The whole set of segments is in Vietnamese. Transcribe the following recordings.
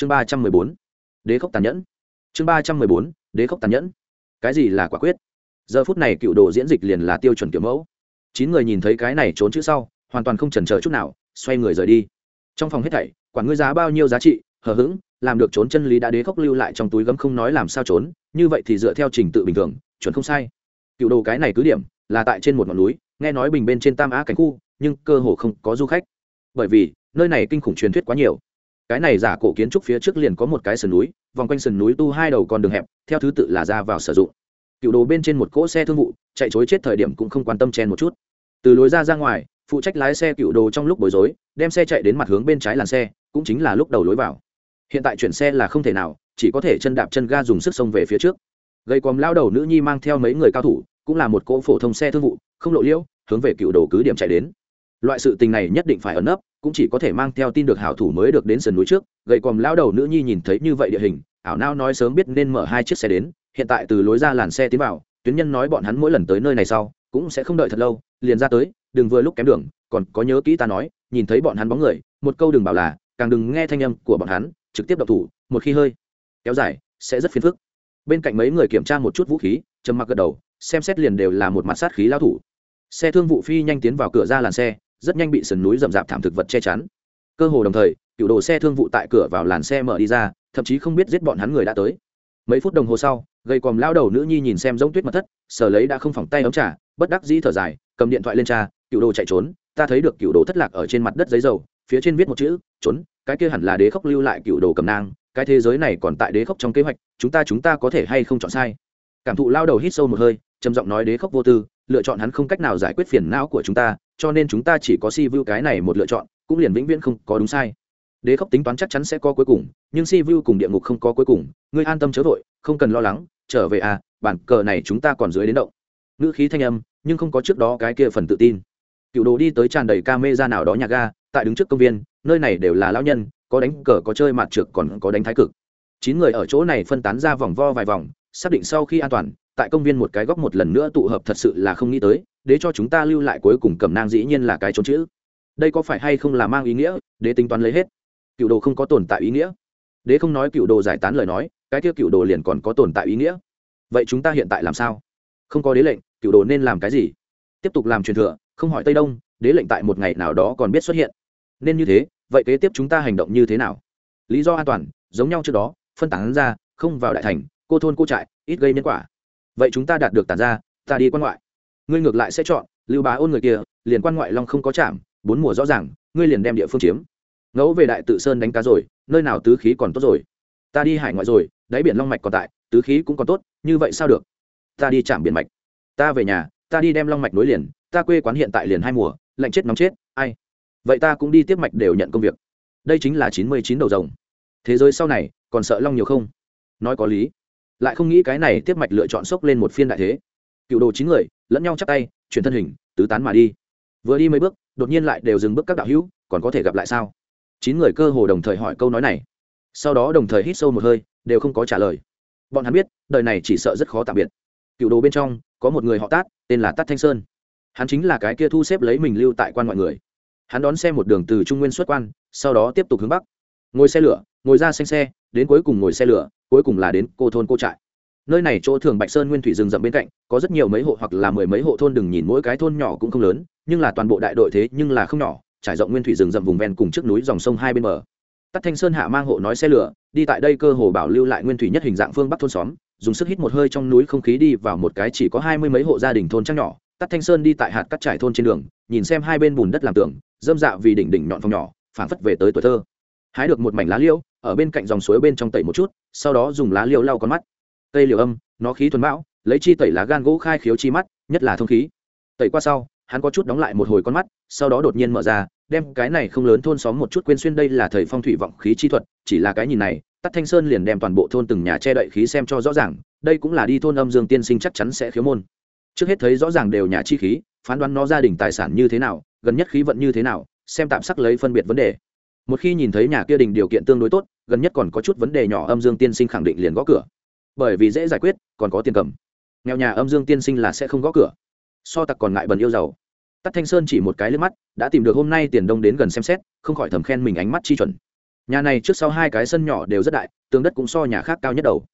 chương ba trăm mười bốn, đế khốc tàn nhẫn. Chương ba trăm mười bốn, đế khốc tàn nhẫn. Cái gì là quả quyết? Giờ phút này cựu đồ diễn dịch liền là tiêu chuẩn kiểu mẫu. Chín người nhìn thấy cái này trốn chữ sau, hoàn toàn không chần chờ chút nào, xoay người rời đi. Trong phòng hết thảy, quản ngươi giá bao nhiêu giá trị, hờ hững, làm được trốn chân lý đã đế khốc lưu lại trong túi gấm không nói làm sao trốn, như vậy thì dựa theo trình tự bình thường, chuẩn không sai. Cựu đồ cái này cứ điểm, là tại trên một ngọn núi, nghe nói bình bên trên tam á cảnh khu, nhưng cơ hồ không có du khách. Bởi vì, nơi này kinh khủng truyền thuyết quá nhiều cái này giả cổ kiến trúc phía trước liền có một cái sườn núi, vòng quanh sườn núi tu hai đầu con đường hẹp, theo thứ tự là ra vào sử dụng. Cựu đồ bên trên một cỗ xe thương vụ, chạy chối chết thời điểm cũng không quan tâm chen một chút. Từ lối ra ra ngoài, phụ trách lái xe cựu đồ trong lúc bối rối, đem xe chạy đến mặt hướng bên trái làn xe, cũng chính là lúc đầu lối vào. Hiện tại chuyển xe là không thể nào, chỉ có thể chân đạp chân ga dùng sức xông về phía trước. Gây quòm lao đầu nữ nhi mang theo mấy người cao thủ, cũng là một cỗ phổ thông xe thương vụ, không lộ liễu, hướng về cựu đồ cứ điểm chạy đến loại sự tình này nhất định phải ẩn nấp, cũng chỉ có thể mang theo tin được hảo thủ mới được đến sườn núi trước. Gậy còm lao đầu nữ nhi nhìn thấy như vậy địa hình, ảo nao nói sớm biết nên mở hai chiếc xe đến. Hiện tại từ lối ra làn xe tiến vào, tuyến nhân nói bọn hắn mỗi lần tới nơi này sau, cũng sẽ không đợi thật lâu, liền ra tới đừng vừa lúc kém đường, còn có nhớ kỹ ta nói, nhìn thấy bọn hắn bóng người, một câu đừng bảo là, càng đừng nghe thanh âm của bọn hắn, trực tiếp đập thủ, một khi hơi, kéo dài, sẽ rất phiền phức. Bên cạnh mấy người kiểm tra một chút vũ khí, trầm mặc gật đầu, xem xét liền đều là một mặt sát khí lao thủ. Xe thương vụ phi nhanh tiến vào cửa ra làn xe rất nhanh bị sườn núi rậm rạp thảm thực vật che chắn. Cơ hồ đồng thời cựu đồ xe thương vụ tại cửa vào làn xe mở đi ra thậm chí không biết giết bọn hắn người đã tới. Mấy phút đồng hồ sau gây còm lao đầu nữ nhi nhìn xem giống tuyết mật thất sở lấy đã không phỏng tay ấm trả bất đắc dĩ thở dài cầm điện thoại lên tra, cựu đồ chạy trốn ta thấy được cựu đồ thất lạc ở trên mặt đất giấy dầu phía trên viết một chữ trốn cái kia hẳn là đế khốc lưu lại cựu đồ cầm nang cái thế giới này còn tại đế khốc trong kế hoạch chúng ta chúng ta có thể hay không chọn sai? Cảm thụ lao đầu hít sâu một hơi trầm giọng nói đế khốc vô tư lựa chọn hắn không cách nào giải quyết phiền não của chúng ta cho nên chúng ta chỉ có si vu cái này một lựa chọn, cũng liền vĩnh viễn không có đúng sai. Đế khốc tính toán chắc chắn sẽ có cuối cùng, nhưng si vu cùng địa ngục không có cuối cùng, ngươi an tâm chớ vội, không cần lo lắng, trở về à bản cờ này chúng ta còn dưới đến động. Ngữ khí thanh âm, nhưng không có trước đó cái kia phần tự tin. Cựu đồ đi tới tràn đầy ca mê ra nào đó nhà ga, tại đứng trước công viên, nơi này đều là lão nhân, có đánh cờ, có chơi mặt trượt, còn có đánh thái cực. Chín người ở chỗ này phân tán ra vòng vo vài vòng, xác định sau khi an toàn tại công viên một cái góc một lần nữa tụ hợp thật sự là không nghĩ tới để cho chúng ta lưu lại cuối cùng cầm nang dĩ nhiên là cái trốn chữ. Đây có phải hay không là mang ý nghĩa để tính toán lấy hết? Cựu đồ không có tồn tại ý nghĩa. Đế không nói cựu đồ giải tán lời nói, cái kia cựu đồ liền còn có tồn tại ý nghĩa. Vậy chúng ta hiện tại làm sao? Không có đế lệnh, cựu đồ nên làm cái gì? Tiếp tục làm truyền thừa, không hỏi tây đông, đế lệnh tại một ngày nào đó còn biết xuất hiện. Nên như thế, vậy kế tiếp chúng ta hành động như thế nào? Lý do an toàn, giống nhau trước đó, phân tán ra, không vào đại thành, cô thôn cô trại, ít gây nhân quả vậy chúng ta đạt được tàn ra, ta đi quan ngoại. Ngươi ngược lại sẽ chọn, lưu bá ôn người kia, liền quan ngoại long không có chạm, bốn mùa rõ ràng, ngươi liền đem địa phương chiếm. Ngẫu về đại tự sơn đánh cá rồi, nơi nào tứ khí còn tốt rồi? Ta đi hải ngoại rồi, đáy biển long mạch còn tại, tứ khí cũng còn tốt, như vậy sao được? Ta đi chạm biển mạch. Ta về nhà, ta đi đem long mạch nối liền, ta quê quán hiện tại liền hai mùa, lạnh chết nóng chết, ai? Vậy ta cũng đi tiếp mạch đều nhận công việc. Đây chính là chín mươi chín đầu rồng. Thế giới sau này, còn sợ long nhiều không? Nói có lý lại không nghĩ cái này tiếp mạch lựa chọn sốc lên một phiên đại thế. Cựu đồ chín người, lẫn nhau chắc tay, chuyển thân hình, tứ tán mà đi. Vừa đi mấy bước, đột nhiên lại đều dừng bước các đạo hữu, còn có thể gặp lại sao? Chín người cơ hồ đồng thời hỏi câu nói này. Sau đó đồng thời hít sâu một hơi, đều không có trả lời. Bọn hắn biết, đời này chỉ sợ rất khó tạm biệt. Cựu đồ bên trong, có một người họ tát, tên là tát thanh sơn. Hắn chính là cái kia thu xếp lấy mình lưu tại quan mọi người. Hắn đón xe một đường từ trung nguyên xuất quan, sau đó tiếp tục hướng bắc ngồi xe lửa, ngồi ra xanh xe, đến cuối cùng ngồi xe lửa, cuối cùng là đến cô thôn cô trại. Nơi này chỗ thường bạch sơn nguyên thủy rừng rậm bên cạnh, có rất nhiều mấy hộ hoặc là mười mấy hộ thôn đừng nhìn mỗi cái thôn nhỏ cũng không lớn, nhưng là toàn bộ đại đội thế nhưng là không nhỏ, trải rộng nguyên thủy rừng rậm vùng ven cùng trước núi dòng sông hai bên bờ. Tắt thanh sơn hạ mang hộ nói xe lửa, đi tại đây cơ hồ bảo lưu lại nguyên thủy nhất hình dạng phương bắc thôn xóm, dùng sức hít một hơi trong núi không khí đi vào một cái chỉ có hai mươi mấy hộ gia đình thôn trăng nhỏ. Tắt thanh sơn đi tại hạt cắt trải thôn trên đường, nhìn xem hai bên bùn đất làm tường, dâm dạ vì đỉnh đỉnh nhọn phòng nhỏ, phảng phất về tới tuổi thơ hái được một mảnh lá liễu ở bên cạnh dòng suối bên trong tẩy một chút, sau đó dùng lá liễu lau con mắt. Cây liều âm, nó khí thuần bão, lấy chi tẩy lá gan gỗ khai khiếu chi mắt, nhất là thông khí. Tẩy qua sau, hắn có chút đóng lại một hồi con mắt, sau đó đột nhiên mở ra, đem cái này không lớn thôn xóm một chút quên xuyên đây là thời phong thủy vọng khí chi thuật, chỉ là cái nhìn này, tắt thanh sơn liền đem toàn bộ thôn từng nhà che đậy khí xem cho rõ ràng, đây cũng là đi thôn âm dương tiên sinh chắc chắn sẽ khiếu môn. Trước hết thấy rõ ràng đều nhà chi khí, phán đoán nó gia đình tài sản như thế nào, gần nhất khí vận như thế nào, xem tạm sắc lấy phân biệt vấn đề một khi nhìn thấy nhà kia đình điều kiện tương đối tốt, gần nhất còn có chút vấn đề nhỏ, âm dương tiên sinh khẳng định liền gõ cửa. Bởi vì dễ giải quyết, còn có tiền cầm. Nghèo nhà âm dương tiên sinh là sẽ không gõ cửa. So tặc còn ngại bần yêu giàu. Tắt thanh sơn chỉ một cái lên mắt, đã tìm được hôm nay tiền đông đến gần xem xét, không khỏi thầm khen mình ánh mắt chi chuẩn. Nhà này trước sau hai cái sân nhỏ đều rất đại, tường đất cũng so nhà khác cao nhất đầu.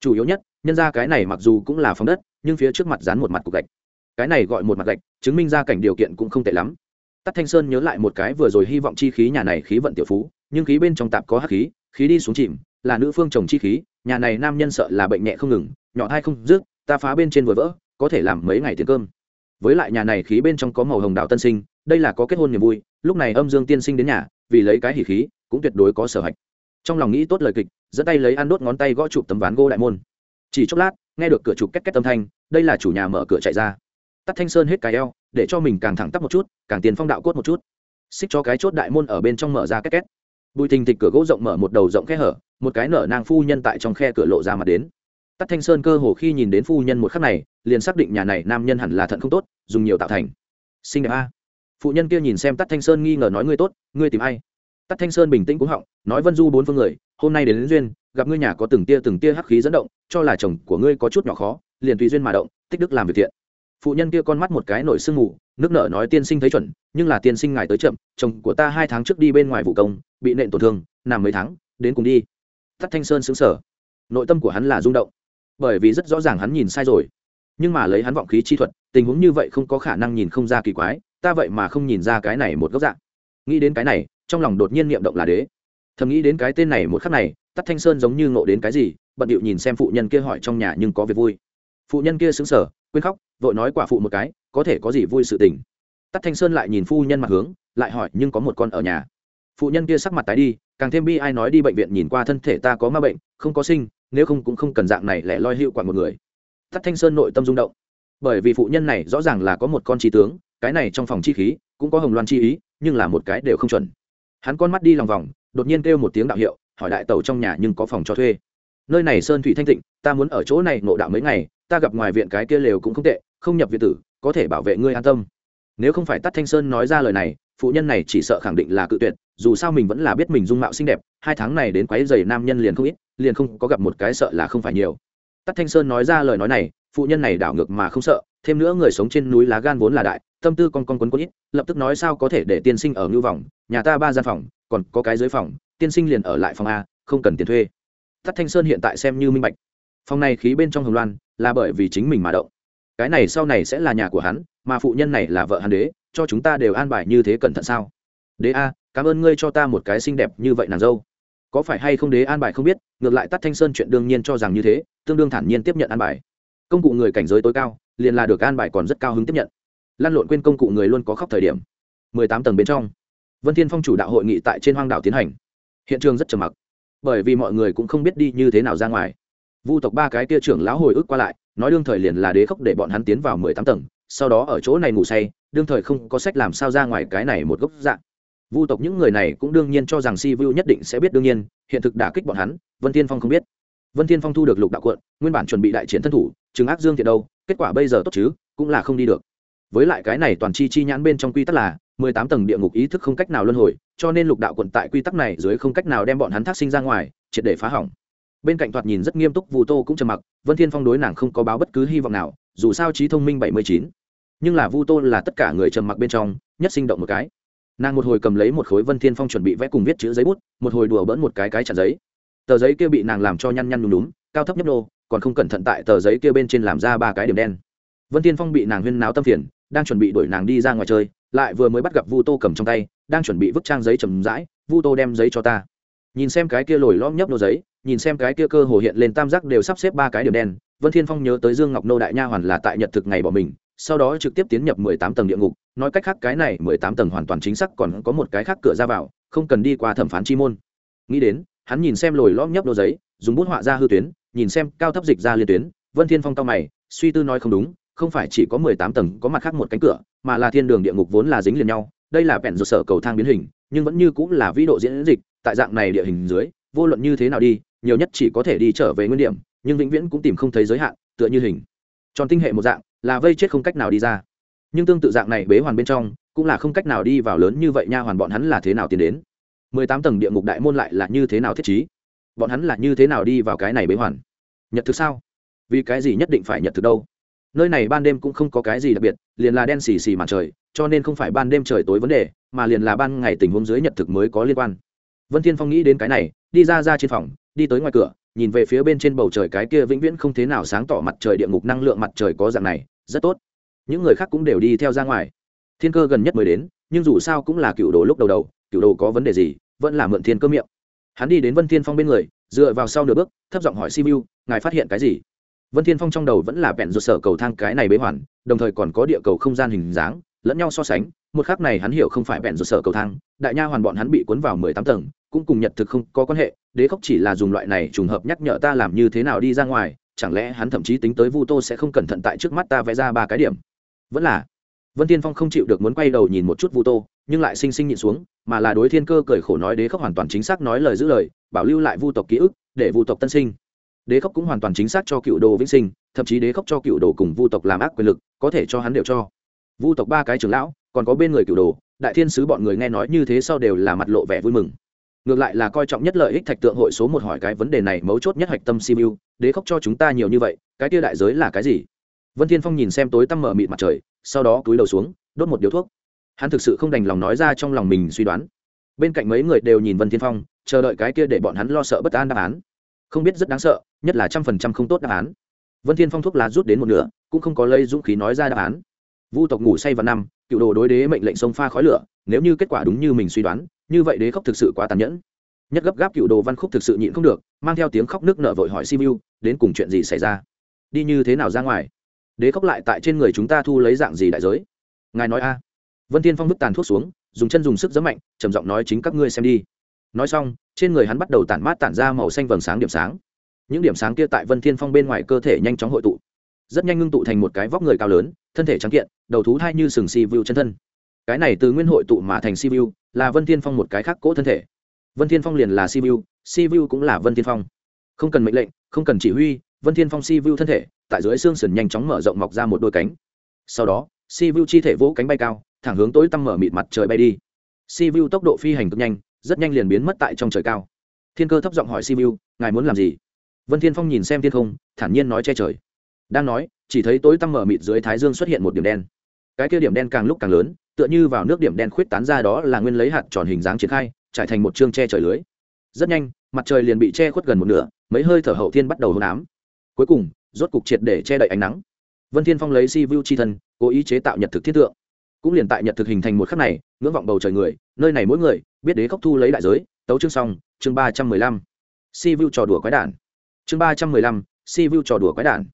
Chủ yếu nhất, nhân ra cái này mặc dù cũng là phòng đất, nhưng phía trước mặt dán một mặt cục gạch. Cái này gọi một mặt gạch, chứng minh ra cảnh điều kiện cũng không tệ lắm tắt thanh sơn nhớ lại một cái vừa rồi hy vọng chi khí nhà này khí vận tiểu phú, nhưng khí bên trong tạp có hắc khí khí đi xuống chìm, là nữ phương chồng chi khí, nhà này nam nhân sợ là bệnh nhẹ không ngừng, nhỏ thai không rước ta phá bên trên vừa vỡ, có thể làm mấy ngày tiền cơm. Với lại nhà này khí bên trong có màu hồng đạo tân sinh, đây là có kết hôn niềm vui, lúc này âm dương tiên sinh đến nhà, vì lấy cái hỉ khí, cũng tuyệt đối có sở hạch. Trong lòng nghĩ tốt lời kịch dẫn tay lấy ăn đốt ngón tay gõ chụp tấm ván gỗ đại môn. Chỉ chốc lát, nghe được cửa chụp két két âm thanh, đây là chủ nhà mở cửa chạy ra. Tắt thanh sơn hết cái eo để cho mình càng thẳng tắp một chút càng tiền phong đạo cốt một chút. Xích cho cái chốt đại môn ở bên trong mở ra két két. Bùi thình thịch cửa gỗ rộng mở một đầu rộng khe hở một cái nở nang phu nhân tại trong khe cửa lộ ra mặt đến. Tắt thanh sơn cơ hồ khi nhìn đến phu nhân một khắc này liền xác định nhà này nam nhân hẳn là thận không tốt dùng nhiều tạo thành. Xinh đẹp a. Phụ nhân kia nhìn xem tắt thanh sơn nghi ngờ nói ngươi tốt ngươi tìm ai? Tắt thanh sơn bình tĩnh cũng họng nói vân du bốn phương người hôm nay đến, đến duyên gặp ngươi nhà có từng tia từng tia hắc khí dẫn động cho là chồng của ngươi có chút nhỏ khó liền tùy duyên mà động tích đức làm việc thiện phụ nhân kia con mắt một cái nổi sương mù, nước nở nói tiên sinh thấy chuẩn, nhưng là tiên sinh ngài tới chậm, chồng của ta hai tháng trước đi bên ngoài vụ công, bị nện tổn thương, nằm mấy tháng, đến cùng đi. Tắt thanh sơn xứng sở nội tâm của hắn là rung động, bởi vì rất rõ ràng hắn nhìn sai rồi. Nhưng mà lấy hắn vọng khí chi thuật, tình huống như vậy không có khả năng nhìn không ra kỳ quái, ta vậy mà không nhìn ra cái này một góc dạng. Nghĩ đến cái này, trong lòng đột nhiên niệm động là đế. Thầm nghĩ đến cái tên này một khắc này tắt thanh sơn giống như ngộ đến cái gì, bận điệu nhìn xem phụ nhân kia hỏi trong nhà nhưng có việc vui. Phụ nhân kia xứng sở quên khóc, vội nói quả phụ một cái, có thể có gì vui sự tình. Tắt thanh sơn lại nhìn phu nhân mặt hướng, lại hỏi, nhưng có một con ở nhà? Phụ nhân kia sắc mặt tái đi, càng thêm bi ai nói đi bệnh viện nhìn qua thân thể ta có ma bệnh, không có sinh, nếu không cũng không cần dạng này lẻ loi hiệu quả một người. Tắt thanh sơn nội tâm rung động. Bởi vì phụ nhân này rõ ràng là có một con trí tướng, cái này trong phòng chi khí cũng có hồng loan chi ý, nhưng là một cái đều không chuẩn. Hắn con mắt đi lòng vòng, đột nhiên kêu một tiếng đạo hiệu, hỏi đại tàu trong nhà nhưng có phòng cho thuê. Nơi này sơn thủy thanh tịnh, ta muốn ở chỗ này ngộ đạo mấy ngày ta gặp ngoài viện cái kia lều cũng không tệ, không nhập viện tử, có thể bảo vệ ngươi an tâm. Nếu không phải tắt thanh sơn nói ra lời này, phụ nhân này chỉ sợ khẳng định là cự tuyệt, dù sao mình vẫn là biết mình dung mạo xinh đẹp, hai tháng này đến quấy giày nam nhân liền không ít, liền không có gặp một cái sợ là không phải nhiều. Tắt thanh sơn nói ra lời nói này, phụ nhân này đảo ngược mà không sợ, thêm nữa người sống trên núi lá gan vốn là đại, tâm tư con con quấn quấn ít, lập tức nói sao có thể để tiên sinh ở ngưu vòng, nhà ta ba gian phòng, còn có cái dưới phòng, tiên sinh liền ở lại phòng a, không cần tiền thuê. Tắt thanh sơn hiện tại xem như minh bạch. Phòng này khí bên trong hồng loan là bởi vì chính mình mà động. Cái này sau này sẽ là nhà của hắn, mà phụ nhân này là vợ hắn đế, cho chúng ta đều an bài như thế cẩn thận sao? Đế a, cảm ơn ngươi cho ta một cái xinh đẹp như vậy nàng dâu. Có phải hay không đế an bài không biết, ngược lại tắt thanh sơn chuyện đương nhiên cho rằng như thế, tương đương thản nhiên tiếp nhận an bài. Công cụ người cảnh giới tối cao, liền là được an bài còn rất cao hứng tiếp nhận. Lan lộn quên công cụ người luôn có khóc thời điểm. Mười tám tầng bên trong. Vân thiên phong chủ đạo hội nghị tại trên hoang đảo tiến hành. Hiện trường rất trầm mặc, bởi vì mọi người cũng không biết đi như thế nào ra ngoài vu tộc ba cái kia trưởng lão hồi ức qua lại, nói đương thời liền là đế khốc để bọn hắn tiến vào mười tám tầng, sau đó ở chỗ này ngủ say, đương thời không có sách làm sao ra ngoài cái này một gốc dạng. Vu tộc những người này cũng đương nhiên cho rằng si vu nhất định sẽ biết đương nhiên, hiện thực đả kích bọn hắn, vân thiên phong không biết. Vân thiên phong thu được lục đạo quận, nguyên bản chuẩn bị đại chiến thân thủ chứng ác dương thiện đâu, kết quả bây giờ tốt chứ, cũng là không đi được. Với lại cái này toàn chi chi nhãn bên trong quy tắc là, mười tám tầng địa ngục ý thức không cách nào luân hồi, cho nên lục đạo quận tại quy tắc này dưới không cách nào đem bọn hắn thác sinh ra ngoài, triệt để phá hỏng bên cạnh thoạt nhìn rất nghiêm túc, vu tô cũng trầm mặc, vân thiên phong đối nàng không có báo bất cứ hy vọng nào, dù sao trí thông minh bảy mươi chín. Nhưng là vu tô là tất cả người trầm mặc bên trong, nhất sinh động một cái. Nàng một hồi cầm lấy một khối vân thiên phong chuẩn bị vẽ cùng viết chữ giấy bút, một hồi đùa bỡn một cái cái chặt giấy. Tờ giấy kia bị nàng làm cho nhăn nhăn nhúm nhúm, cao thấp nhấp nô, còn không cẩn thận tại tờ giấy kia bên trên làm ra ba cái điểm đen. Vân thiên phong bị nàng huyên náo tâm phiền, đang chuẩn bị đuổi nàng đi ra ngoài chơi, lại vừa mới bắt gặp vu tô cầm trong tay, đang chuẩn bị vứt trang giấy chầm rãi, vu tô đem giấy cho ta nhìn xem cái kia lồi lõm nhấp nô giấy, nhìn xem cái kia cơ hồ hiện lên tam giác đều sắp xếp ba cái điểm đen, vân thiên phong nhớ tới dương ngọc nô đại nha hoàn là tại nhật thực ngày bỏ mình, sau đó trực tiếp tiến nhập mười tám tầng địa ngục, nói cách khác cái này mười tám tầng hoàn toàn chính xác còn có một cái khác cửa ra vào, không cần đi qua thẩm phán chi môn. Nghĩ đến, hắn nhìn xem lồi lõm nhấp nô giấy, dùng bút họa ra hư tuyến, nhìn xem cao thấp dịch ra liên tuyến, vân thiên phong cao mày, suy tư nói không đúng, không phải chỉ có mười tám tầng có mặt khác một cánh cửa, mà là thiên đường địa ngục vốn là dính liền nhau, đây là bèn rột sở cầu thang biến hình, nhưng vẫn như cũng là vĩ độ diễn dịch tại dạng này địa hình dưới, vô luận như thế nào đi, nhiều nhất chỉ có thể đi trở về nguyên điểm, nhưng vĩnh viễn cũng tìm không thấy giới hạn, tựa như hình. Tròn tinh hệ một dạng, là vây chết không cách nào đi ra. Nhưng tương tự dạng này bế hoàn bên trong, cũng là không cách nào đi vào lớn như vậy nha hoàn bọn hắn là thế nào tiến đến? Mười tám tầng địa ngục đại môn lại là như thế nào thiết trí? Bọn hắn là như thế nào đi vào cái này bế hoàn? Nhật thực sao? Vì cái gì nhất định phải nhật thực đâu? Nơi này ban đêm cũng không có cái gì đặc biệt, liền là đen xì xì màn trời, cho nên không phải ban đêm trời tối vấn đề, mà liền là ban ngày tình huống dưới nhật thực mới có liên quan vân thiên phong nghĩ đến cái này, đi ra ra trên phòng, đi tới ngoài cửa, nhìn về phía bên trên bầu trời cái kia vĩnh viễn không thế nào sáng tỏ mặt trời địa ngục năng lượng mặt trời có dạng này, rất tốt. Những người khác cũng đều đi theo ra ngoài. Thiên cơ gần nhất mới đến, nhưng dù sao cũng là cựu đồ lúc đầu đầu, cựu đồ có vấn đề gì, vẫn là mượn thiên cơ miệng. Hắn đi đến vân thiên phong bên người, dựa vào sau nửa bước, thấp giọng hỏi simu, ngài phát hiện cái gì? Vân thiên phong trong đầu vẫn là bẹn ruột sở cầu thang cái này bế hoàn, đồng thời còn có địa cầu không gian hình dáng lẫn nhau so sánh, một khắc này hắn hiểu không phải bẹn ruột sở cầu thang, đại nha hoàn bọn hắn bị cuốn vào mười tám tầng, cũng cùng nhật thực không có quan hệ, đế khóc chỉ là dùng loại này trùng hợp nhắc nhở ta làm như thế nào đi ra ngoài, chẳng lẽ hắn thậm chí tính tới vu tô sẽ không cẩn thận tại trước mắt ta vẽ ra ba cái điểm? Vẫn là, vân tiên phong không chịu được muốn quay đầu nhìn một chút vu tô, nhưng lại sinh sinh nhịn xuống, mà là đối thiên cơ cười khổ nói đế khóc hoàn toàn chính xác nói lời giữ lời, bảo lưu lại vu tộc ký ức, để vu tộc tân sinh. Đế khóc cũng hoàn toàn chính xác cho cựu đồ vĩnh sinh, thậm chí đế khóc cho cựu đồ cùng vu tộc làm ác quyền lực, có thể cho hắn đều cho vu tộc ba cái trưởng lão, còn có bên người cựu đồ, đại thiên sứ bọn người nghe nói như thế sau đều là mặt lộ vẻ vui mừng. Ngược lại là coi trọng nhất lợi ích thạch tượng hội số một hỏi cái vấn đề này mấu chốt nhất hạch tâm simu đế khóc cho chúng ta nhiều như vậy, cái tia đại giới là cái gì? Vân thiên phong nhìn xem tối tăm mở mịt mặt trời, sau đó cúi đầu xuống, đốt một điếu thuốc. Hắn thực sự không đành lòng nói ra trong lòng mình suy đoán. Bên cạnh mấy người đều nhìn vân thiên phong, chờ đợi cái kia để bọn hắn lo sợ bất an đáp án. Không biết rất đáng sợ, nhất là trăm phần trăm không tốt đáp án. Vân thiên phong thuốc lá rút đến một nửa, cũng không có lấy dũng khí nói ra đáp án vu tộc ngủ say vào năm, cựu đồ đối đế mệnh lệnh sông pha khói lửa, nếu như kết quả đúng như mình suy đoán, như vậy đế khóc thực sự quá tàn nhẫn. Nhất gấp gáp cựu đồ văn khúc thực sự nhịn không được, mang theo tiếng khóc nước nợ vội hỏi simu, đến cùng chuyện gì xảy ra? Đi như thế nào ra ngoài? Đế khóc lại tại trên người chúng ta thu lấy dạng gì đại giới? Ngài nói a. Vân thiên phong bức tàn thuốc xuống, dùng chân dùng sức giấm mạnh, trầm giọng nói chính các ngươi xem đi. Nói xong, trên người hắn bắt đầu tản mát tản ra màu xanh vầng sáng điểm sáng. Những điểm sáng kia tại vân thiên phong bên ngoài cơ thể nhanh chóng hội tụ. Rất nhanh ngưng tụ thành một cái vóc người cao lớn thân thể trắng kiện, đầu thú thai như sừng si vu chân thân. Cái này từ nguyên hội tụ mà thành si vu là vân thiên phong một cái khác cỗ thân thể. Vân thiên phong liền là si vu si vu cũng là vân thiên phong. Không cần mệnh lệnh, không cần chỉ huy, vân thiên phong si vu thân thể, tại dưới xương sườn nhanh chóng mở rộng mọc ra một đôi cánh. Sau đó, si vu chi thể vỗ cánh bay cao, thẳng hướng tối tăm mở mịt mặt trời bay đi. Si vu tốc độ phi hành cực nhanh, rất nhanh liền biến mất tại trong trời cao. Thiên cơ thấp giọng hỏi si vu ngài muốn làm gì? Vân thiên phong nhìn xem thiên không, thản nhiên nói che trời. Đang nói chỉ thấy tối tăm mở mịt dưới thái dương xuất hiện một điểm đen. Cái kia điểm đen càng lúc càng lớn, tựa như vào nước điểm đen khuyết tán ra đó là nguyên lấy hạt tròn hình dáng triển khai, trải thành một chương che trời lưới. Rất nhanh, mặt trời liền bị che khuất gần một nửa, mấy hơi thở hậu thiên bắt đầu hôn ám. Cuối cùng, rốt cục triệt để che đậy ánh nắng. Vân thiên phong lấy si vu chi thân, cố ý chế tạo nhật thực thiết tượng. Cũng liền tại nhật thực hình thành một khắc này, ngưỡng vọng bầu trời người, nơi này mỗi người, biết đế khóc thu lấy đại giới, tấu chương xong, chương ba trăm mười lăm. Si vu trò đùa quái đản. Chương ba trăm mười lăm, si vu trò đùa quái đản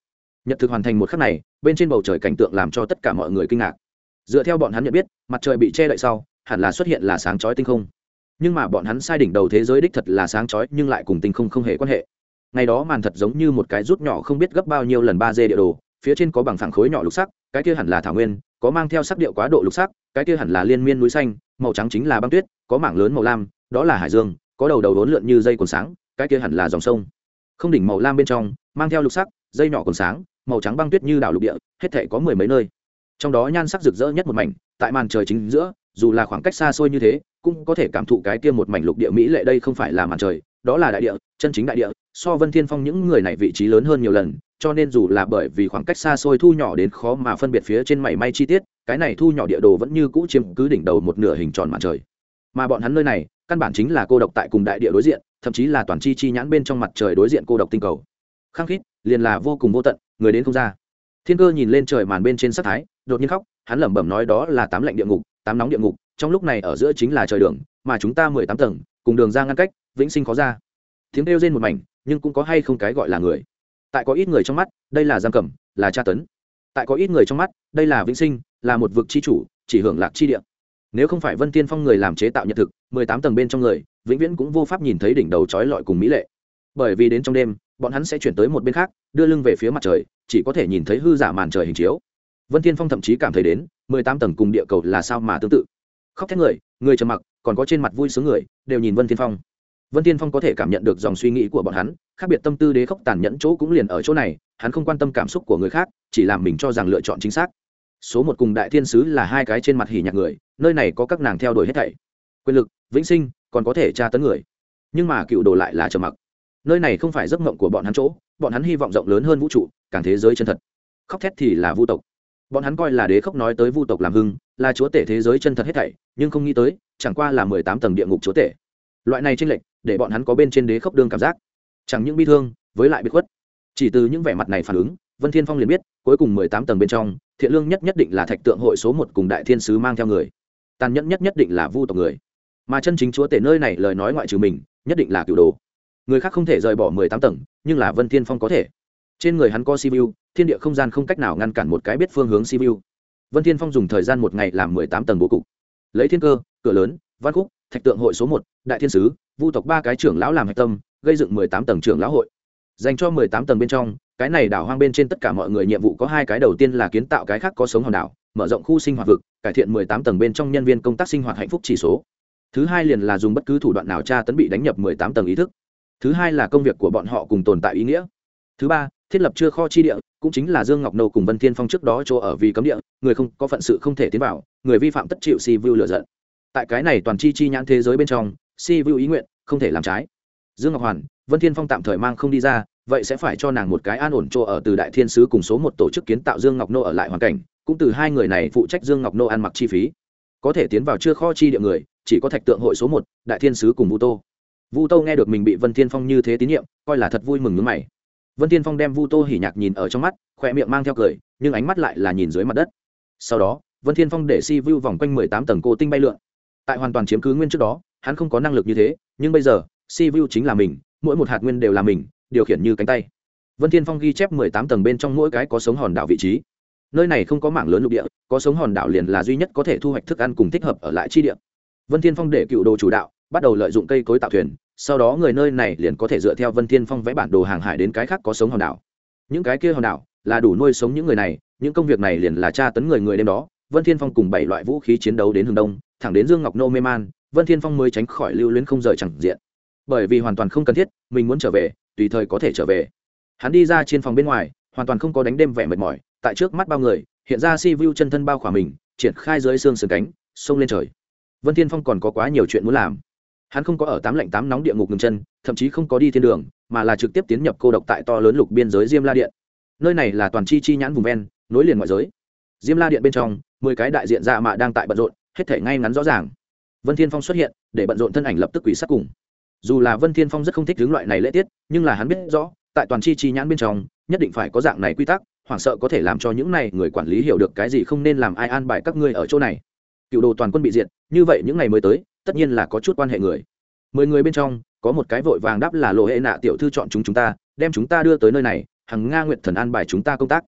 nhật thực hoàn thành một khắc này, bên trên bầu trời cảnh tượng làm cho tất cả mọi người kinh ngạc. Dựa theo bọn hắn nhận biết, mặt trời bị che đậy sau, hẳn là xuất hiện là sáng chói tinh không. Nhưng mà bọn hắn sai đỉnh đầu thế giới đích thật là sáng chói, nhưng lại cùng tinh không không hề quan hệ. Ngày đó màn thật giống như một cái rút nhỏ không biết gấp bao nhiêu lần ba d địa đồ, phía trên có bằng phẳng khối nhỏ lục sắc, cái kia hẳn là thảo nguyên, có mang theo sắc điệu quá độ lục sắc, cái kia hẳn là liên miên núi xanh, màu trắng chính là băng tuyết, có mảng lớn màu lam, đó là hải dương, có đầu đầu đốn lượn như dây còn sáng, cái kia hẳn là dòng sông. Không đỉnh màu lam bên trong, mang theo lục sắc, dây nhỏ còn sáng màu trắng băng tuyết như đảo lục địa, hết thể có mười mấy nơi. Trong đó nhan sắc rực rỡ nhất một mảnh, tại màn trời chính giữa, dù là khoảng cách xa xôi như thế, cũng có thể cảm thụ cái kia một mảnh lục địa mỹ lệ đây không phải là màn trời, đó là đại địa, chân chính đại địa, so vân thiên phong những người này vị trí lớn hơn nhiều lần, cho nên dù là bởi vì khoảng cách xa xôi thu nhỏ đến khó mà phân biệt phía trên mảy may chi tiết, cái này thu nhỏ địa đồ vẫn như cũ chiếm cứ đỉnh đầu một nửa hình tròn màn trời. Mà bọn hắn nơi này, căn bản chính là cô độc tại cùng đại địa đối diện, thậm chí là toàn chi chi nhãn bên trong mặt trời đối diện cô độc tinh cầu. Khăng khít liền là vô cùng vô tận, người đến không ra. Thiên cơ nhìn lên trời màn bên trên sắc thái, đột nhiên khóc, hắn lẩm bẩm nói đó là tám lạnh địa ngục, tám nóng địa ngục, trong lúc này ở giữa chính là trời đường, mà chúng ta mười tám tầng, cùng đường ra ngăn cách, vĩnh sinh khó ra. Tiếng kêu rên một mảnh, nhưng cũng có hay không cái gọi là người. Tại có ít người trong mắt, đây là giam cầm, là tra tấn. Tại có ít người trong mắt, đây là vĩnh sinh, là một vực chi chủ, chỉ hưởng lạc chi địa. Nếu không phải vân tiên phong người làm chế tạo nhận thực, mười tám tầng bên trong người, vĩnh viễn cũng vô pháp nhìn thấy đỉnh đầu trói lọi cùng mỹ lệ. Bởi vì đến trong đêm bọn hắn sẽ chuyển tới một bên khác, đưa lưng về phía mặt trời, chỉ có thể nhìn thấy hư giả màn trời hình chiếu. Vân thiên phong thậm chí cảm thấy đến, mười tám tầng cùng địa cầu là sao mà tương tự. Khóc thét người người trầm mặc, còn có trên mặt vui sướng người, đều nhìn vân thiên phong. Vân thiên phong có thể cảm nhận được dòng suy nghĩ của bọn hắn, khác biệt tâm tư đế khóc tàn nhẫn chỗ cũng liền ở chỗ này, hắn không quan tâm cảm xúc của người khác, chỉ làm mình cho rằng lựa chọn chính xác. Số một cùng đại thiên sứ là hai cái trên mặt hỉ nhạc người, nơi này có các nàng theo đuổi hết thảy. Quyền lực, vĩnh sinh, còn có thể tra tấn người. Nhưng mà cựu đồ lại là trầm mặc nơi này không phải giấc mộng của bọn hắn chỗ, bọn hắn hy vọng rộng lớn hơn vũ trụ, càng thế giới chân thật. Khóc thét thì là vu tộc. Bọn hắn coi là đế khóc nói tới vu tộc làm hưng, là chúa tể thế giới chân thật hết thảy, nhưng không nghĩ tới, chẳng qua là mười tám tầng địa ngục chúa tể. Loại này tranh lệch, để bọn hắn có bên trên đế khốc đương cảm giác. Chẳng những bi thương, với lại bị khuất. Chỉ từ những vẻ mặt này phản ứng, vân thiên phong liền biết, cuối cùng mười tám tầng bên trong, thiện lương nhất nhất định là thạch tượng hội số một cùng đại thiên sứ mang theo người. Tàn nhẫn nhất nhất định là vu tộc người. Mà chân chính chúa tể nơi này lời nói ngoại trừ mình, nhất định là cựu đồ người khác không thể rời bỏ mười tám tầng, nhưng là vân thiên phong có thể. Trên người hắn có siêu thiên địa không gian không cách nào ngăn cản một cái biết phương hướng siêu vân thiên phong dùng thời gian một ngày làm mười tám tầng bố cục. Lấy thiên cơ, cửa lớn, văn khúc, thạch tượng hội số một, đại thiên sứ, vu tộc ba cái trưởng lão làm hạch tâm, gây dựng mười tám tầng trưởng lão hội. Dành cho mười tám tầng bên trong, cái này đảo hoang bên trên tất cả mọi người nhiệm vụ có hai cái đầu tiên là kiến tạo cái khác có sống hòn đảo, mở rộng khu sinh hoạt vực, cải thiện mười tám tầng bên trong nhân viên công tác sinh hoạt hạnh phúc chỉ số. Thứ hai liền là dùng bất cứ thủ đoạn nào tra tấn bị đánh nhập mười tám tầng ý thức thứ hai là công việc của bọn họ cùng tồn tại ý nghĩa. Thứ ba, thiết lập chưa kho chi địa, cũng chính là dương ngọc nô cùng vân thiên phong trước đó chỗ ở vì cấm địa, người không có phận sự không thể tiến vào, người vi phạm tất chịu si vu lựa giận. Tại cái này toàn chi chi nhãn thế giới bên trong, si vu ý nguyện không thể làm trái. Dương ngọc hoàn, vân thiên phong tạm thời mang không đi ra, vậy sẽ phải cho nàng một cái an ổn chỗ ở từ đại thiên sứ cùng số một tổ chức kiến tạo dương ngọc nô ở lại hoàn cảnh, cũng từ hai người này phụ trách dương ngọc nô ăn mặc chi phí. Có thể tiến vào chưa kho chi địa người, chỉ có thạch tượng hội số một, đại thiên sứ cùng vũ tô vu tô nghe được mình bị vân thiên phong như thế tín nhiệm, coi là thật vui mừng nước mày. Vân thiên phong đem vu tô hỉ nhạc nhìn ở trong mắt khoe miệng mang theo cười, nhưng ánh mắt lại là nhìn dưới mặt đất. Sau đó, vân thiên phong để si vu vòng quanh mười tám tầng cô tinh bay lượn. Tại hoàn toàn chiếm cứ nguyên trước đó, hắn không có năng lực như thế, nhưng bây giờ, si vu chính là mình, mỗi một hạt nguyên đều là mình, điều khiển như cánh tay. Vân thiên phong ghi chép mười tám tầng bên trong mỗi cái có sống hòn đảo vị trí. Nơi này không có mảng lớn lục địa, có sống hòn đảo liền là duy nhất có thể thu hoạch thức ăn cùng thích hợp ở lại chi địa. Vân thiên phong để cựu đồ chủ đạo bắt đầu lợi dụng cây cối tạo thuyền, sau đó người nơi này liền có thể dựa theo vân thiên phong vẽ bản đồ hàng hải đến cái khác có sống hòn đảo. Những cái kia hòn đảo là đủ nuôi sống những người này, những công việc này liền là tra tấn người người đêm đó. Vân thiên phong cùng bảy loại vũ khí chiến đấu đến hướng đông, thẳng đến dương ngọc nô mê man, vân thiên phong mới tránh khỏi lưu luyến không rời chẳng diện. Bởi vì hoàn toàn không cần thiết, mình muốn trở về, tùy thời có thể trở về. Hắn đi ra trên phòng bên ngoài, hoàn toàn không có đánh đêm vẻ mệt mỏi, tại trước mắt bao người, hiện ra si vu chân thân bao khỏa mình, triển khai dưới xương sườn cánh, xông lên trời. Vân thiên phong còn có quá nhiều chuyện muốn làm hắn không có ở tám lạnh tám nóng địa ngục ngừng chân, thậm chí không có đi thiên đường, mà là trực tiếp tiến nhập cô độc tại to lớn lục biên giới diêm la điện. Nơi này là toàn chi chi nhãn vùng ven, nối liền ngoại giới. Diêm la điện bên trong, mười cái đại diện dạ mạ đang tại bận rộn, hết thể ngay ngắn rõ ràng. Vân thiên phong xuất hiện, để bận rộn thân ảnh lập tức quỷ sát cùng. Dù là vân thiên phong rất không thích hướng loại này lễ tiết, nhưng là hắn biết rõ, tại toàn chi chi nhãn bên trong, nhất định phải có dạng này quy tắc, hoảng sợ có thể làm cho những này người quản lý hiểu được cái gì không nên làm ai an bài các ngươi ở chỗ này. Cựu đồ toàn quân bị diệt, như vậy những ngày mới tới tất nhiên là có chút quan hệ người. Mười người bên trong, có một cái vội vàng đáp là lộ hệ nạ tiểu thư chọn chúng chúng ta, đem chúng ta đưa tới nơi này, hằng nga nguyện thần an bài chúng ta công tác.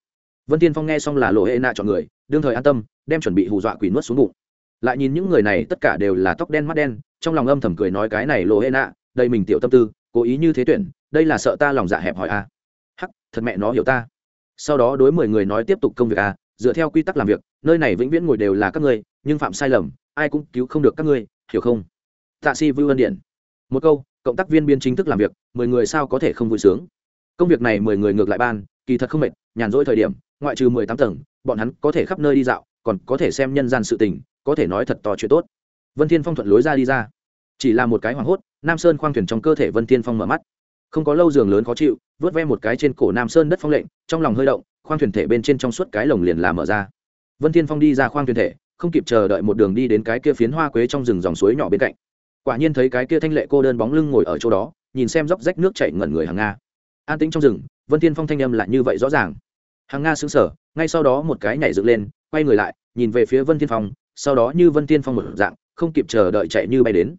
Vân tiên phong nghe xong là lộ hệ nạ chọn người, đương thời an tâm, đem chuẩn bị hù dọa quỷ nuốt xuống bụng. Lại nhìn những người này, tất cả đều là tóc đen mắt đen, trong lòng âm thầm cười nói cái này lộ hệ nạ đây mình tiểu tâm tư, cố ý như thế tuyển, đây là sợ ta lòng dạ hẹp hỏi a à. hắc, thật mẹ nó hiểu ta. Sau đó đối mười người nói tiếp tục công việc a dựa theo quy tắc làm việc, nơi này vĩnh viễn ngồi đều là các ngươi, nhưng phạm sai lầm, ai cũng cứu không được các ngươi hiểu không? Tạ si vui ân điện một câu, cộng tác viên biên chính thức làm việc, mười người sao có thể không vui sướng? Công việc này mười người ngược lại ban, kỳ thật không mệt, nhàn rỗi thời điểm, ngoại trừ mười tám tầng, bọn hắn có thể khắp nơi đi dạo, còn có thể xem nhân gian sự tình, có thể nói thật to chuyện tốt. Vân thiên phong thuận lối ra đi ra. Chỉ là một cái hoảng hốt, nam sơn khoang thuyền trong cơ thể vân thiên phong mở mắt. Không có lâu giường lớn khó chịu, vớt ve một cái trên cổ nam sơn đất phong lệnh, trong lòng hơi động, khoang thuyền thể bên trên trong suốt cái lồng liền làm mở ra. Vân thiên phong đi ra khoang thuyền thể không kịp chờ đợi một đường đi đến cái kia phiến hoa quế trong rừng dòng suối nhỏ bên cạnh. Quả nhiên thấy cái kia thanh lệ cô đơn bóng lưng ngồi ở chỗ đó, nhìn xem dốc rách nước chảy ngẩn người hàng nga. An tĩnh trong rừng, vân thiên phong thanh âm lại như vậy rõ ràng. Hàng nga sững sờ, ngay sau đó một cái nhảy dựng lên, quay người lại, nhìn về phía vân thiên phong, sau đó như vân thiên phong một dạng, không kịp chờ đợi chạy như bay đến.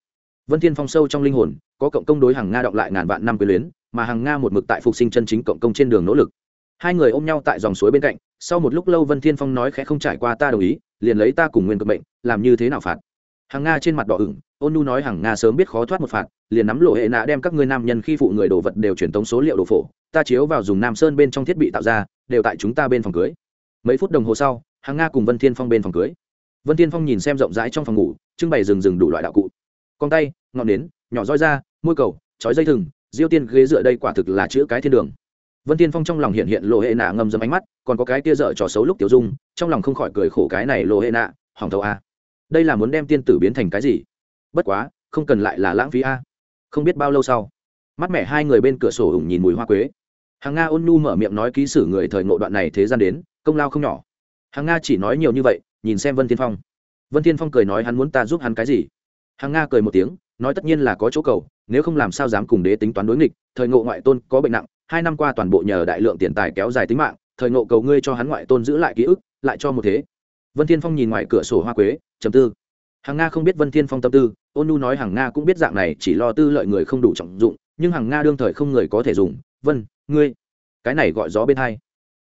Vân thiên phong sâu trong linh hồn, có cộng công đối hàng nga động lại ngàn vạn năm quyền luyến, mà hàng nga một mực tại phục sinh chân chính cộng công trên đường nỗ lực. Hai người ôm nhau tại dòng suối bên cạnh, sau một lúc lâu vân thiên phong nói khẽ không trải qua ta đồng ý liền lấy ta cùng nguyên cực mệnh, làm như thế nào phạt? Hàng nga trên mặt đỏ ửng, ôn nu nói hàng nga sớm biết khó thoát một phạt, liền nắm lộ hệ nạ đem các ngươi nam nhân khi phụ người đồ vật đều truyền tống số liệu đồ phổ, ta chiếu vào dùng nam sơn bên trong thiết bị tạo ra, đều tại chúng ta bên phòng cưới. Mấy phút đồng hồ sau, hàng nga cùng vân thiên phong bên phòng cưới. Vân thiên phong nhìn xem rộng rãi trong phòng ngủ, trưng bày rừng rừng đủ loại đạo cụ. Con tay, ngọn nến, nhỏ roi da môi cầu, chói dây thừng, diêu tiên ghế dựa đây quả thực là chữ cái thiên đường vân tiên phong trong lòng hiện hiện lộ hệ nạ ngầm dâm ánh mắt, còn có cái tia dở trò xấu lúc tiểu dung, trong lòng không khỏi cười khổ cái này lộ hệ nạ, hỏng thầu a. Đây là muốn đem tiên tử biến thành cái gì? Bất quá, không cần lại là lãng phí a. Không biết bao lâu sau, mắt mẹ hai người bên cửa sổ ủng nhìn mùi hoa quế. Hàng nga ôn nu mở miệng nói ký sử người thời ngộ đoạn này thế gian đến, công lao không nhỏ. Hàng nga chỉ nói nhiều như vậy, nhìn xem vân tiên phong. Vân tiên phong cười nói hắn muốn ta giúp hắn cái gì? Hàng nga cười một tiếng, nói tất nhiên là có chỗ cầu, nếu không làm sao dám cùng đế tính toán đối nghịch, thời ngộ ngoại tôn có bệnh nặng hai năm qua toàn bộ nhờ đại lượng tiền tài kéo dài tính mạng, thời ngộ cầu ngươi cho hắn ngoại tôn giữ lại ký ức, lại cho một thế. Vân thiên phong nhìn ngoài cửa sổ hoa quế, trầm tư. Hàng nga không biết vân thiên phong tâm tư, ôn nu nói hàng nga cũng biết dạng này chỉ lo tư lợi người không đủ trọng dụng, nhưng hàng nga đương thời không người có thể dùng. Vân, ngươi, cái này gọi gió bên hai.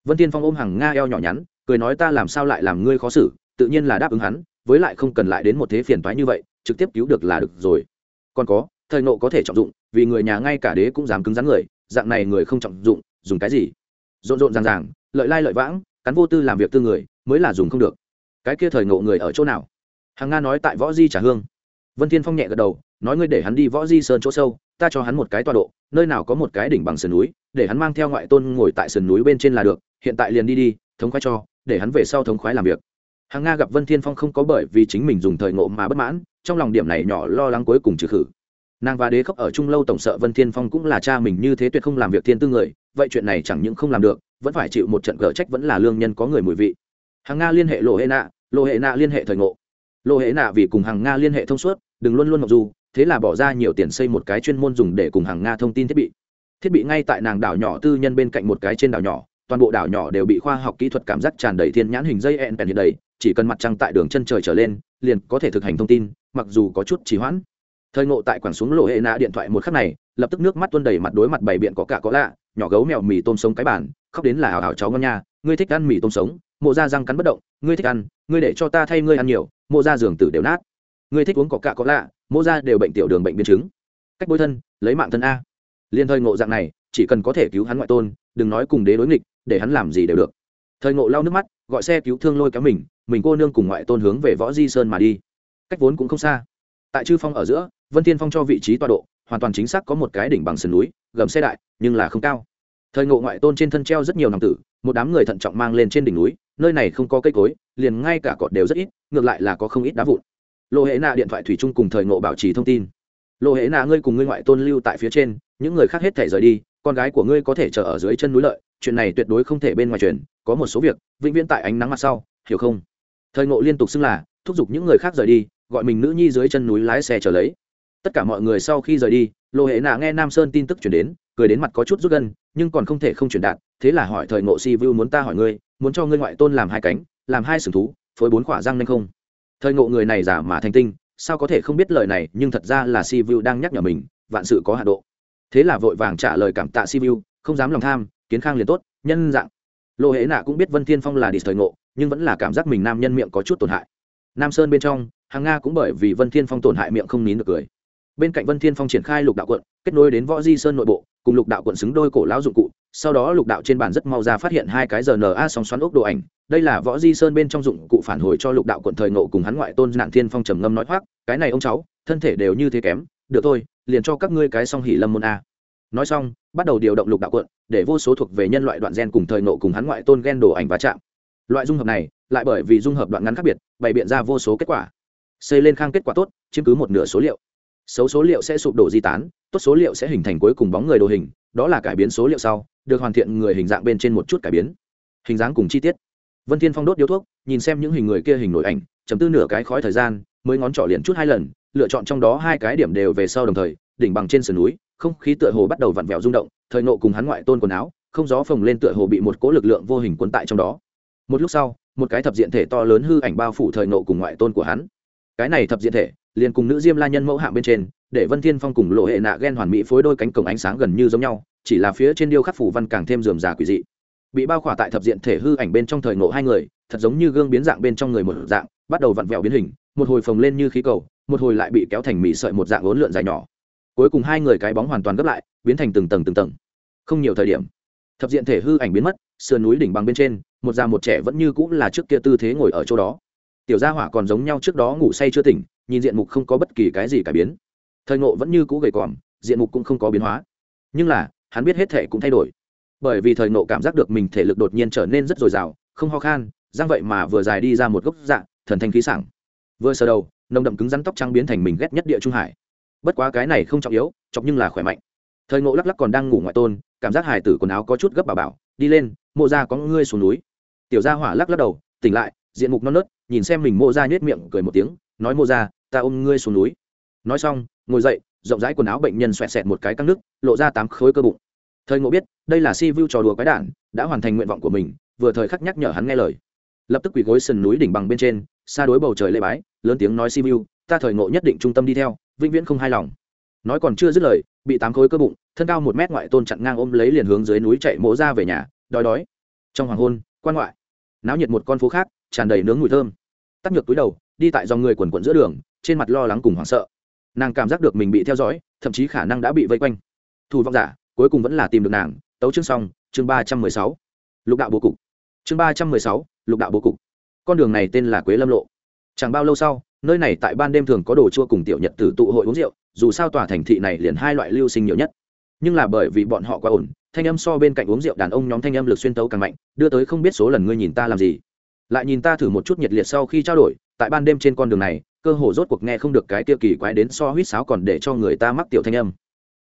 Vân thiên phong ôm hàng nga eo nhỏ nhắn, cười nói ta làm sao lại làm ngươi khó xử, tự nhiên là đáp ứng hắn, với lại không cần lại đến một thế phiền toái như vậy, trực tiếp cứu được là được rồi. Còn có, thời nộ có thể trọng dụng, vì người nhà ngay cả đế cũng dám cứng rắn người dạng này người không trọng dụng, dùng cái gì? Rộn rộn ràng ràng, lợi lai lợi vãng, cắn vô tư làm việc tư người, mới là dùng không được. Cái kia thời ngộ người ở chỗ nào? Hàng nga nói tại võ di trà hương. Vân thiên phong nhẹ gật đầu, nói ngươi để hắn đi võ di sơn chỗ sâu, ta cho hắn một cái tọa độ, nơi nào có một cái đỉnh bằng sườn núi, để hắn mang theo ngoại tôn ngồi tại sườn núi bên trên là được, hiện tại liền đi đi, thống khoái cho, để hắn về sau thống khoái làm việc. Hàng nga gặp vân thiên phong không có bởi vì chính mình dùng thời ngộ mà bất mãn, trong lòng điểm này nhỏ lo lắng cuối cùng trừ khử nàng và đế khóc ở chung lâu tổng sợ vân thiên phong cũng là cha mình như thế tuyệt không làm việc thiên tư người, vậy chuyện này chẳng những không làm được, vẫn phải chịu một trận gỡ trách vẫn là lương nhân có người mùi vị. Hàng nga liên hệ lộ hệ nạ lộ hệ nạ liên hệ thời ngộ. Lộ hệ nạ vì cùng hàng nga liên hệ thông suốt, đừng luôn luôn mặc dù thế là bỏ ra nhiều tiền xây một cái chuyên môn dùng để cùng hàng nga thông tin thiết bị. Thiết bị ngay tại nàng đảo nhỏ tư nhân bên cạnh một cái trên đảo nhỏ, toàn bộ đảo nhỏ đều bị khoa học kỹ thuật cảm giác tràn đầy thiên nhãn hình dây ẹn bèn hiện đầy, chỉ cần mặt trăng tại đường chân trời trở lên, liền có thể thực hành thông tin, mặc dù có chút trì hoãn thời ngộ tại quảng xuống lộ hệ nạ điện thoại một khắc này, lập tức nước mắt tuôn đầy mặt đối mặt bày biện có cả có lạ, nhỏ gấu mèo mì tôm sống cái bản khóc đến là hào hào cháu ngon nha, ngươi thích ăn mì tôm sống, mộ ra răng cắn bất động, ngươi thích ăn, ngươi để cho ta thay ngươi ăn nhiều, mộ ra giường tử đều nát. Ngươi thích uống có cả có lạ, mộ ra đều bệnh tiểu đường bệnh biến chứng. Cách bối thân, lấy mạng thân a. Liên thời ngộ dạng này, chỉ cần có thể cứu hắn ngoại tôn, đừng nói cùng đế đối nghịch, để hắn làm gì đều được. Thời ngộ lau nước mắt, gọi xe cứu thương lôi kéo mình mình cô nương cùng ngoại tôn hướng về võ di sơn mà đi. Cách vốn cũng không xa. Tại chư phong ở giữa vân thiên phong cho vị trí tọa độ, hoàn toàn chính xác có một cái đỉnh bằng sườn núi, gầm xe đại, nhưng là không cao. Thời ngộ ngoại tôn trên thân treo rất nhiều nam tử, một đám người thận trọng mang lên trên đỉnh núi, nơi này không có cây cối, liền ngay cả cọt đều rất ít, ngược lại là có không ít đá vụn. Lô hễ nạ điện thoại thủy chung cùng thời ngộ bảo trì thông tin. Lô hễ nạ ngươi cùng ngươi ngoại tôn lưu tại phía trên, những người khác hết thể rời đi, con gái của ngươi có thể chờ ở dưới chân núi lợi, chuyện này tuyệt đối không thể bên ngoài truyền, có một số việc, vĩnh viễn tại ánh nắng mặt sau, hiểu không? Thời ngộ liên tục xưng là, thúc giục những người khác rời đi, gọi mình nữ nhi dưới chân núi lái xe chờ lấy tất cả mọi người sau khi rời đi lộ hệ nạ nghe nam sơn tin tức chuyển đến, cười đến mặt có chút rút gân nhưng còn không thể không chuyển đạt, thế là hỏi thời ngộ si vu muốn ta hỏi ngươi, muốn cho ngươi ngoại tôn làm hai cánh, làm hai sừng thú, phối bốn khỏa răng nên không? Thời ngộ người này giả mà thành tinh, sao có thể không biết lời này, nhưng thật ra là si vu đang nhắc nhở mình, vạn sự có hạ độ. Thế là vội vàng trả lời cảm tạ si vu không dám lòng tham, kiến khang liền tốt, nhân dạng. Lộ hệ nạ cũng biết vân thiên phong là đi thời ngộ, nhưng vẫn là cảm giác mình nam nhân miệng có chút tổn hại. Nam sơn bên trong hàng nga cũng bởi vì vân thiên phong tổn hại miệng không nín được cười bên cạnh vân thiên phong triển khai lục đạo quận, kết nối đến võ di sơn nội bộ, cùng lục đạo quận xứng đôi cổ lão dụng cụ, sau đó lục đạo trên bàn rất mau ra phát hiện hai cái rna song xoắn ốc đồ ảnh. Đây là võ di sơn bên trong dụng cụ phản hồi cho lục đạo quận thời nộ cùng hắn ngoại tôn nạn thiên phong trầm ngâm nói hoác cái này ông cháu, thân thể đều như thế kém, được thôi, liền cho các ngươi cái song hỉ lâm môn a. Nói xong, bắt đầu điều động lục đạo quận, để vô số thuộc về nhân loại đoạn gen cùng thời nộ cùng hắn ngoại tôn gen đồ ảnh va chạm. Loại dung hợp này, lại bởi vì dung hợp đoạn ngắn khác biệt, bày biện ra vô số kết quả. Xây lên khang kết quả tốt, chiếm cứ một nửa số liệu xấu số liệu sẽ sụp đổ di tán, tốt số liệu sẽ hình thành cuối cùng bóng người đồ hình, đó là cải biến số liệu sau, được hoàn thiện người hình dạng bên trên một chút cải biến. Hình dáng cùng chi tiết. Vân thiên phong đốt điếu thuốc, nhìn xem những hình người kia hình nổi ảnh, chấm tư nửa cái khói thời gian, mới ngón trỏ liền chút hai lần, lựa chọn trong đó hai cái điểm đều về sau đồng thời, đỉnh bằng trên sườn núi, không khí tựa hồ bắt đầu vặn vẹo rung động, thời nộ cùng hắn ngoại tôn quần áo, không gió phồng lên tựa hồ bị một cỗ lực lượng vô hình quân tại trong đó. Một lúc sau, một cái thập diện thể to lớn hư ảnh bao phủ thời nộ cùng ngoại tôn của hắn. Cái này thập diện thể liền cùng nữ diêm la nhân mẫu hạng bên trên, để vân thiên phong cùng lộ hệ nạ ghen hoàn mỹ phối đôi cánh cổng ánh sáng gần như giống nhau, chỉ là phía trên điêu khắc phủ văn càng thêm rườm rà quỷ dị. Bị bao khỏa tại thập diện thể hư ảnh bên trong thời nộ hai người, thật giống như gương biến dạng bên trong người một dạng, bắt đầu vặn vẹo biến hình, một hồi phồng lên như khí cầu, một hồi lại bị kéo thành mị sợi một dạng ốn lượn dài nhỏ. Cuối cùng hai người cái bóng hoàn toàn gấp lại, biến thành từng tầng từng tầng. Không nhiều thời điểm, thập diện thể hư ảnh biến mất, sườn núi đỉnh bằng bên trên, một già một trẻ vẫn như cũng là trước kia tư thế ngồi ở chỗ đó. Tiểu gia hỏa còn giống nhau trước đó ngủ say chưa tỉnh nhìn diện mục không có bất kỳ cái gì cải biến. Thời ngộ vẫn như cũ gầy còm, diện mục cũng không có biến hóa. Nhưng là, hắn biết hết thể cũng thay đổi. Bởi vì thời ngộ cảm giác được mình thể lực đột nhiên trở nên rất dồi dào, không ho khan giang vậy mà vừa dài đi ra một gốc dạng thần thanh khí sảng. Vừa sờ đầu, nồng đậm cứng rắn tóc trắng biến thành mình ghét nhất địa trung hải. Bất quá cái này không trọng yếu, chọc nhưng là khỏe mạnh. Thời ngộ lắc lắc còn đang ngủ ngoại tôn, cảm giác hài tử quần áo có chút gấp bà bảo, đi lên, mộ ra có ngươi xuống núi. Tiểu gia hỏa lắc lắc đầu, tỉnh lại, diện mục non nớt, nhìn xem mình mộ ra nhét miệng, cười một tiếng, nói mộ ra ta ôm ngươi xuống núi. Nói xong, ngồi dậy, rộng rãi quần áo bệnh nhân xoẹt xẹt một cái căng nước, lộ ra tám khối cơ bụng. Thời ngộ biết, đây là si vu trò đùa quái đản, đã hoàn thành nguyện vọng của mình, vừa thời khắc nhắc nhở hắn nghe lời. Lập tức quỳ gối sườn núi đỉnh bằng bên trên, xa đối bầu trời lê bái, lớn tiếng nói si vu, ta thời ngộ nhất định trung tâm đi theo, vĩnh viễn không hài lòng. Nói còn chưa dứt lời, bị tám khối cơ bụng, thân cao một mét ngoại tôn chặn ngang ôm lấy liền hướng dưới núi chạy mỗ ra về nhà, đói đói. Trong hoàng hôn, quan ngoại, náo nhiệt một con phố khác, tràn đầy nướng mùi thơm. Tắc nhược túi đầu, đi tại dòng người quần quận giữa đường trên mặt lo lắng cùng hoảng sợ. Nàng cảm giác được mình bị theo dõi, thậm chí khả năng đã bị vây quanh. Thủ vọng giả, cuối cùng vẫn là tìm được nàng. Tấu chương xong, chương ba trăm mười sáu. Lục đạo bố cục. Chương ba trăm mười sáu, lục đạo bố cục. Con đường này tên là quế lâm lộ. Chẳng bao lâu sau, nơi này tại ban đêm thường có đồ chua cùng tiểu nhật tử tụ hội uống rượu, dù sao tòa thành thị này liền hai loại lưu sinh nhiều nhất. Nhưng là bởi vì bọn họ quá ổn, thanh âm so bên cạnh uống rượu đàn ông nhóm thanh âm lực xuyên tấu càng mạnh, đưa tới không biết số lần ngươi nhìn ta làm gì. Lại nhìn ta thử một chút nhiệt liệt sau khi trao đổi, tại ban đêm trên con đường này cơ hồ rốt cuộc nghe không được cái tiêu kỳ quái đến so huýt sáo còn để cho người ta mắc tiểu thanh âm.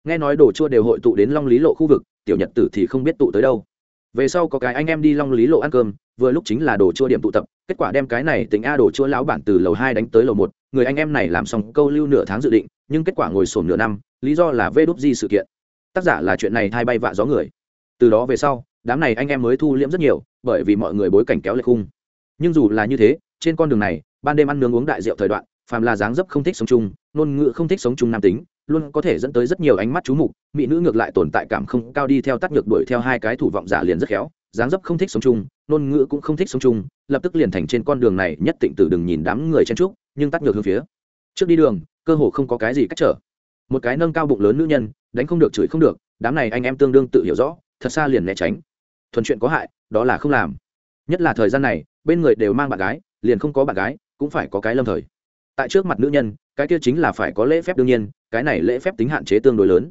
Nghe nói đồ chua đều hội tụ đến long lý lộ khu vực, tiểu nhật tử thì không biết tụ tới đâu. Về sau có cái anh em đi long lý lộ ăn cơm, vừa lúc chính là đồ chua điểm tụ tập, kết quả đem cái này tính a đồ chua lão bản từ lầu hai đánh tới lầu một, người anh em này làm xong câu lưu nửa tháng dự định, nhưng kết quả ngồi sổm nửa năm, lý do là vê đúc di sự kiện. Tác giả là chuyện này thay bay vạ gió người. Từ đó về sau, đám này anh em mới thu liễm rất nhiều, bởi vì mọi người bối cảnh kéo lệ khung. Nhưng dù là như thế, trên con đường này ban đêm ăn nướng uống đại rượu thời đoạn, phàm là dáng dấp không thích sống chung, ngôn ngữ không thích sống chung nam tính, luôn có thể dẫn tới rất nhiều ánh mắt chú mục, mỹ nữ ngược lại tồn tại cảm không cao đi theo tác nhược đuổi theo hai cái thủ vọng giả liền rất khéo, dáng dấp không thích sống chung, ngôn ngữ cũng không thích sống chung, lập tức liền thành trên con đường này nhất định từ đừng nhìn đám người chen trúc nhưng tác nhược hướng phía. Trước đi đường, cơ hồ không có cái gì cách trở. Một cái nâng cao bụng lớn nữ nhân, đánh không được, chửi không được, đám này anh em tương đương tự hiểu rõ, thật xa liền né tránh. Thuần chuyện có hại, đó là không làm. Nhất là thời gian này, bên người đều mang bạn gái, liền không có bạn gái cũng phải có cái lâm thời. Tại trước mặt nữ nhân, cái kia chính là phải có lễ phép đương nhiên, cái này lễ phép tính hạn chế tương đối lớn.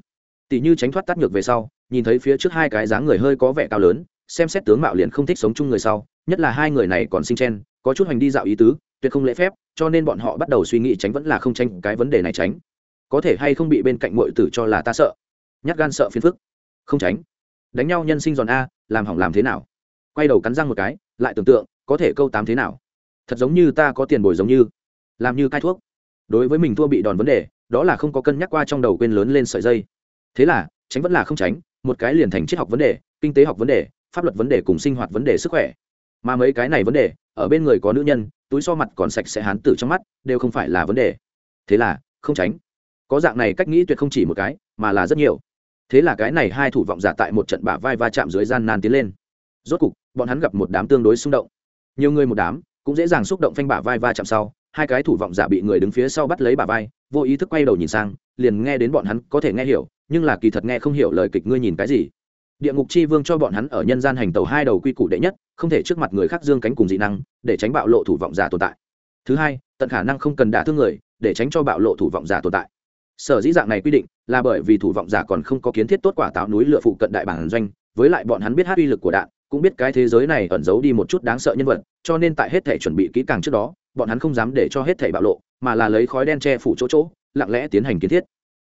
Tỷ như tránh thoát tắt ngược về sau, nhìn thấy phía trước hai cái dáng người hơi có vẻ cao lớn, xem xét tướng mạo liền không thích sống chung người sau, nhất là hai người này còn sinh chen, có chút hành đi dạo ý tứ, tuyệt không lễ phép, cho nên bọn họ bắt đầu suy nghĩ tránh vẫn là không tranh cái vấn đề này tránh. Có thể hay không bị bên cạnh mọi tử cho là ta sợ. Nhát gan sợ phiền phức. Không tránh. Đánh nhau nhân sinh giòn a, làm hỏng làm thế nào? Quay đầu cắn răng một cái, lại tưởng tượng, có thể câu tám thế nào? Thật giống như ta có tiền bồi giống như. Làm như cai thuốc. Đối với mình thua bị đòn vấn đề, đó là không có cân nhắc qua trong đầu quên lớn lên sợi dây. Thế là, tránh vẫn là không tránh, một cái liền thành triết học vấn đề, kinh tế học vấn đề, pháp luật vấn đề cùng sinh hoạt vấn đề sức khỏe. Mà mấy cái này vấn đề, ở bên người có nữ nhân, túi so mặt còn sạch sẽ hán tử trong mắt, đều không phải là vấn đề. Thế là, không tránh. Có dạng này cách nghĩ tuyệt không chỉ một cái, mà là rất nhiều. Thế là cái này hai thủ vọng giả tại một trận bả vai va chạm dưới gian nan tiến lên. Rốt cục, bọn hắn gặp một đám tương đối xung động. Nhiều người một đám cũng dễ dàng xúc động phanh bả vai va chạm sau, hai cái thủ vọng giả bị người đứng phía sau bắt lấy bả vai, vô ý thức quay đầu nhìn sang, liền nghe đến bọn hắn có thể nghe hiểu, nhưng là kỳ thật nghe không hiểu lời kịch ngươi nhìn cái gì. Địa ngục chi vương cho bọn hắn ở nhân gian hành tàu hai đầu quy củ đệ nhất, không thể trước mặt người khác dương cánh cùng dị năng, để tránh bạo lộ thủ vọng giả tồn tại. Thứ hai, tận khả năng không cần đả thương người, để tránh cho bạo lộ thủ vọng giả tồn tại. Sở dĩ dạng này quy định, là bởi vì thủ vọng giả còn không có kiến thiết tốt quả táo núi lửa phụ cận đại bản doanh, với lại bọn hắn biết hát uy lực của đạn cũng biết cái thế giới này ẩn giấu đi một chút đáng sợ nhân vật, cho nên tại hết thể chuẩn bị kỹ càng trước đó, bọn hắn không dám để cho hết thể bạo lộ, mà là lấy khói đen che phủ chỗ chỗ, lặng lẽ tiến hành kiến thiết.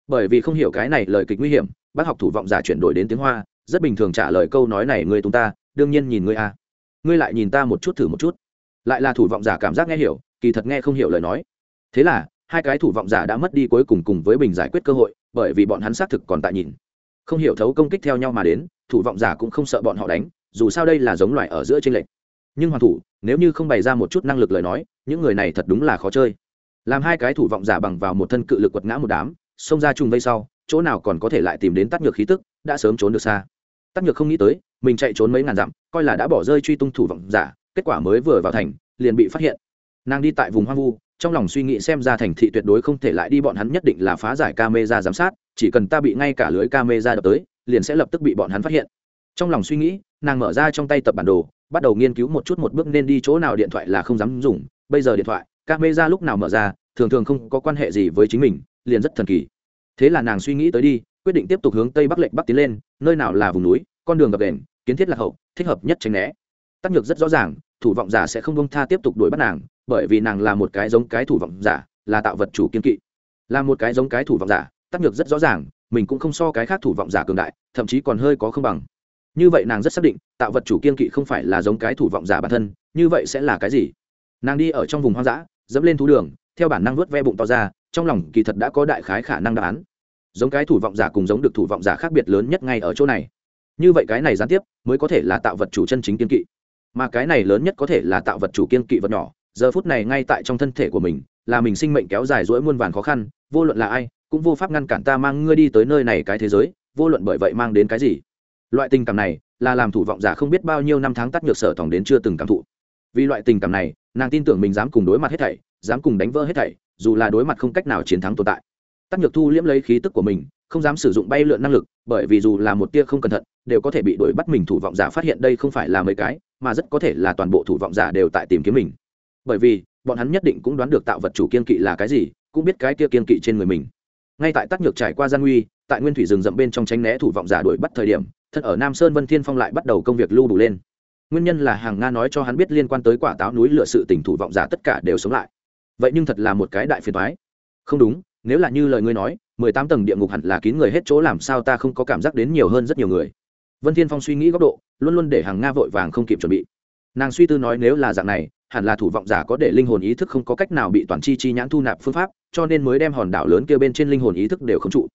Bởi vì không hiểu cái này lời kịch nguy hiểm, bác học thủ vọng giả chuyển đổi đến tiếng hoa, rất bình thường trả lời câu nói này người tung ta, đương nhiên nhìn ngươi a. Ngươi lại nhìn ta một chút thử một chút. Lại là thủ vọng giả cảm giác nghe hiểu, kỳ thật nghe không hiểu lời nói. Thế là, hai cái thủ vọng giả đã mất đi cuối cùng cùng với bình giải quyết cơ hội, bởi vì bọn hắn xác thực còn tại nhìn. Không hiểu thấu công kích theo nhau mà đến, thủ vọng giả cũng không sợ bọn họ đánh dù sao đây là giống loài ở giữa tranh lệch. Nhưng hoàng thủ, nếu như không bày ra một chút năng lực lời nói, những người này thật đúng là khó chơi. Làm hai cái thủ vọng giả bằng vào một thân cự lực quật ngã một đám, xông ra trùng vây sau, chỗ nào còn có thể lại tìm đến tắt nhược khí tức, đã sớm trốn được xa. Tắt nhược không nghĩ tới, mình chạy trốn mấy ngàn dặm, coi là đã bỏ rơi truy tung thủ vọng giả, kết quả mới vừa vào thành, liền bị phát hiện. Nàng đi tại vùng hoang vu, trong lòng suy nghĩ xem ra thành thị tuyệt đối không thể lại đi bọn hắn nhất định là phá giải camera giám sát, chỉ cần ta bị ngay cả lưới camera đập tới, liền sẽ lập tức bị bọn hắn phát hiện trong lòng suy nghĩ, nàng mở ra trong tay tập bản đồ, bắt đầu nghiên cứu một chút một bước nên đi chỗ nào điện thoại là không dám dùng. Bây giờ điện thoại, camera lúc nào mở ra, thường thường không có quan hệ gì với chính mình, liền rất thần kỳ. Thế là nàng suy nghĩ tới đi, quyết định tiếp tục hướng tây bắc lệnh bắc tiến lên, nơi nào là vùng núi, con đường gập đền, kiến thiết lạc hậu, thích hợp nhất tránh né. Tác nhược rất rõ ràng, thủ vọng giả sẽ không bông tha tiếp tục đuổi bắt nàng, bởi vì nàng là một cái giống cái thủ vọng giả, là tạo vật chủ kiên kỵ. Là một cái giống cái thủ vọng giả tác nhược rất rõ ràng, mình cũng không so cái khác thủ vọng giả cường đại, thậm chí còn hơi có không bằng như vậy nàng rất xác định, tạo vật chủ kiên kỵ không phải là giống cái thủ vọng giả bản thân, như vậy sẽ là cái gì? Nàng đi ở trong vùng hoang dã, dẫm lên thú đường, theo bản năng vớt ve bụng to ra, trong lòng kỳ thật đã có đại khái khả năng đáp án. Giống cái thủ vọng giả cùng giống được thủ vọng giả khác biệt lớn nhất ngay ở chỗ này. Như vậy cái này gián tiếp, mới có thể là tạo vật chủ chân chính kiên kỵ. Mà cái này lớn nhất có thể là tạo vật chủ kiên kỵ vật nhỏ, giờ phút này ngay tại trong thân thể của mình, là mình sinh mệnh kéo dài rỗi muôn vàn khó khăn, vô luận là ai, cũng vô pháp ngăn cản ta mang ngươi đi tới nơi này cái thế giới, vô luận bởi vậy mang đến cái gì loại tình cảm này là làm thủ vọng giả không biết bao nhiêu năm tháng tắt nhược sở tòng đến chưa từng cảm thụ. Vì loại tình cảm này, nàng tin tưởng mình dám cùng đối mặt hết thảy, dám cùng đánh vỡ hết thảy, dù là đối mặt không cách nào chiến thắng tồn tại. Tắt nhược thu liễm lấy khí tức của mình, không dám sử dụng bay lượn năng lực, bởi vì dù là một tia không cẩn thận, đều có thể bị đuổi bắt mình thủ vọng giả phát hiện đây không phải là mấy cái, mà rất có thể là toàn bộ thủ vọng giả đều tại tìm kiếm mình. Bởi vì, bọn hắn nhất định cũng đoán được tạo vật chủ kiên kỵ là cái gì, cũng biết cái tia kiên kỵ trên người mình. Ngay tại tắt nhược trải qua gian nguy, tại nguyên thủy rừng rậm bên trong tránh né thủ vọng giả đuổi bắt thời điểm thật ở nam sơn vân thiên phong lại bắt đầu công việc lưu đủ lên. Nguyên nhân là hàng nga nói cho hắn biết liên quan tới quả táo núi lựa sự tỉnh thủ vọng giả tất cả đều sống lại. Vậy nhưng thật là một cái đại phiền toái. Không đúng, nếu là như lời ngươi nói, mười tám tầng địa ngục hẳn là kín người hết chỗ, làm sao ta không có cảm giác đến nhiều hơn rất nhiều người? Vân thiên phong suy nghĩ góc độ, luôn luôn để hàng nga vội vàng không kịp chuẩn bị. Nàng suy tư nói nếu là dạng này, hẳn là thủ vọng giả có để linh hồn ý thức không có cách nào bị toàn chi chi nhãn thu nạp phương pháp, cho nên mới đem hòn đảo lớn kia bên trên linh hồn ý thức đều không trụ.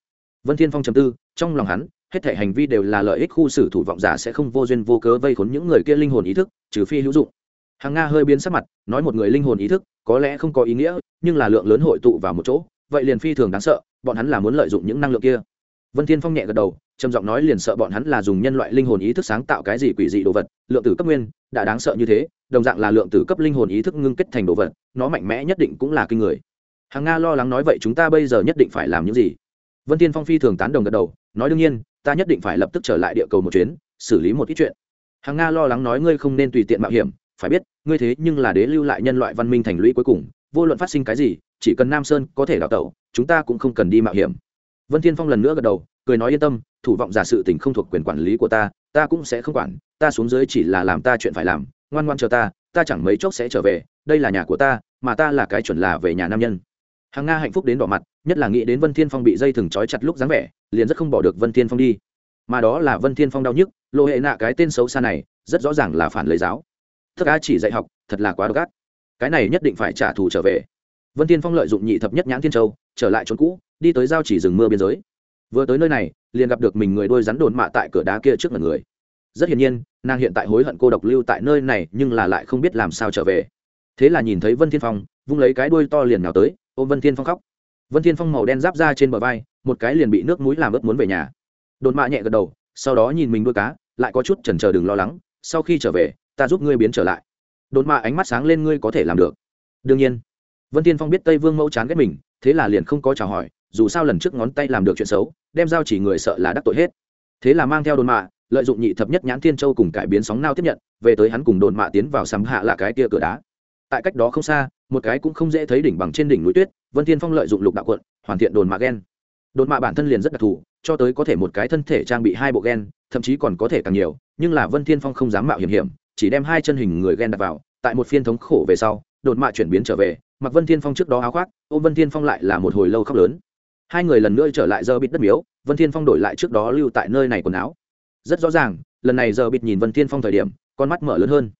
Vân thiên phong trầm tư, trong lòng hắn hết thể hành vi đều là lợi ích khu xử thủ vọng giả sẽ không vô duyên vô cớ vây khốn những người kia linh hồn ý thức, trừ phi hữu dụng. Hàng nga hơi biến sắc mặt, nói một người linh hồn ý thức, có lẽ không có ý nghĩa, nhưng là lượng lớn hội tụ vào một chỗ, vậy liền phi thường đáng sợ, bọn hắn là muốn lợi dụng những năng lượng kia. Vân thiên phong nhẹ gật đầu, trầm giọng nói liền sợ bọn hắn là dùng nhân loại linh hồn ý thức sáng tạo cái gì quỷ dị đồ vật, lượng tử cấp nguyên, đã đáng sợ như thế, đồng dạng là lượng tử cấp linh hồn ý thức ngưng kết thành đồ vật, nó mạnh mẽ nhất định cũng là kinh người. Hàng nga lo lắng nói vậy chúng ta bây giờ nhất định phải làm những gì? Vân thiên phong phi thường tán đồng gật đầu nói đương nhiên, ta nhất định phải lập tức trở lại địa cầu một chuyến, xử lý một ít chuyện. Hàng nga lo lắng nói ngươi không nên tùy tiện mạo hiểm, phải biết, ngươi thế nhưng là đế lưu lại nhân loại văn minh thành lũy cuối cùng, vô luận phát sinh cái gì, chỉ cần nam sơn có thể đào tẩu, chúng ta cũng không cần đi mạo hiểm. Vân thiên phong lần nữa gật đầu, cười nói yên tâm, thủ vọng giả sự tình không thuộc quyền quản lý của ta ta cũng sẽ không quản, ta xuống dưới chỉ là làm ta chuyện phải làm, ngoan ngoan chờ ta ta chẳng mấy chốc sẽ trở về, đây là nhà của ta, mà ta là cái chuẩn là về nhà nam nhân hàng nga hạnh phúc đến đỏ mặt, nhất là nghĩ đến vân thiên phong bị dây thừng trói chặt lúc dáng vẻ, liền rất không bỏ được vân thiên phong đi. Mà đó là vân thiên phong đau nhức lộ hệ nạ cái tên xấu xa này, rất rõ ràng là phản lời giáo. Thức a chỉ dạy học, thật là quá độc ác. Cái này nhất định phải trả thù trở về. Vân thiên phong lợi dụng nhị thập nhất nhãn thiên châu, trở lại chốn cũ, đi tới giao chỉ rừng mưa biên giới. Vừa tới nơi này, liền gặp được mình người đôi rắn đồn mạ tại cửa đá kia trước mặt người. Rất hiển nhiên, nàng hiện tại hối hận cô độc lưu tại nơi này, nhưng là lại không biết làm sao trở về. Thế là nhìn thấy vân thiên phong, vung lấy cái đuôi to liền nào tới ôm vân thiên phong khóc. Vân thiên phong màu đen giáp ra trên bờ vai, một cái liền bị nước mũi làm ướt muốn về nhà. Đồn mạ nhẹ gật đầu, sau đó nhìn mình đuôi cá, lại có chút chần chờ đừng lo lắng, sau khi trở về, ta giúp ngươi biến trở lại. Đồn mạ ánh mắt sáng lên ngươi có thể làm được. Đương nhiên, vân thiên phong biết tây vương mẫu chán ghét mình, thế là liền không có chào hỏi, dù sao lần trước ngón tay làm được chuyện xấu, đem giao chỉ người sợ là đắc tội hết. Thế là mang theo đồn mạ, lợi dụng nhị thập nhất nhãn thiên châu cùng cải biến sóng nao tiếp nhận, về tới hắn cùng đồn mạ tiến vào sắm hạ là cái kia cửa đá. Tại cách đó không xa một cái cũng không dễ thấy đỉnh bằng trên đỉnh núi tuyết, vân thiên phong lợi dụng lục đạo quận, hoàn thiện đồn mạ gen. Đồn mạ bản thân liền rất đặc thù, cho tới có thể một cái thân thể trang bị hai bộ gen, thậm chí còn có thể càng nhiều, nhưng là vân thiên phong không dám mạo hiểm hiểm, chỉ đem hai chân hình người gen đặt vào, tại một phiên thống khổ về sau, đồn mạ chuyển biến trở về, mặc vân thiên phong trước đó áo khoác, ôm vân thiên phong lại là một hồi lâu khóc lớn. Hai người lần nữa trở lại giờ bịt đất miếu, vân thiên phong đổi lại trước đó lưu tại nơi này quần áo. Rất rõ ràng, lần này giờ bịt nhìn vân thiên phong thời điểm, con mắt mở lớn hơn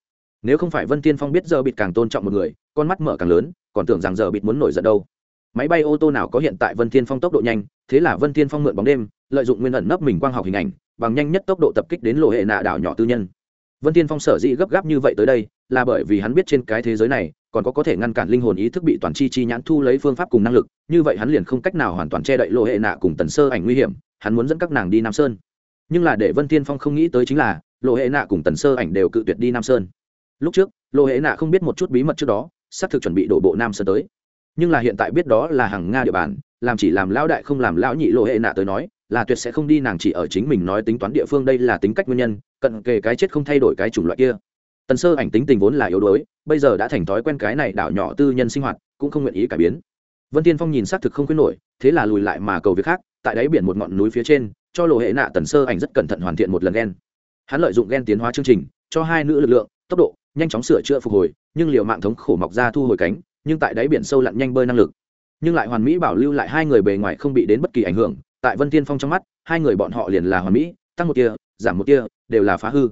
nếu không phải vân thiên phong biết giờ bịt càng tôn trọng một người, con mắt mở càng lớn, còn tưởng rằng giờ bịt muốn nổi giận đâu. Máy bay ô tô nào có hiện tại vân thiên phong tốc độ nhanh, thế là vân thiên phong mượn bóng đêm, lợi dụng nguyên ẩn nấp mình quang học hình ảnh, bằng nhanh nhất tốc độ tập kích đến lộ hệ nạ đảo nhỏ tư nhân. Vân thiên phong sở dĩ gấp gáp như vậy tới đây, là bởi vì hắn biết trên cái thế giới này, còn có có thể ngăn cản linh hồn ý thức bị toàn chi chi nhãn thu lấy phương pháp cùng năng lực, như vậy hắn liền không cách nào hoàn toàn che đậy lộ hệ nạ cùng tần sơ ảnh nguy hiểm, hắn muốn dẫn các nàng đi nam sơn. Nhưng là để vân thiên phong không nghĩ tới chính là, lộ hệ nạ cùng tần sơ ảnh đều cự tuyệt đi nam sơn lúc trước, lô hệ nạ không biết một chút bí mật trước đó, xác thực chuẩn bị đổ bộ nam sơn tới. Nhưng là hiện tại biết đó là hàng nga địa bàn, làm chỉ làm lão đại không làm lão nhị lô hệ nạ tới nói, là tuyệt sẽ không đi nàng chỉ ở chính mình nói tính toán địa phương đây là tính cách nguyên nhân, cận kề cái chết không thay đổi cái chủng loại kia. Tần sơ ảnh tính tình vốn là yếu đuối, bây giờ đã thành thói quen cái này đảo nhỏ tư nhân sinh hoạt, cũng không nguyện ý cải biến. Vân tiên phong nhìn xác thực không khuyến nổi, thế là lùi lại mà cầu việc khác, tại đáy biển một ngọn núi phía trên, cho lộ hệ nạ tần sơ ảnh rất cẩn thận hoàn thiện một lần ghen hắn lợi dụng ghen tiến hóa chương trình, cho hai nữ lực lượng, tốc độ nhanh chóng sửa chữa phục hồi, nhưng liều mạng thống khổ mọc ra thu hồi cánh, nhưng tại đáy biển sâu lặn nhanh bơi năng lực. Nhưng lại hoàn mỹ bảo lưu lại hai người bề ngoài không bị đến bất kỳ ảnh hưởng, tại vân tiên phong trong mắt, hai người bọn họ liền là hoàn mỹ, tăng một tia, giảm một tia, đều là phá hư.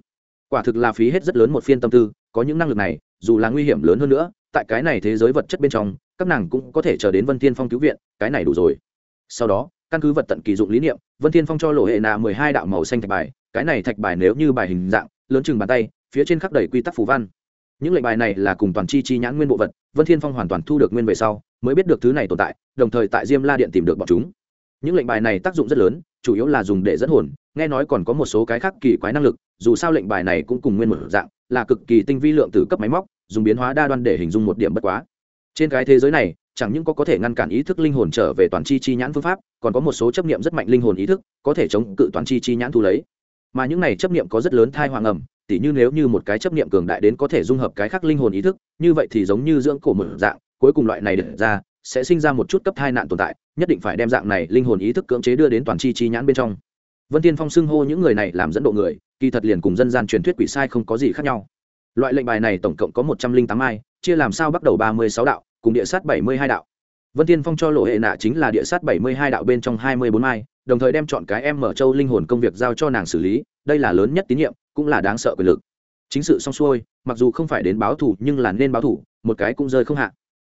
Quả thực là phí hết rất lớn một phiên tâm tư, có những năng lực này, dù là nguy hiểm lớn hơn nữa, tại cái này thế giới vật chất bên trong, các nàng cũng có thể chờ đến vân thiên phong cứu viện, cái này đủ rồi. Sau đó, căn cứ vật tận kỳ dụng lý niệm, vân thiên phong cho lộ hệ nạ mười hai đạo màu xanh thạch bài, cái này thạch bài nếu như bài hình dạng, lớn chừng bàn tay phía trên khắc đầy quy tắc phù văn. Những lệnh bài này là cùng toàn chi chi nhãn nguyên bộ vật, vân thiên phong hoàn toàn thu được nguyên về sau, mới biết được thứ này tồn tại, đồng thời tại diêm la điện tìm được bọn chúng. Những lệnh bài này tác dụng rất lớn, chủ yếu là dùng để dẫn hồn, nghe nói còn có một số cái khác kỳ quái năng lực, dù sao lệnh bài này cũng cùng nguyên một dạng, là cực kỳ tinh vi lượng từ cấp máy móc, dùng biến hóa đa đoan để hình dung một điểm bất quá. Trên cái thế giới này, chẳng những có có thể ngăn cản ý thức linh hồn trở về toàn chi chi nhãn phương pháp, còn có một số chấp niệm rất mạnh linh hồn ý thức, có thể chống cự toàn chi chi nhãn thu lấy. Mà những này chấp niệm có rất lớn thai hoàng ẩm tỉ như nếu như một cái chấp niệm cường đại đến có thể dung hợp cái khác linh hồn ý thức, như vậy thì giống như dưỡng cổ một dạng, cuối cùng loại này được ra, sẽ sinh ra một chút cấp thai nạn tồn tại, nhất định phải đem dạng này linh hồn ý thức cưỡng chế đưa đến toàn chi chi nhãn bên trong. Vân tiên phong xưng hô những người này làm dẫn độ người, kỳ thật liền cùng dân gian truyền thuyết quỷ sai không có gì khác nhau. Loại lệnh bài này tổng cộng có một trăm linh tám mai, chia làm sao bắt đầu ba mươi sáu đạo, cùng địa sát bảy mươi hai đạo vân tiên phong cho lộ hệ nạ chính là địa sát bảy mươi hai đạo bên trong hai mươi bốn mai đồng thời đem chọn cái em mở châu linh hồn công việc giao cho nàng xử lý đây là lớn nhất tín nhiệm cũng là đáng sợ quyền lực. Chính sự xong xuôi mặc dù không phải đến báo thủ nhưng là nên báo thủ một cái cũng rơi không hạ.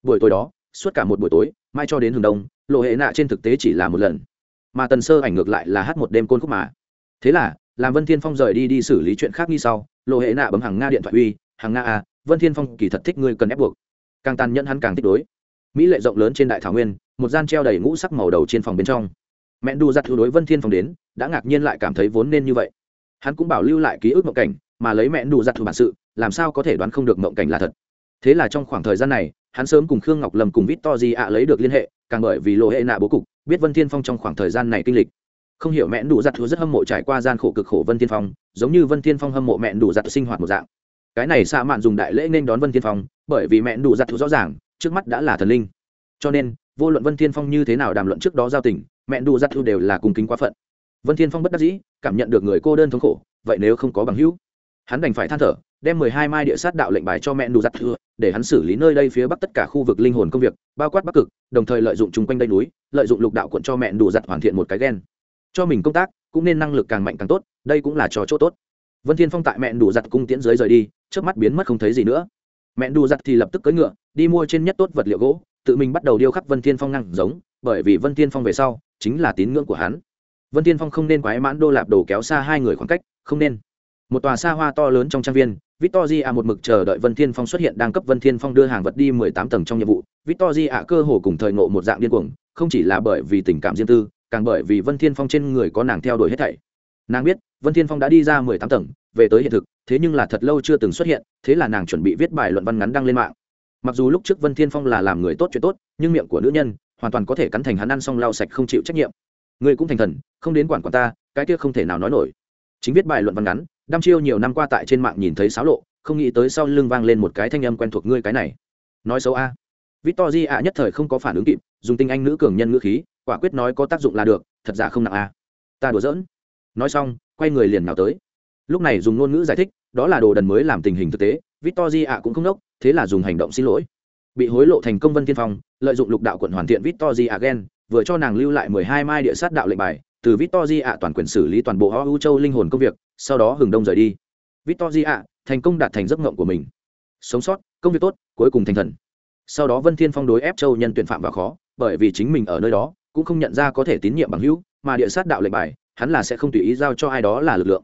Buổi tối đó suốt cả một buổi tối mai cho đến hừng đông lộ hệ nạ trên thực tế chỉ là một lần. Mà tần sơ ảnh ngược lại là hát một đêm côn khúc mà. Thế là làm vân thiên phong rời đi đi xử lý chuyện khác như sau lộ hệ nạ bấm hàng nga điện thoại uy hàng nga à, vân thiên phong kỳ thật thích ngươi cần ép buộc. Càng tàn nhẫn hắn càng thích đối mỹ lệ rộng lớn trên đại thảo nguyên, một gian treo đầy ngũ sắc màu đầu trên phòng bên trong. Mẹ đu giặt thu đối vân thiên phong đến, đã ngạc nhiên lại cảm thấy vốn nên như vậy. Hắn cũng bảo lưu lại ký ức mộng cảnh, mà lấy mẹ đu giặt thu bản sự, làm sao có thể đoán không được mộng cảnh là thật. Thế là trong khoảng thời gian này, hắn sớm cùng khương ngọc lầm cùng vít to di ạ lấy được liên hệ, càng bởi vì lộ hệ nạ bố cục, biết vân thiên phong trong khoảng thời gian này kinh lịch. Không hiểu mẹ đủ giặt thứ rất hâm mộ trải qua gian khổ cực khổ vân thiên phong, giống như vân thiên phong hâm mộ mẹ đủ giặt sinh hoạt một dạng cái này xạ mạn dùng đại lễ nên đón vân thiên phong, bởi vì mẹ đủ giặt thú rõ ràng, trước mắt đã là thần linh. Cho nên, vô luận vân thiên phong như thế nào đàm luận trước đó giao tình, mẹ đủ giặt thú đều là cùng kính quá phận. Vân thiên phong bất đắc dĩ, cảm nhận được người cô đơn thống khổ, vậy nếu không có bằng hữu, hắn đành phải than thở, đem mười hai mai địa sát đạo lệnh bài cho mẹ đủ giặt thú để hắn xử lý nơi đây phía bắc tất cả khu vực linh hồn công việc, bao quát bắc cực, đồng thời lợi dụng chung quanh đây núi, lợi dụng lục đạo quận cho mẹ đủ giặt hoàn thiện một cái gen. Cho mình công tác, cũng nên năng lực càng mạnh càng tốt, đây cũng là trò chỗ tốt vân thiên phong tại mẹ đủ giặt cung tiễn dưới rời đi, trước mắt biến mất không thấy gì nữa. Mẹ đủ giặt thì lập tức cưỡi ngựa, đi mua trên nhất tốt vật liệu gỗ, tự mình bắt đầu điêu khắc vân thiên phong ngang giống, bởi vì vân thiên phong về sau chính là tín ngưỡng của hắn. Vân thiên phong không nên quái mãn đô lạp đồ kéo xa hai người khoảng cách, không nên. Một tòa xa hoa to lớn trong trang viên, victoria một mực chờ đợi vân thiên phong xuất hiện đang cấp vân thiên phong đưa hàng vật đi mười tám tầng trong nhiệm vụ. Victoria cơ hồ cùng thời ngộ một dạng điên cuồng, không chỉ là bởi vì tình cảm riêng tư, càng bởi vì vân thiên phong trên người có nàng theo đuổi hết thảy nàng biết, vân thiên phong đã đi ra mười tám tầng, về tới hiện thực, thế nhưng là thật lâu chưa từng xuất hiện, thế là nàng chuẩn bị viết bài luận văn ngắn đăng lên mạng. Mặc dù lúc trước vân thiên phong là làm người tốt chuyện tốt, nhưng miệng của nữ nhân hoàn toàn có thể cắn thành hắn ăn xong lau sạch không chịu trách nhiệm. Người cũng thành thần, không đến quản quản ta, cái kia không thể nào nói nổi. Chính viết bài luận văn ngắn, đăm chiêu nhiều năm qua tại trên mạng nhìn thấy xáo lộ, không nghĩ tới sau lưng vang lên một cái thanh âm quen thuộc ngươi cái này. Nói xấu a. Victor di ạ nhất thời không có phản ứng kịp, dùng tinh anh nữ cường nhân ngữ khí, quả quyết nói có tác dụng là được, thật giả không nặng a. Ta đùa giỡn nói xong quay người liền nào tới. Lúc này dùng ngôn ngữ giải thích đó là đồ đần mới làm tình hình thực tế victor di ạ cũng không đốc thế là dùng hành động xin lỗi. Bị hối lộ thành công vân tiên phong lợi dụng lục đạo quận hoàn thiện victor di ạ gen, vừa cho nàng lưu lại mười hai mai địa sát đạo lệnh bài từ victor di ạ toàn quyền xử lý toàn bộ ho u châu linh hồn công việc sau đó hừng đông rời đi. Victor di ạ thành công đạt thành giấc ngộng của mình. Sống sót công việc tốt cuối cùng thành thần. Sau đó vân thiên phong đối ép châu nhân tuyển phạm và khó bởi vì chính mình ở nơi đó cũng không nhận ra có thể tín nhiệm bằng hữu mà địa sát đạo lệnh bài hắn là sẽ không tùy ý giao cho ai đó là lực lượng.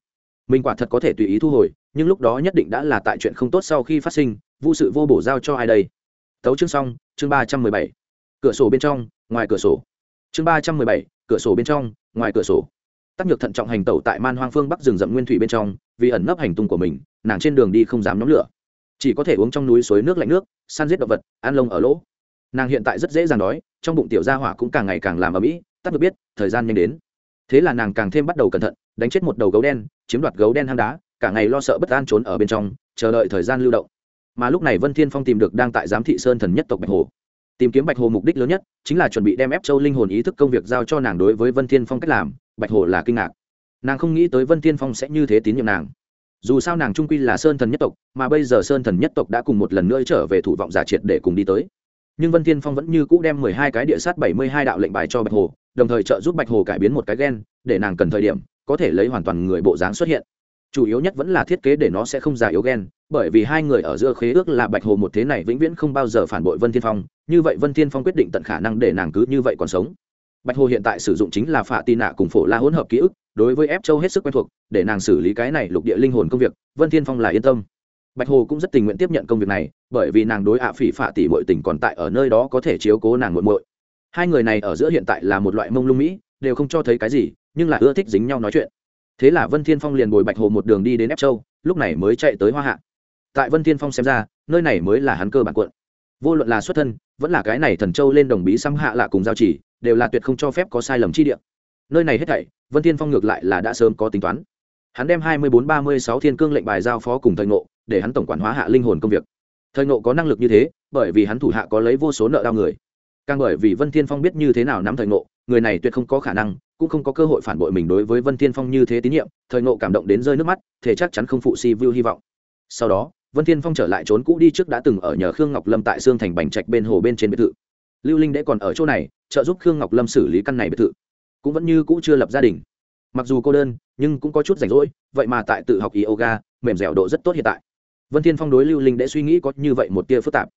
Mình quả thật có thể tùy ý thu hồi, nhưng lúc đó nhất định đã là tại chuyện không tốt sau khi phát sinh vụ sự vô bổ giao cho ai đây? Tấu chương xong, chương ba trăm mười bảy. Cửa sổ bên trong, ngoài cửa sổ. Chương ba trăm mười bảy, cửa sổ bên trong, ngoài cửa sổ. Tắc nhược thận trọng hành tẩu tại man hoang phương bắc rừng rậm nguyên thủy bên trong, vì ẩn nấp hành tung của mình, nàng trên đường đi không dám nhóm lửa. Chỉ có thể uống trong núi suối nước lạnh nước, săn giết động vật, ăn lông ở lỗ. Nàng hiện tại rất dễ dàng đói, trong bụng tiểu gia hỏa cũng càng ngày càng làm ở mỹ tắc được biết, thời gian nhanh đến thế là nàng càng thêm bắt đầu cẩn thận, đánh chết một đầu gấu đen, chiếm đoạt gấu đen hang đá, cả ngày lo sợ bất an trốn ở bên trong, chờ đợi thời gian lưu động. Mà lúc này vân thiên phong tìm được đang tại giám thị sơn thần nhất tộc bạch hồ. Tìm kiếm bạch hồ mục đích lớn nhất chính là chuẩn bị đem ép châu linh hồn ý thức công việc giao cho nàng đối với vân thiên phong cách làm, bạch hồ là kinh ngạc. Nàng không nghĩ tới vân thiên phong sẽ như thế tín nhiệm nàng. Dù sao nàng trung quy là sơn thần nhất tộc, mà bây giờ sơn thần nhất tộc đã cùng một lần nữa trở về thủ vọng giả triệt để cùng đi tới. Nhưng vân thiên phong vẫn như cũ đem mười hai cái địa sát bảy mươi hai đạo lệnh bài cho bạch hồ đồng thời trợ giúp bạch hồ cải biến một cái gen, để nàng cần thời điểm, có thể lấy hoàn toàn người bộ dáng xuất hiện. Chủ yếu nhất vẫn là thiết kế để nó sẽ không già yếu gen, bởi vì hai người ở giữa khế ước là bạch hồ một thế này vĩnh viễn không bao giờ phản bội vân thiên phong, như vậy vân thiên phong quyết định tận khả năng để nàng cứ như vậy còn sống. Bạch hồ hiện tại sử dụng chính là phạ tì nạ cùng phổ la hỗn hợp ký ức, đối với ép châu hết sức quen thuộc, để nàng xử lý cái này lục địa linh hồn công việc, vân thiên phong là yên tâm. Bạch hồ cũng rất tình nguyện tiếp nhận công việc này, bởi vì nàng đối ạ phỉ phạ tỷ mọi tình còn tại ở nơi đó có thể chiếu cố nàng muộn muội hai người này ở giữa hiện tại là một loại mông lung mỹ, đều không cho thấy cái gì, nhưng lại ưa thích dính nhau nói chuyện. Thế là vân thiên phong liền bồi bạch hồ một đường đi đến ép châu, lúc này mới chạy tới hoa hạ. Tại vân thiên phong xem ra, nơi này mới là hắn cơ bản quận vô luận là xuất thân, vẫn là cái này thần châu lên đồng bí xăm hạ lạ cùng giao chỉ, đều là tuyệt không cho phép có sai lầm chi địa. Nơi này hết thảy, vân thiên phong ngược lại là đã sớm có tính toán. Hắn đem hai mươi bốn ba mươi sáu thiên cương lệnh bài giao phó cùng thời ngộ, để hắn tổng quản hóa hạ linh hồn công việc. Thời ngộ có năng lực như thế, bởi vì hắn thủ hạ có lấy vô số nợ đau người càng bởi vì vân thiên phong biết như thế nào nắm thời ngộ, người này tuyệt không có khả năng, cũng không có cơ hội phản bội mình đối với vân thiên phong như thế tín nhiệm. Thời ngộ cảm động đến rơi nước mắt, thể chắc chắn không phụ si vu hy vọng. Sau đó, vân thiên phong trở lại trốn cũ đi trước đã từng ở nhờ khương ngọc lâm tại sương thành bành trạch bên hồ bên trên biệt thự. Lưu linh đệ còn ở chỗ này, trợ giúp khương ngọc lâm xử lý căn này biệt thự. Cũng vẫn như cũ chưa lập gia đình. Mặc dù cô đơn, nhưng cũng có chút rảnh rỗi, vậy mà tại tự học yoga, mềm dẻo độ rất tốt hiện tại. Vân thiên phong đối lưu linh đệ suy nghĩ có như vậy một tia phức tạp.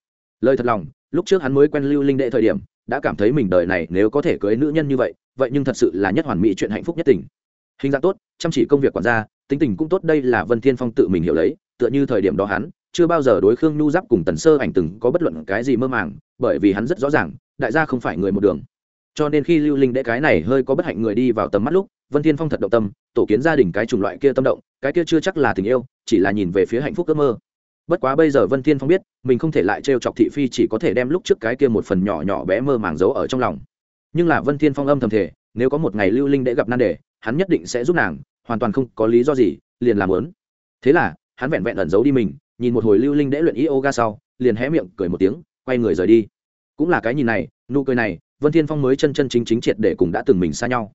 Lời thật lòng lúc trước hắn mới quen lưu linh đệ thời điểm, đã cảm thấy mình đời này nếu có thể cưới nữ nhân như vậy vậy nhưng thật sự là nhất hoàn mỹ chuyện hạnh phúc nhất tình. Hình dạng tốt, chăm chỉ công việc quản gia, tính tình cũng tốt, đây là vân thiên phong tự mình hiểu lấy, tựa như thời điểm đó hắn, chưa bao giờ đối khương nhu giáp cùng tần sơ ảnh từng có bất luận cái gì mơ màng, bởi vì hắn rất rõ ràng, đại gia không phải người một đường. Cho nên khi lưu linh đệ cái này hơi có bất hạnh người đi vào tầm mắt lúc, vân thiên phong thật động tâm, tổ kiến gia đình cái chủng loại kia tâm động, cái kia chưa chắc là tình yêu, chỉ là nhìn về phía hạnh phúc ước mơ bất quá bây giờ vân thiên phong biết, mình không thể lại trêu chọc thị phi chỉ có thể đem lúc trước cái kia một phần nhỏ nhỏ bé mơ màng giấu ở trong lòng. Nhưng là vân thiên phong âm thầm thể nếu có một ngày lưu linh đệ gặp nan đề, hắn nhất định sẽ giúp nàng, hoàn toàn không có lý do gì, liền làm lớn. Thế là, hắn vẹn vẹn ẩn giấu đi mình, nhìn một hồi lưu linh đễ luyện yoga sau, liền hé miệng cười một tiếng, quay người rời đi. Cũng là cái nhìn này, nụ cười này, vân thiên phong mới chân chân chính chính triệt để cùng đã từng mình xa nhau.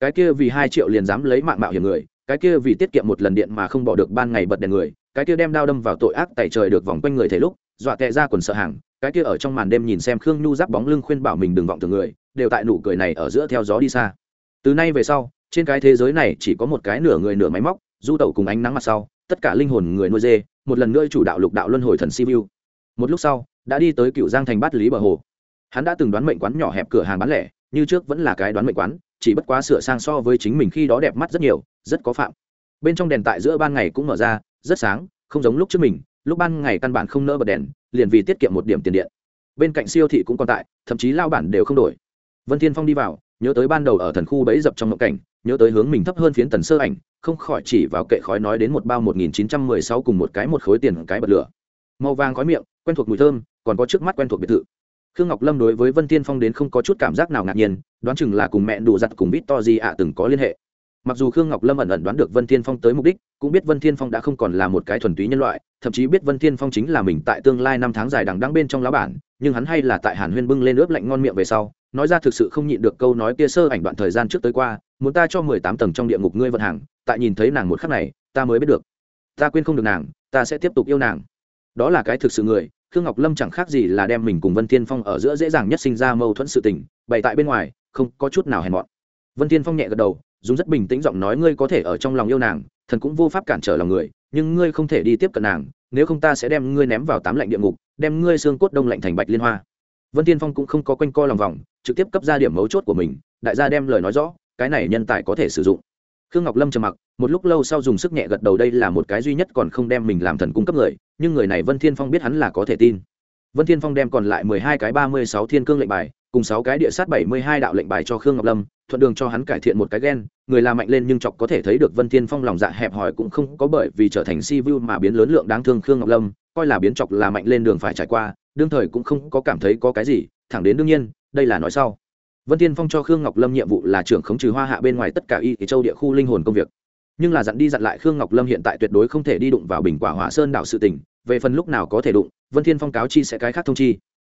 Cái kia vì hai triệu liền dám lấy mạng mạo hiểm người, cái kia vì tiết kiệm một lần điện mà không bỏ được ban ngày bật đèn người cái kia đem đao đâm vào tội ác tại trời được vòng quanh người thể lúc, dọa tệ ra quần sợ hàng, cái kia ở trong màn đêm nhìn xem khương nhu giáp bóng lưng khuyên bảo mình đừng vọng tưởng người, đều tại nụ cười này ở giữa theo gió đi xa. Từ nay về sau, trên cái thế giới này chỉ có một cái nửa người nửa máy móc, du tẩu cùng ánh nắng mặt sau, tất cả linh hồn người nuôi dê, một lần nữa chủ đạo lục đạo luân hồi thần si vu một lúc sau, đã đi tới cựu giang thành bát lý bờ hồ. Hắn đã từng đoán mệnh quán nhỏ hẹp cửa hàng bán lẻ, như trước vẫn là cái đoán mệnh quán, chỉ bất quá sửa sang so với chính mình khi đó đẹp mắt rất nhiều, rất có phạm. Bên trong đèn tại giữa ban ngày cũng mở ra rất sáng, không giống lúc trước mình, lúc ban ngày căn bản không nỡ bật đèn, liền vì tiết kiệm một điểm tiền điện. Bên cạnh siêu thị cũng còn tại, thậm chí lao bản đều không đổi. Vân thiên phong đi vào, nhớ tới ban đầu ở thần khu bẫy dập trong ngộng cảnh, nhớ tới hướng mình thấp hơn phiến tần sơ ảnh, không khỏi chỉ vào kệ khói nói đến một bao một nghìn chín trăm mười sáu cùng một cái một khối tiền cái bật lửa. Màu vàng khói miệng, quen thuộc mùi thơm, còn có trước mắt quen thuộc biệt thự. Khương ngọc lâm đối với vân Thiên phong đến không có chút cảm giác nào ngạc nhiên, đoán chừng là cùng mẹ đủ giặt cùng bít to gì ạ từng có liên hệ mặc dù khương ngọc lâm ẩn ẩn đoán được vân thiên phong tới mục đích, cũng biết vân thiên phong đã không còn là một cái thuần túy nhân loại, thậm chí biết vân thiên phong chính là mình tại tương lai năm tháng dài đằng đăng bên trong lá bản, nhưng hắn hay là tại hàn huyên bưng lên ướp lạnh ngon miệng về sau, nói ra thực sự không nhịn được câu nói kia sơ ảnh đoạn thời gian trước tới qua, muốn ta cho mười tám tầng trong địa ngục ngươi vận hàng, tại nhìn thấy nàng một khắc này, ta mới biết được. Ta quên không được nàng, ta sẽ tiếp tục yêu nàng. Đó là cái thực sự người, khương ngọc lâm chẳng khác gì là đem mình cùng vân thiên phong ở giữa dễ dàng nhất sinh ra mâu thuẫn sự tình, bày tại bên ngoài, không có chút nào hèn mọn. Vân thiên phong nhẹ gật đầu dùng rất bình tĩnh giọng nói, ngươi có thể ở trong lòng yêu nàng, thần cũng vô pháp cản trở lòng người, nhưng ngươi không thể đi tiếp cận nàng, nếu không ta sẽ đem ngươi ném vào tám lạnh địa ngục, đem ngươi xương cốt đông lạnh thành bạch liên hoa. Vân thiên phong cũng không có quanh co lòng vòng, trực tiếp cấp ra điểm mấu chốt của mình, đại gia đem lời nói rõ, cái này nhân tài có thể sử dụng. Khương ngọc lâm trầm mặc, một lúc lâu sau dùng sức nhẹ gật đầu, đây là một cái duy nhất còn không đem mình làm thần cung cấp người, nhưng người này vân thiên phong biết hắn là có thể tin vân thiên phong đem còn lại mười hai cái ba mươi sáu thiên cương lệnh bài, cùng sáu cái địa sát bảy mươi hai đạo lệnh bài cho khương ngọc lâm, thuận đường cho hắn cải thiện một cái gen, người làm mạnh lên nhưng chọc có thể thấy được vân thiên phong lòng dạ hẹp hòi cũng không có bởi vì trở thành si vu mà biến lớn lượng đáng thương khương ngọc lâm, coi là biến chọc là mạnh lên đường phải trải qua, đương thời cũng không có cảm thấy có cái gì, thẳng đến đương nhiên, đây là nói sau. Vân Thiên phong cho khương ngọc lâm nhiệm vụ là trưởng khống trừ hoa hạ bên ngoài tất cả y châu địa khu linh hồn công việc nhưng là dặn đi dặn lại khương ngọc lâm hiện tại tuyệt đối không thể đi đụng vào bình quả hỏa sơn đảo sự tỉnh về phần lúc nào có thể đụng, vân thiên phong cáo chi sẽ cái khác thông chi.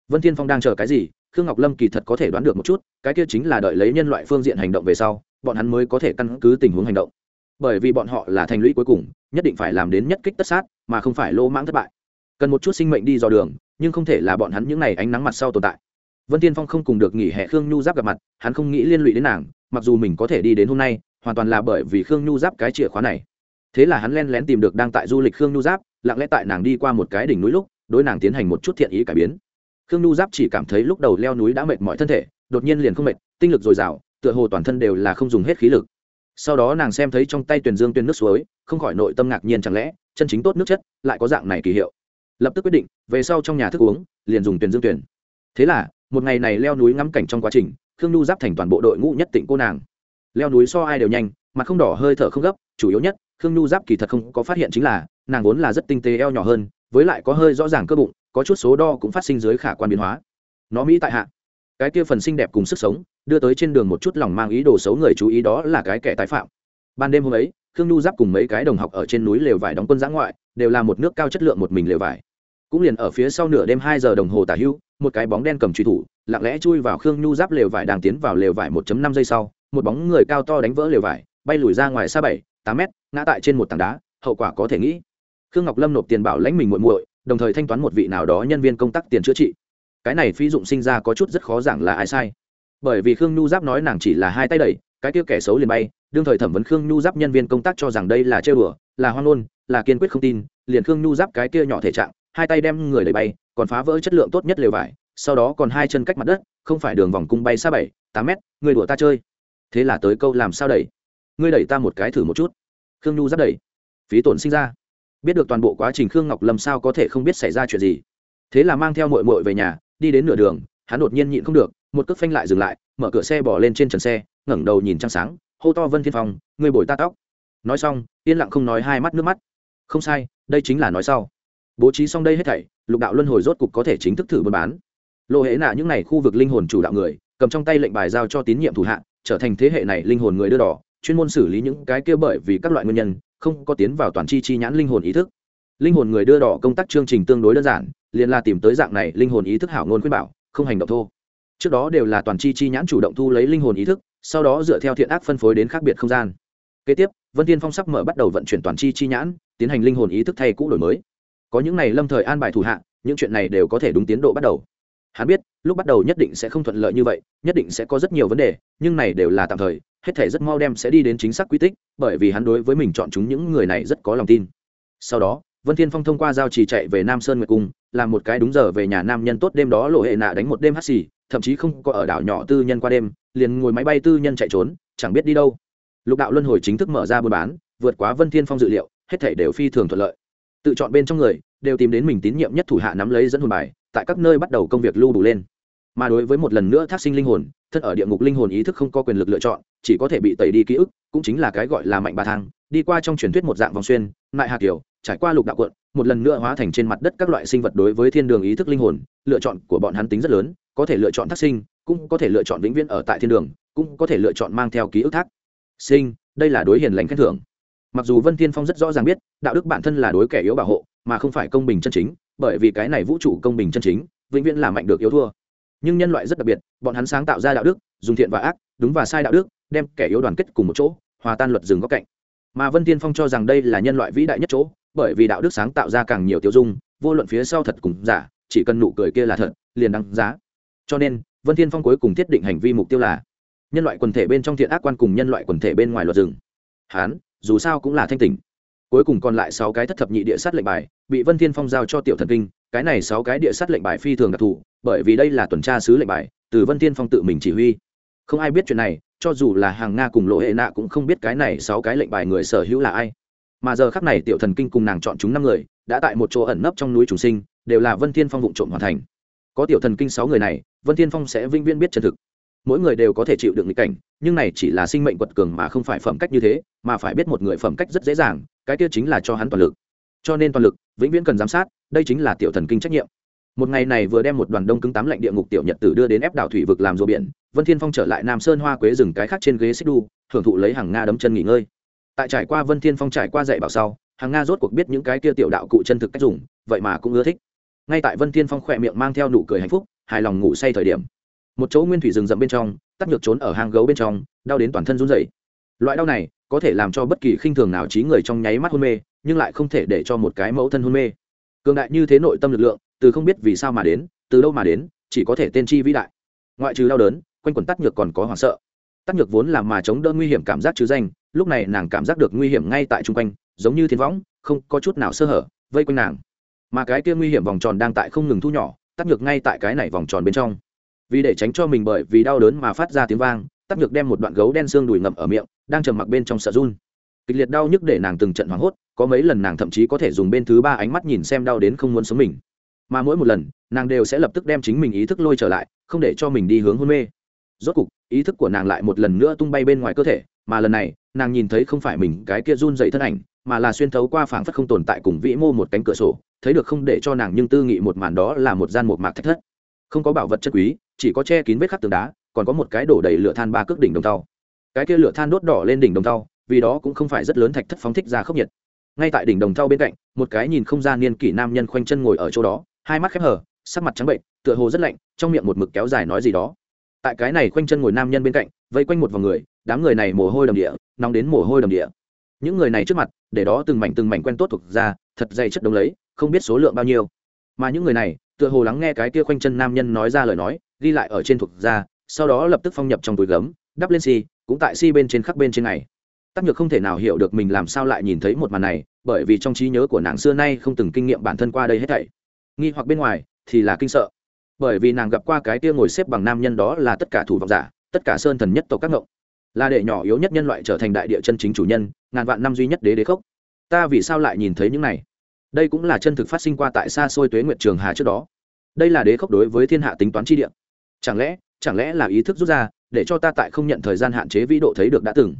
Vân thiên phong đang chờ cái gì, khương ngọc lâm kỳ thật có thể đoán được một chút, cái kia chính là đợi lấy nhân loại phương diện hành động về sau, bọn hắn mới có thể căn cứ tình huống hành động. Bởi vì bọn họ là thành lũy cuối cùng, nhất định phải làm đến nhất kích tất sát, mà không phải lô mãng thất bại. Cần một chút sinh mệnh đi dò đường, nhưng không thể là bọn hắn những n à y ánh nắng mặt sau tồn tại. Vân tiên phong không cùng được nghỉ hè khương nhu giáp gặp mặt, hắn không nghĩ liên lụy đến nàng, mặc dù mình có thể đi đến hôm nay hoàn toàn là bởi vì khương nhu giáp cái chìa khóa này. Thế là hắn len lén tìm được đang tại du lịch khương nhu giáp, lặng lẽ tại nàng đi qua một cái đỉnh núi lúc, đối nàng tiến hành một chút thiện ý cải biến. Khương nhu giáp chỉ cảm thấy lúc đầu leo núi đã mệt mỏi thân thể, đột nhiên liền không mệt, tinh lực dồi dào, tựa hồ toàn thân đều là không dùng hết khí lực. Sau đó nàng xem thấy trong tay tuyền dương Tuyền nước suối, không khỏi nội tâm ngạc nhiên chẳng lẽ, chân chính tốt nước chất, lại có dạng này kỳ hiệu. Lập tức quyết định, về sau trong nhà thức uống, liền dùng tuyền dương Tuyền. thế là, một ngày này leo núi ngắm cảnh trong quá trình, khương nhu giáp thành toàn bộ đội ngũ nhất tịnh cô nàng leo núi so ai đều nhanh, mặt không đỏ hơi thở không gấp, chủ yếu nhất, khương nhu giáp kỳ thật không có phát hiện chính là, nàng vốn là rất tinh tế eo nhỏ hơn, với lại có hơi rõ ràng cơ bụng, có chút số đo cũng phát sinh dưới khả quan biến hóa. Nó mỹ tại hạ. Cái kia phần xinh đẹp cùng sức sống, đưa tới trên đường một chút lòng mang ý đồ xấu người chú ý đó là cái kẻ tái phạm. Ban đêm hôm ấy, khương nhu giáp cùng mấy cái đồng học ở trên núi lều vải đóng quân giã ngoại, đều là một nước cao chất lượng một mình lều vải. Cũng liền ở phía sau nửa đêm hai giờ đồng hồ tả hưu, một cái bóng đen cầm truy thủ, lặng lẽ chui vào khương nhu giáp lều vải đang tiến vào lều vải 1 năm giây sau một bóng người cao to đánh vỡ lều vải, bay lùi ra ngoài xa bảy, tám mét, ngã tại trên một tảng đá, hậu quả có thể nghĩ. Khương ngọc lâm nộp tiền bảo lãnh mình muội muội, đồng thời thanh toán một vị nào đó nhân viên công tác tiền chữa trị. Cái này phí dụng sinh ra có chút rất khó giảng là ai sai. Bởi vì khương nhu giáp nói nàng chỉ là hai tay đẩy, cái kia kẻ xấu liền bay, đương thời thẩm vấn khương nhu giáp nhân viên công tác cho rằng đây là chơi bừa là hoang ôn là kiên quyết không tin, liền khương nhu giáp cái kia nhỏ thể trạng, hai tay đem người đẩy bay, còn phá vỡ chất lượng tốt nhất lều vải, sau đó còn hai chân cách mặt đất, không phải đường vòng cung bay xa bảy, tám mét, người đùa ta chơi thế là tới câu làm sao đẩy? Ngươi đẩy ta một cái thử một chút. Khương nhu giáp đẩy. Phí tổn sinh ra. Biết được toàn bộ quá trình khương ngọc lâm sao có thể không biết xảy ra chuyện gì. Thế là mang theo mội mội về nhà, đi đến nửa đường, hắn đột nhiên nhịn không được, một cước phanh lại dừng lại, mở cửa xe bỏ lên trên trần xe, ngẩng đầu nhìn trăng sáng, hô to vân thiên phong, ngươi bồi ta tóc. Nói xong, yên lặng không nói hai mắt nước mắt. Không sai, đây chính là nói sau. Bố trí xong đây hết thảy, lục đạo luân hồi rốt cục có thể chính thức thử buôn bán. Lộ hễ nạ những n à y khu vực linh hồn chủ đạo người, cầm trong tay lệnh bài giao cho tín nhiệm thủ hạ trở thành thế hệ này linh hồn người đưa đỏ, chuyên môn xử lý những cái kia bởi vì các loại nguyên nhân, không có tiến vào toàn chi chi nhãn linh hồn ý thức. Linh hồn người đưa đỏ công tác chương trình tương đối đơn giản, liền là tìm tới dạng này linh hồn ý thức hảo ngôn khuyên bảo, không hành động thô. Trước đó đều là toàn chi chi nhãn chủ động thu lấy linh hồn ý thức, sau đó dựa theo thiện ác phân phối đến khác biệt không gian. Kế tiếp, vân tiên phong sắp mở bắt đầu vận chuyển toàn chi chi nhãn, tiến hành linh hồn ý thức thay cũ đổi mới. Có những này lâm thời an bài thủ hạ, những chuyện này đều có thể đúng tiến độ bắt đầu hắn biết, lúc bắt đầu nhất định sẽ không thuận lợi như vậy, nhất định sẽ có rất nhiều vấn đề, nhưng này đều là tạm thời, hết thể rất mau đem sẽ đi đến chính xác quy tích, bởi vì hắn đối với mình chọn chúng những người này rất có lòng tin. Sau đó, vân thiên phong thông qua giao trì chạy về nam sơn nguyệt cung, làm một cái đúng giờ về nhà nam nhân tốt đêm đó lộ hệ nạ đánh một đêm hắt xì, thậm chí không có ở đảo nhỏ tư nhân qua đêm, liền ngồi máy bay tư nhân chạy trốn, chẳng biết đi đâu. Lục đạo luân hồi chính thức mở ra buôn bán, vượt quá vân thiên phong dự liệu, hết thể đều phi thường thuận lợi. Tự chọn bên trong người đều tìm đến mình tín nhiệm nhất thủ hạ nắm lấy dẫn hồn bài, tại các nơi bắt đầu công việc lưu đủ lên. Mà đối với một lần nữa thác sinh linh hồn, thân ở địa ngục linh hồn ý thức không có quyền lực lựa chọn, chỉ có thể bị tẩy đi ký ức, cũng chính là cái gọi là mạnh bà thang, đi qua trong truyền thuyết một dạng vòng xuyên lại hạt kiểu trải qua lục đạo quận, một lần nữa hóa thành trên mặt đất các loại sinh vật đối với thiên đường ý thức linh hồn, lựa chọn của bọn hắn tính rất lớn, có thể lựa chọn thác sinh, cũng có thể lựa chọn vĩnh viễn ở tại thiên đường, cũng có thể lựa chọn mang theo ký ức thác sinh, đây là đối hiền lành khen thưởng. Mặc dù vân thiên phong rất rõ ràng biết, đạo đức bản thân là đối kẻ yếu bảo hộ mà không phải công bình chân chính, bởi vì cái này vũ trụ công bình chân chính, vĩnh viễn là mạnh được yếu thua. Nhưng nhân loại rất đặc biệt, bọn hắn sáng tạo ra đạo đức, dùng thiện và ác, đúng và sai đạo đức, đem kẻ yếu đoàn kết cùng một chỗ, hòa tan luật rừng góc cạnh. Mà vân tiên phong cho rằng đây là nhân loại vĩ đại nhất chỗ, bởi vì đạo đức sáng tạo ra càng nhiều tiêu dung, vô luận phía sau thật cùng giả, chỉ cần nụ cười kia là thật, liền đăng giá. Cho nên, vân tiên phong cuối cùng thiết định hành vi mục tiêu là nhân loại quần thể bên trong thiện ác quan cùng nhân loại quần thể bên ngoài luật rừng. Hán, dù sao cũng là thanh tỉnh cuối cùng còn lại sáu cái thất thập nhị địa sát lệnh bài, bị vân thiên phong giao cho tiểu thần kinh, cái này sáu cái địa sát lệnh bài phi thường đặc thù, bởi vì đây là tuần tra sứ lệnh bài, từ vân thiên phong tự mình chỉ huy. Không ai biết chuyện này, cho dù là hàng nga cùng lộ hệ nạ cũng không biết cái này sáu cái lệnh bài người sở hữu là ai. Mà giờ khắc này tiểu thần kinh cùng nàng chọn chúng năm người, đã tại một chỗ ẩn nấp trong núi trùng sinh, đều là vân thiên phong vụng trộm hoàn thành. Có tiểu thần kinh sáu người này, vân thiên phong sẽ vinh viên biết chân thực mỗi người đều có thể chịu được nghịch cảnh, nhưng này chỉ là sinh mệnh quật cường mà không phải phẩm cách như thế, mà phải biết một người phẩm cách rất dễ dàng, cái kia chính là cho hắn toàn lực. Cho nên toàn lực, vĩnh viễn cần giám sát, đây chính là tiểu thần kinh trách nhiệm. Một ngày này vừa đem một đoàn đông cứng tám lạnh địa ngục tiểu nhật tử đưa đến ép đảo thủy vực làm rùa biển, vân thiên phong trở lại nam sơn hoa quế rừng cái khác trên ghế xích đu, thưởng thụ lấy hàng nga đấm chân nghỉ ngơi. Tại trải qua vân thiên phong trải qua dạy bảo sau, hàng nga rốt cuộc biết những cái kia tiểu đạo cụ chân thực cách dùng, vậy mà cũng ưa thích. Ngay tại vân thiên phong khỏe miệng mang theo nụ cười hạnh phúc, hài lòng ngủ say thời điểm một chỗ nguyên thủy rừng rậm bên trong, tắc nhược trốn ở hang gấu bên trong, đau đến toàn thân run rẩy. Loại đau này có thể làm cho bất kỳ khinh thường nào trí người trong nháy mắt hôn mê, nhưng lại không thể để cho một cái mẫu thân hôn mê. Cường đại như thế nội tâm lực lượng, từ không biết vì sao mà đến, từ đâu mà đến, chỉ có thể tên chi vĩ đại. Ngoại trừ đau đớn, quanh quần tắc nhược còn có hoảng sợ. Tắc nhược vốn là mà chống đỡ nguy hiểm cảm giác chứ danh, lúc này nàng cảm giác được nguy hiểm ngay tại chung quanh, giống như thiên võng, không có chút nào sơ hở, vây quanh nàng. Mà cái kia nguy hiểm vòng tròn đang tại không ngừng thu nhỏ, tắc nhược ngay tại cái này vòng tròn bên trong vì để tránh cho mình bởi vì đau đớn mà phát ra tiếng vang, tắc nhược đem một đoạn gấu đen xương đùi ngậm ở miệng, đang trầm mặc bên trong sợ run. Kịch liệt đau nhức để nàng từng trận hoảng hốt, có mấy lần nàng thậm chí có thể dùng bên thứ ba ánh mắt nhìn xem đau đến không muốn sống mình. Mà mỗi một lần, nàng đều sẽ lập tức đem chính mình ý thức lôi trở lại, không để cho mình đi hướng hôn mê. Rốt cục, ý thức của nàng lại một lần nữa tung bay bên ngoài cơ thể, mà lần này, nàng nhìn thấy không phải mình cái kia run dậy thân ảnh, mà là xuyên thấu qua phảng phất không tồn tại cùng vĩ mô một cánh cửa sổ, thấy được không để cho nàng nhưng tư nghị một màn đó là một gian một mạc thách thất không có bảo vật chất quý, chỉ có che kín vết khắc tường đá, còn có một cái đổ đầy lửa than ba cước đỉnh đồng tàu cái kia lửa than đốt đỏ lên đỉnh đồng tàu vì đó cũng không phải rất lớn thạch thất phóng thích ra khốc nhiệt. Ngay tại đỉnh đồng tàu bên cạnh, một cái nhìn không ra niên kỷ nam nhân khoanh chân ngồi ở chỗ đó, hai mắt khép hờ, sắc mặt trắng bệnh, tựa hồ rất lạnh, trong miệng một mực kéo dài nói gì đó. Tại cái này khoanh chân ngồi nam nhân bên cạnh, vây quanh một vòng người, đám người này mồ hôi đầm địa, nóng đến mồ hôi đầm địa. Những người này trước mặt, để đó từng mảnh từng mảnh quen tốt thuộc ra, thật dày chất đống lấy, không biết số lượng bao nhiêu. Mà những người này tựa hồ lắng nghe cái kia khoanh chân nam nhân nói ra lời nói, ghi lại ở trên thuộc ra sau đó lập tức phong nhập trong túi gấm, đắp lên si cũng tại si bên trên khắc bên trên này. Tắc nhược không thể nào hiểu được mình làm sao lại nhìn thấy một màn này, bởi vì trong trí nhớ của nàng xưa nay không từng kinh nghiệm bản thân qua đây hết thảy. Nghi hoặc bên ngoài, thì là kinh sợ. Bởi vì nàng gặp qua cái kia ngồi xếp bằng nam nhân đó là tất cả thủ vọng giả, tất cả sơn thần nhất tộc các ngộng. Là để nhỏ yếu nhất nhân loại trở thành đại địa chân chính chủ nhân, ngàn vạn năm duy nhất đế đế khốc. Ta vì sao lại nhìn thấy những này? Đây cũng là chân thực phát sinh qua tại xa xôi tuế nguyệt trường hà trước đó đây là đế khốc đối với thiên hạ tính toán chi địa. Chẳng lẽ chẳng lẽ là ý thức rút ra, để cho ta tại không nhận thời gian hạn chế vĩ độ thấy được đã từng?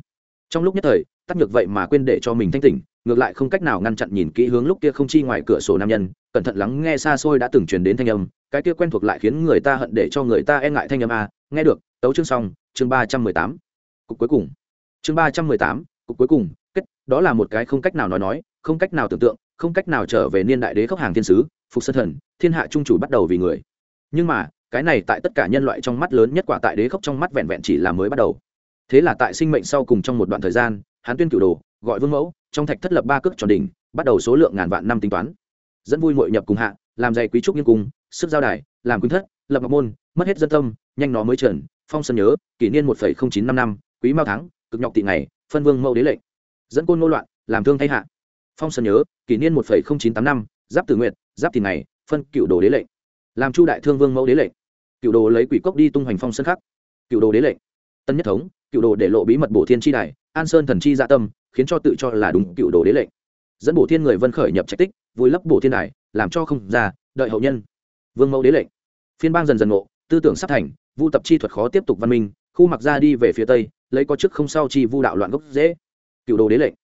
Trong lúc nhất thời tắc nhược vậy mà quên để cho mình thanh tỉnh, ngược lại không cách nào ngăn chặn nhìn kỹ hướng lúc kia không chi ngoài cửa sổ nam nhân, cẩn thận lắng nghe xa xôi đã từng truyền đến thanh âm, cái kia quen thuộc lại khiến người ta hận để cho người ta e ngại thanh âm a, nghe được, tấu chương xong, chương ba trăm mười tám. Cục cuối cùng. Chương ba trăm mười tám, cục cuối cùng, kết, đó là một cái không cách nào nói nói, không cách nào tưởng tượng, không cách nào trở về niên đại đế khốc hàng thiên sứ phục sân thần, thiên hạ trung chủ bắt đầu vì người. Nhưng mà, cái này tại tất cả nhân loại trong mắt lớn nhất quả tại đế khốc trong mắt vẹn vẹn chỉ là mới bắt đầu. Thế là tại sinh mệnh sau cùng trong một đoạn thời gian, hắn tuyên cựu đồ, gọi vương mẫu, trong thạch thất lập ba cước tròn đỉnh, bắt đầu số lượng ngàn vạn năm tính toán. Dẫn vui mội nhập cùng hạ, làm dày quý trúc nghiên cung sức giao đài, làm quynh thất, lập ngọc môn, mất hết dân tâm, nhanh nó mới trần, phong sơn nhớ, kỷ niên một phẩy không chín năm năm, quý mao thắng, cực nhọc tị ngày, phân vương mẫu đế lệnh. Dẫn côn ngô loạn, làm thương thay hạ. Phong sơn nhớ, kỷ niên một phẩy không chín tám năm, giáp tử nguyện giáp tị ngày phân cựu đồ đế lệnh, làm chu đại thương vương mẫu đế lệnh. Cựu đồ lấy quỷ cốc đi tung hoành phong sân khắc. Cựu đồ đế lệnh. Tân nhất thống, cựu đồ để lộ bí mật bổ thiên tri đài, an sơn thần chi dạ tâm, khiến cho tự cho là đúng cựu đồ đế lệnh. Dẫn bổ thiên người vân khởi nhập trạch tích, vùi lấp bổ thiên đài, làm cho không ra, đợi hậu nhân. Vương mẫu đế lệnh. Phiên bang dần dần ngộ, tư tưởng sắp thành, vu tập chi thuật khó tiếp tục văn minh, khu mặc ra đi về phía tây, lấy có chức không sao chi vu đạo loạn gốc dễ. Cựu đồ đế lệnh.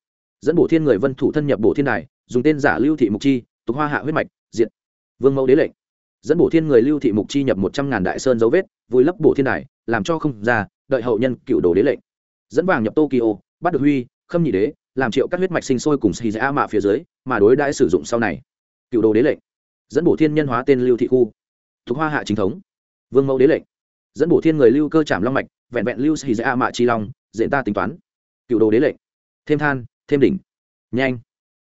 Dẫn bổ thiên người vân thủ thân nhập bổ thiên đài, dùng tên giả lưu thị mục chi, tục hoa hạ huyết mạch diện vương mẫu đế lệnh. Dẫn bổ thiên người lưu thị mục chi nhập một trăm ngàn đại sơn dấu vết, vùi lấp bổ thiên đài, làm cho không ra, đợi hậu nhân cựu đồ đế lệnh. Dẫn vàng nhập tokyo, bắt được huy, khâm nhị đế, làm triệu các huyết mạch sinh sôi cùng xì ra dạ mạ phía dưới, mà đối đãi sử dụng sau này. Cựu đồ đế lệnh. Dẫn bổ thiên nhân hóa tên lưu thị khu. Thuộc hoa hạ chính thống. Vương mẫu đế lệnh. Dẫn bổ thiên người lưu cơ trảm long mạch, vẹn vẹn lưu xì ra dạ mạ chi long, diện ta tính toán. Cựu đồ đế lệnh. Thêm than, thêm đỉnh. Nhanh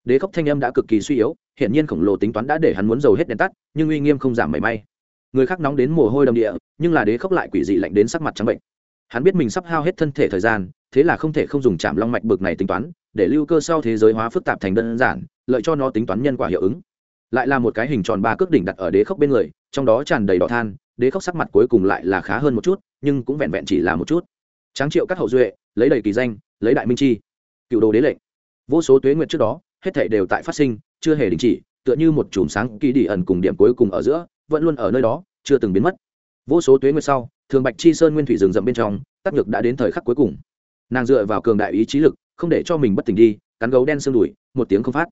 đế Khốc thanh âm đã cực kỳ suy yếu hiện nhiên khổng lồ tính toán đã để hắn muốn dầu hết đèn tắt, nhưng uy nghiêm không giảm mảy may. Người khác nóng đến mồ hôi đầm địa, nhưng là đế khốc lại quỷ dị lạnh đến sắc mặt trắng bệnh. Hắn biết mình sắp hao hết thân thể thời gian, thế là không thể không dùng chạm long mạch bực này tính toán, để lưu cơ sau thế giới hóa phức tạp thành đơn giản, lợi cho nó tính toán nhân quả hiệu ứng. Lại là một cái hình tròn ba cước đỉnh đặt ở đế khốc bên người, trong đó tràn đầy đỏ than, đế khốc sắc mặt cuối cùng lại là khá hơn một chút, nhưng cũng vẹn vẹn chỉ là một chút. Tráng triệu các hậu duệ, lấy đầy kỳ danh, lấy đại minh chi. Cựu đồ đế lệnh. Vô số tuế nguyệt trước đó hết thảy đều tại phát sinh, chưa hề đình chỉ, tựa như một chùm sáng kỳ đi ẩn cùng điểm cuối cùng ở giữa, vẫn luôn ở nơi đó, chưa từng biến mất. Vô số tuế nguyệt sau, thường bạch chi sơn nguyên thủy rừng rậm bên trong tác nhược đã đến thời khắc cuối cùng. Nàng dựa vào cường đại ý chí lực, không để cho mình bất tỉnh đi, cắn gấu đen xương đùi, một tiếng không phát.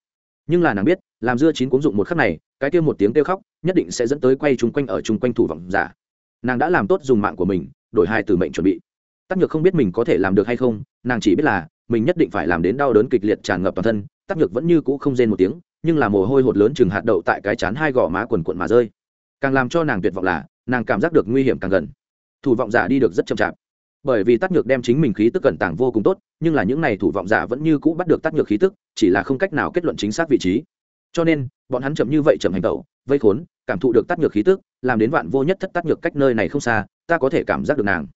Nhưng là nàng biết, làm dưa chín cuốn dụng một khắc này, cái kia một tiếng kêu khóc, nhất định sẽ dẫn tới quay trùng quanh ở trùng quanh thủ vọng giả. Nàng đã làm tốt dùng mạng của mình, đổi hai từ mệnh chuẩn bị. Tác nhược không biết mình có thể làm được hay không, nàng chỉ biết là, mình nhất định phải làm đến đau đớn kịch liệt tràn ngập toàn thân tác nhược vẫn như cũ không rên một tiếng, nhưng là mồ hôi hột lớn chừng hạt đậu tại cái chán hai gò má quần quận mà rơi. Càng làm cho nàng tuyệt vọng là, nàng cảm giác được nguy hiểm càng gần. Thủ vọng giả đi được rất chậm chạp. Bởi vì tác nhược đem chính mình khí tức cẩn tàng vô cùng tốt, nhưng là những n à y thủ vọng giả vẫn như cũ bắt được tác nhược khí tức, chỉ là không cách nào kết luận chính xác vị trí. Cho nên, bọn hắn chậm như vậy chậm hành tẩu vây khốn, cảm thụ được tác nhược khí tức, làm đến vạn vô nhất thất tác nhược cách nơi này không xa, ta có thể cảm giác được nàng.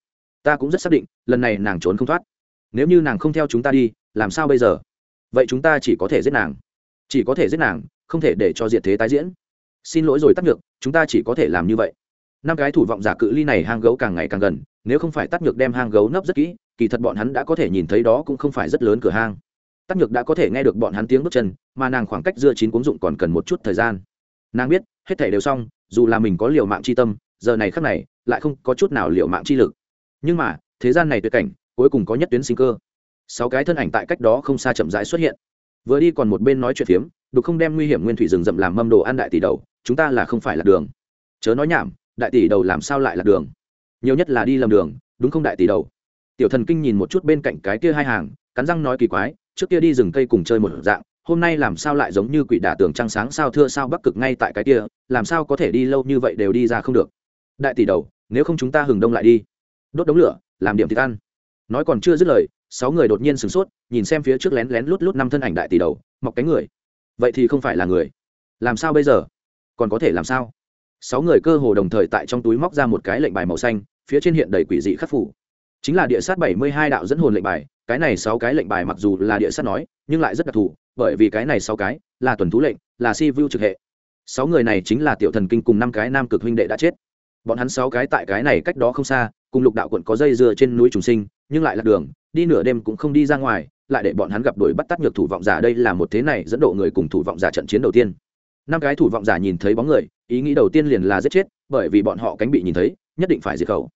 Ta cũng rất xác định, lần này nàng trốn không thoát. Nếu như nàng không theo chúng ta đi, làm sao bây giờ? Vậy chúng ta chỉ có thể giết nàng. Chỉ có thể giết nàng, không thể để cho diệt thế tái diễn. Xin lỗi rồi tắt nhược, chúng ta chỉ có thể làm như vậy. Năm cái thủ vọng giả cự ly này hang gấu càng ngày càng gần, nếu không phải tắt nhược đem hang gấu nấp rất kỹ, kỳ thật bọn hắn đã có thể nhìn thấy đó cũng không phải rất lớn cửa hang. Tắc nhược đã có thể nghe được bọn hắn tiếng bước chân, mà nàng khoảng cách dưa chín cuốn dụng còn cần một chút thời gian. Nàng biết, hết thể đều xong, dù là mình có liều mạng chi tâm, giờ này khắc này, lại không có chút nào liều mạng chi lực. Nhưng mà, thế gian này tuyệt cảnh, cuối cùng có nhất tuyến sinh cơ sáu cái thân ảnh tại cách đó không xa chậm rãi xuất hiện. Vừa đi còn một bên nói chuyện phiếm, đục không đem nguy hiểm nguyên thủy rừng rậm làm mâm đồ ăn đại tỷ đầu, chúng ta là không phải là đường. Chớ nói nhảm, đại tỷ đầu làm sao lại là đường? Nhiều nhất là đi lầm đường, đúng không đại tỷ đầu? Tiểu thần kinh nhìn một chút bên cạnh cái kia hai hàng, cắn răng nói kỳ quái, trước kia đi rừng cây cùng chơi một dạng, hôm nay làm sao lại giống như quỷ đả tường trăng sáng sao thưa sao bắc cực ngay tại cái kia, làm sao có thể đi lâu như vậy đều đi ra không được? Đại tỷ đầu, nếu không chúng ta hừng đông lại đi. Đốt đống lửa, làm điểm thịt ăn. Nói còn chưa dứt lời sáu người đột nhiên sửng sốt, nhìn xem phía trước lén lén lút lút năm thân ảnh đại tỷ đầu, mọc cánh người. Vậy thì không phải là người. Làm sao bây giờ? Còn có thể làm sao? Sáu người cơ hồ đồng thời tại trong túi móc ra một cái lệnh bài màu xanh, phía trên hiện đầy quỷ dị khắc phủ. Chính là địa sát bảy mươi hai đạo dẫn hồn lệnh bài, cái này sáu cái lệnh bài mặc dù là địa sát nói, nhưng lại rất đặc thù, bởi vì cái này sáu cái là tuần thú lệnh, là si vu trực hệ. Sáu người này chính là tiểu thần kinh cùng năm cái nam cực huynh đệ đã chết. Bọn hắn sáu cái tại cái này cách đó không xa, cùng lục đạo quận có dây dưa trên núi trùng sinh nhưng lại là đường, đi nửa đêm cũng không đi ra ngoài, lại để bọn hắn gặp đội bắt tắt nhược thủ vọng giả đây là một thế này dẫn độ người cùng thủ vọng giả trận chiến đầu tiên. Năm cái thủ vọng giả nhìn thấy bóng người, ý nghĩ đầu tiên liền là giết chết, bởi vì bọn họ cánh bị nhìn thấy, nhất định phải diệt khẩu.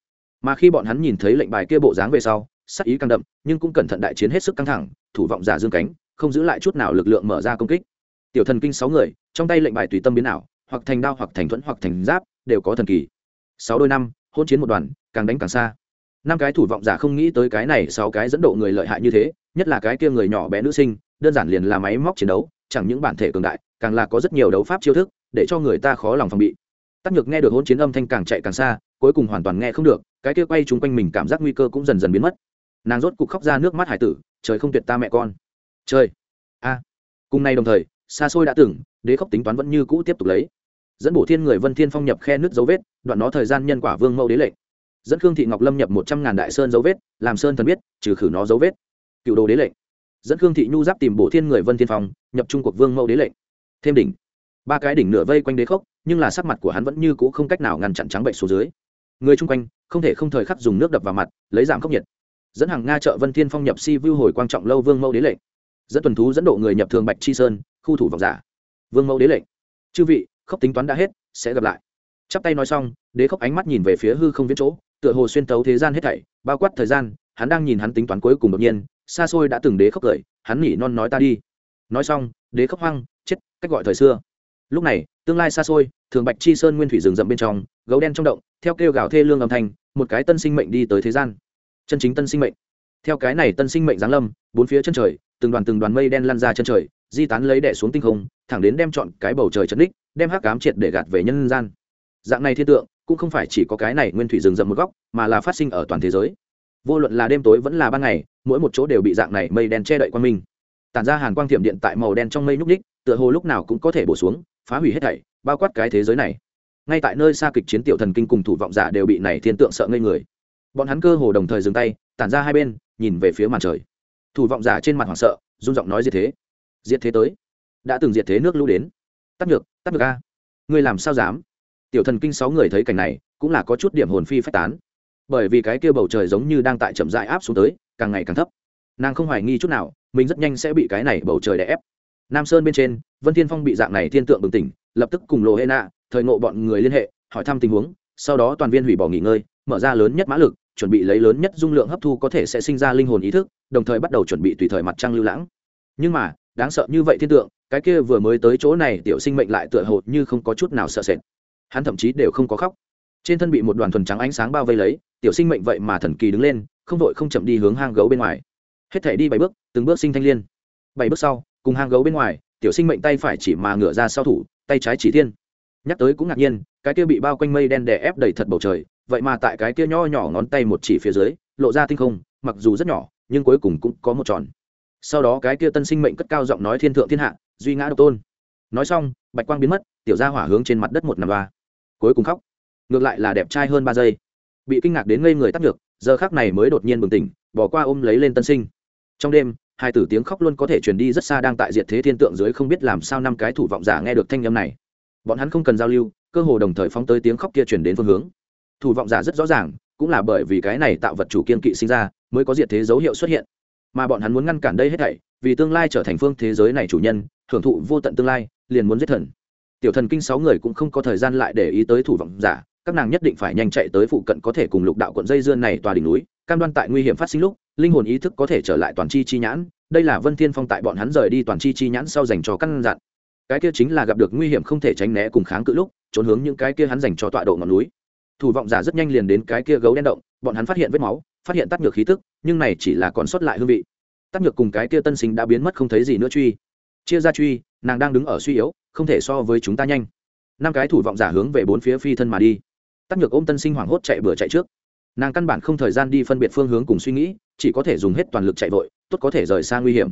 Mà khi bọn hắn nhìn thấy lệnh bài kia bộ dáng về sau, sắc ý căng đậm, nhưng cũng cẩn thận đại chiến hết sức căng thẳng, thủ vọng giả dương cánh, không giữ lại chút nào lực lượng mở ra công kích. Tiểu thần kinh sáu người, trong tay lệnh bài tùy tâm biến ảo, hoặc thành đao hoặc thành thuẫn hoặc thành giáp, đều có thần kỳ. Sáu đôi năm hôn chiến một đoàn, càng đánh càng xa năm cái thủ vọng giả không nghĩ tới cái này sáu cái dẫn độ người lợi hại như thế, nhất là cái kia người nhỏ bé nữ sinh, đơn giản liền là máy móc chiến đấu, chẳng những bản thể cường đại, càng là có rất nhiều đấu pháp chiêu thức, để cho người ta khó lòng phòng bị. Tắc nhược nghe được hôn chiến âm thanh càng chạy càng xa, cuối cùng hoàn toàn nghe không được, cái kia quay chung quanh mình cảm giác nguy cơ cũng dần dần biến mất. Nàng rốt cục khóc ra nước mắt hải tử, trời không tuyệt ta mẹ con. Trời. A. Cùng nay đồng thời, xa xôi đã từng, đế khóc tính toán vẫn như cũ tiếp tục lấy. Dẫn bổ thiên người vân thiên phong nhập khe nước dấu vết, đoạn nó thời gian nhân quả vương mẫu đế lệnh dẫn khương thị ngọc lâm nhập một trăm ngàn đại sơn dấu vết, làm sơn thần biết, trừ khử nó dấu vết. Cựu đồ đế lệnh. Dẫn khương thị nhu giáp tìm bổ thiên người vân thiên phong, nhập trung cuộc vương mẫu đế lệnh. Thêm đỉnh. Ba cái đỉnh nửa vây quanh đế khốc, nhưng là sắc mặt của hắn vẫn như cũ không cách nào ngăn chặn trắng bệnh xuống dưới. Người chung quanh, không thể không thời khắc dùng nước đập vào mặt, lấy giảm khốc nhiệt. Dẫn hàng nga chợ vân thiên phong nhập si vưu hồi quan trọng lâu vương mẫu đế lệnh. Dẫn tuần thú dẫn độ người nhập thường bạch chi sơn, khu thủ vọng giả. Vương mẫu đế lệnh. Chư vị, khốc tính toán đã hết, sẽ gặp lại. Chắp tay nói xong, đế khốc ánh mắt nhìn về phía hư không viễn chỗ tựa hồ xuyên tấu thế gian hết thảy, bao quát thời gian, hắn đang nhìn hắn tính toán cuối cùng đột nhiên, xa xôi đã từng đế khóc cười, hắn nhỉ non nói ta đi. Nói xong, đế khóc hoang, chết, cách gọi thời xưa. Lúc này, tương lai xa xôi, thường bạch chi sơn nguyên thủy rừng rậm bên trong, gấu đen trong động, theo kêu gào thê lương âm thanh, một cái tân sinh mệnh đi tới thế gian. Chân chính tân sinh mệnh. Theo cái này tân sinh mệnh giáng lâm, bốn phía chân trời, từng đoàn từng đoàn mây đen lăn ra chân trời, di tán lấy đẻ xuống tinh không, thẳng đến đem chọn cái bầu trời chấn đích đem hắc cám triệt để gạt về nhân gian. Dạng này thiên tượng cũng không phải chỉ có cái này nguyên thủy rừng rậm một góc, mà là phát sinh ở toàn thế giới. Vô luận là đêm tối vẫn là ban ngày, mỗi một chỗ đều bị dạng này mây đen che đậy qua mình. Tản ra hàn quang thiểm điện tại màu đen trong mây nhúc ních tựa hồ lúc nào cũng có thể bổ xuống, phá hủy hết thảy, bao quát cái thế giới này. Ngay tại nơi xa kịch chiến tiểu thần kinh cùng thủ vọng giả đều bị này thiên tượng sợ ngây người. Bọn hắn cơ hồ đồng thời dừng tay, tản ra hai bên, nhìn về phía màn trời. Thủ vọng giả trên mặt hoảng sợ, run giọng nói diệt thế. Diệt thế tới. Đã từng diệt thế nước lũ đến. Tắt ngược tắt ngược a. Ngươi làm sao dám? Tiểu thần kinh sáu người thấy cảnh này, cũng là có chút điểm hồn phi phách tán. Bởi vì cái kia bầu trời giống như đang tại chậm dại áp xuống tới, càng ngày càng thấp. Nàng không hoài nghi chút nào, mình rất nhanh sẽ bị cái này bầu trời đè ép. Nam sơn bên trên, vân thiên phong bị dạng này thiên tượng bừng tỉnh, lập tức cùng lộ hệ nạ thời ngộ bọn người liên hệ, hỏi thăm tình huống, sau đó toàn viên hủy bỏ nghỉ ngơi, mở ra lớn nhất mã lực, chuẩn bị lấy lớn nhất dung lượng hấp thu có thể sẽ sinh ra linh hồn ý thức, đồng thời bắt đầu chuẩn bị tùy thời mặt trăng lưu lãng. Nhưng mà, đáng sợ như vậy thiên tượng, cái kia vừa mới tới chỗ này tiểu sinh mệnh lại tựa hồ như không có chút nào sợ sệt hắn thậm chí đều không có khóc. Trên thân bị một đoàn thuần trắng ánh sáng bao vây lấy, tiểu sinh mệnh vậy mà thần kỳ đứng lên, không vội không chậm đi hướng hang gấu bên ngoài. Hết thể đi bảy bước, từng bước sinh thanh liên. Bảy bước sau, cùng hang gấu bên ngoài, tiểu sinh mệnh tay phải chỉ mà ngửa ra sau thủ, tay trái chỉ thiên. Nhắc tới cũng ngạc nhiên, cái kia bị bao quanh mây đen đè ép đầy thật bầu trời, vậy mà tại cái kia nho nhỏ ngón tay một chỉ phía dưới, lộ ra tinh không, mặc dù rất nhỏ, nhưng cuối cùng cũng có một tròn. Sau đó cái kia tân sinh mệnh cất cao giọng nói thiên thượng thiên hạ, duy ngã độc tôn. Nói xong, bạch quang biến mất, tiểu gia hỏa hướng trên mặt đất một năm ba cuối cùng khóc. Ngược lại là đẹp trai hơn ba giây. Bị kinh ngạc đến ngây người tắt được giờ khác này mới đột nhiên bừng tỉnh, bỏ qua ôm lấy lên tân sinh. Trong đêm, hai tử tiếng khóc luôn có thể truyền đi rất xa đang tại diệt thế thiên tượng dưới không biết làm sao năm cái thủ vọng giả nghe được thanh âm này. Bọn hắn không cần giao lưu, cơ hồ đồng thời phóng tới tiếng khóc kia truyền đến phương hướng. Thủ vọng giả rất rõ ràng, cũng là bởi vì cái này tạo vật chủ kiên kỵ sinh ra, mới có diệt thế dấu hiệu xuất hiện. Mà bọn hắn muốn ngăn cản đây hết thảy, vì tương lai trở thành phương thế giới này chủ nhân, hưởng thụ vô tận tương lai, liền muốn giết thần tiểu thần kinh sáu người cũng không có thời gian lại để ý tới thủ vọng giả, các nàng nhất định phải nhanh chạy tới phụ cận có thể cùng lục đạo quận dây dương này tòa đỉnh núi, cam đoan tại nguy hiểm phát sinh lúc, linh hồn ý thức có thể trở lại toàn chi chi nhãn, đây là vân thiên phong tại bọn hắn rời đi toàn chi chi nhãn sau dành cho căn dặn. Cái kia chính là gặp được nguy hiểm không thể tránh né cùng kháng cự lúc, trốn hướng những cái kia hắn dành cho tọa độ ngọn núi. Thủ vọng giả rất nhanh liền đến cái kia gấu đen động, bọn hắn phát hiện vết máu, phát hiện tắc nhược khí tức, nhưng này chỉ là còn sót lại hương vị. Tắc nhược cùng cái kia tân sinh đã biến mất không thấy gì nữa truy. Chia ra truy, nàng đang đứng ở suy yếu không thể so với chúng ta nhanh. Năm cái thủ vọng giả hướng về bốn phía phi thân mà đi. Tắc nhược ôm tân sinh hoảng hốt chạy bừa chạy trước. Nàng căn bản không thời gian đi phân biệt phương hướng cùng suy nghĩ, chỉ có thể dùng hết toàn lực chạy vội, tốt có thể rời xa nguy hiểm.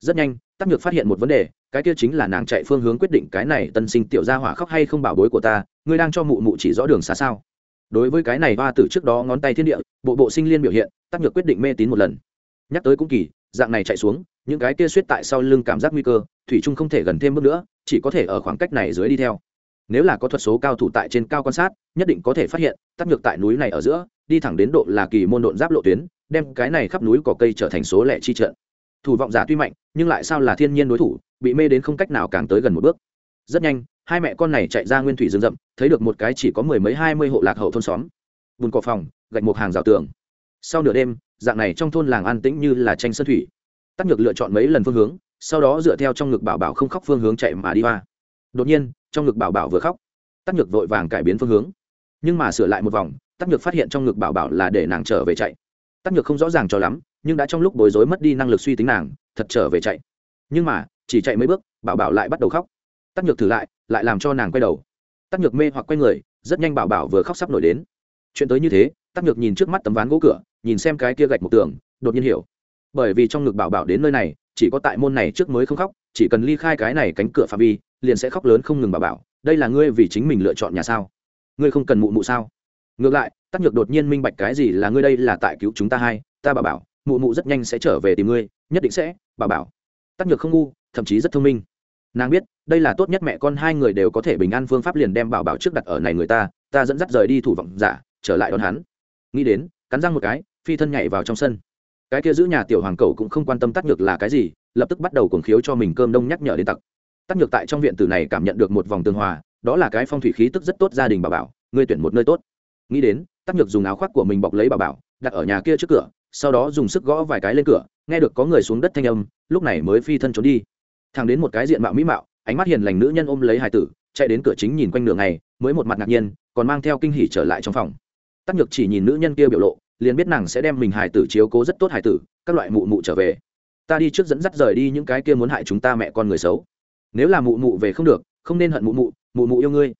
Rất nhanh tắc nhược phát hiện một vấn đề, cái kia chính là nàng chạy phương hướng quyết định cái này tân sinh tiểu gia hỏa khóc hay không bảo bối của ta, ngươi đang cho mụ mụ chỉ rõ đường xa sao. Đối với cái này hoa từ trước đó ngón tay thiên địa, bộ bộ sinh liên biểu hiện tắc nhược quyết định mê tín một lần. Nhắc tới cũng kỳ, dạng này chạy xuống, những cái kia suýt tại sau lưng cảm giác nguy cơ, thủy trung không thể gần thêm bước nữa chỉ có thể ở khoảng cách này dưới đi theo. Nếu là có thuật số cao thủ tại trên cao quan sát, nhất định có thể phát hiện tắc nhược tại núi này ở giữa, đi thẳng đến độ là kỳ môn độn giáp lộ tuyến, đem cái này khắp núi cỏ cây trở thành số lẻ chi trận. Thủ vọng giả tuy mạnh, nhưng lại sao là thiên nhiên đối thủ, bị mê đến không cách nào càng tới gần một bước. Rất nhanh, hai mẹ con này chạy ra nguyên thủy rừng rậm, thấy được một cái chỉ có mười mấy hai mươi hộ lạc hậu thôn xóm. Bùn cỏ phòng, gạch một hàng rào tường. Sau nửa đêm, dạng này trong thôn làng an tĩnh như là tranh sân thủy. Tắc nhược lựa chọn mấy lần phương hướng sau đó dựa theo trong ngực bảo bảo không khóc phương hướng chạy mà đi qua đột nhiên, trong ngực bảo bảo vừa khóc, tắc nhược vội vàng cải biến phương hướng. Nhưng mà sửa lại một vòng, tắc nhược phát hiện trong ngực bảo bảo là để nàng trở về chạy. Tắc nhược không rõ ràng cho lắm, nhưng đã trong lúc bối rối mất đi năng lực suy tính nàng, thật trở về chạy. Nhưng mà, chỉ chạy mấy bước, bảo bảo lại bắt đầu khóc. Tắc nhược thử lại lại làm cho nàng quay đầu. Tắc nhược mê hoặc quay người, rất nhanh bảo bảo vừa khóc sắp nổi đến. Chuyện tới như thế, tắc nhược nhìn trước mắt tấm ván gỗ cửa, nhìn xem cái kia gạch một tường, đột nhiên hiểu. Bởi vì trong ngực bảo bảo đến nơi này chỉ có tại môn này trước mới không khóc, chỉ cần ly khai cái này cánh cửa phạm vi, liền sẽ khóc lớn không ngừng bà bảo, đây là ngươi vì chính mình lựa chọn nhà sao? Ngươi không cần mụ mụ sao? Ngược lại, tắc nhược đột nhiên minh bạch cái gì là ngươi đây là tại cứu chúng ta hai ta bà bảo, mụ mụ rất nhanh sẽ trở về tìm ngươi, nhất định sẽ bà bảo. Tắc nhược không ngu, thậm chí rất thông minh. Nàng biết, đây là tốt nhất mẹ con hai người đều có thể bình an phương pháp liền đem bảo bảo trước đặt ở này người ta ta dẫn dắt rời đi thủ vọng giả, trở lại đón hắn. Nghĩ đến, cắn răng một cái, phi thân nhảy vào trong sân cái kia giữ nhà tiểu hoàng cầu cũng không quan tâm tắc nhược là cái gì, lập tức bắt đầu cuồng khiếu cho mình cơm đông nhắc nhở đến tặc. Tắc nhược tại trong viện tử này cảm nhận được một vòng tương hòa, đó là cái phong thủy khí tức rất tốt gia đình bà bảo, ngươi tuyển một nơi tốt. Nghĩ đến tắc nhược dùng áo khoác của mình bọc lấy bà bảo, đặt ở nhà kia trước cửa, sau đó dùng sức gõ vài cái lên cửa, nghe được có người xuống đất thanh âm, lúc này mới phi thân trốn đi. Thằng đến một cái diện mạo mỹ mạo, ánh mắt hiền lành nữ nhân ôm lấy hải tử, chạy đến cửa chính nhìn quanh đường này mới một mặt ngạc nhiên, còn mang theo kinh hỉ trở lại trong phòng. Tắc nhược chỉ nhìn nữ nhân kia biểu lộ liền biết nàng sẽ đem mình hải tử chiếu cố rất tốt hải tử, các loại mụ mụ trở về. Ta đi trước dẫn dắt rời đi những cái kia muốn hại chúng ta mẹ con người xấu. Nếu là mụ mụ về không được, không nên hận mụ mụ mụ mụ yêu ngươi.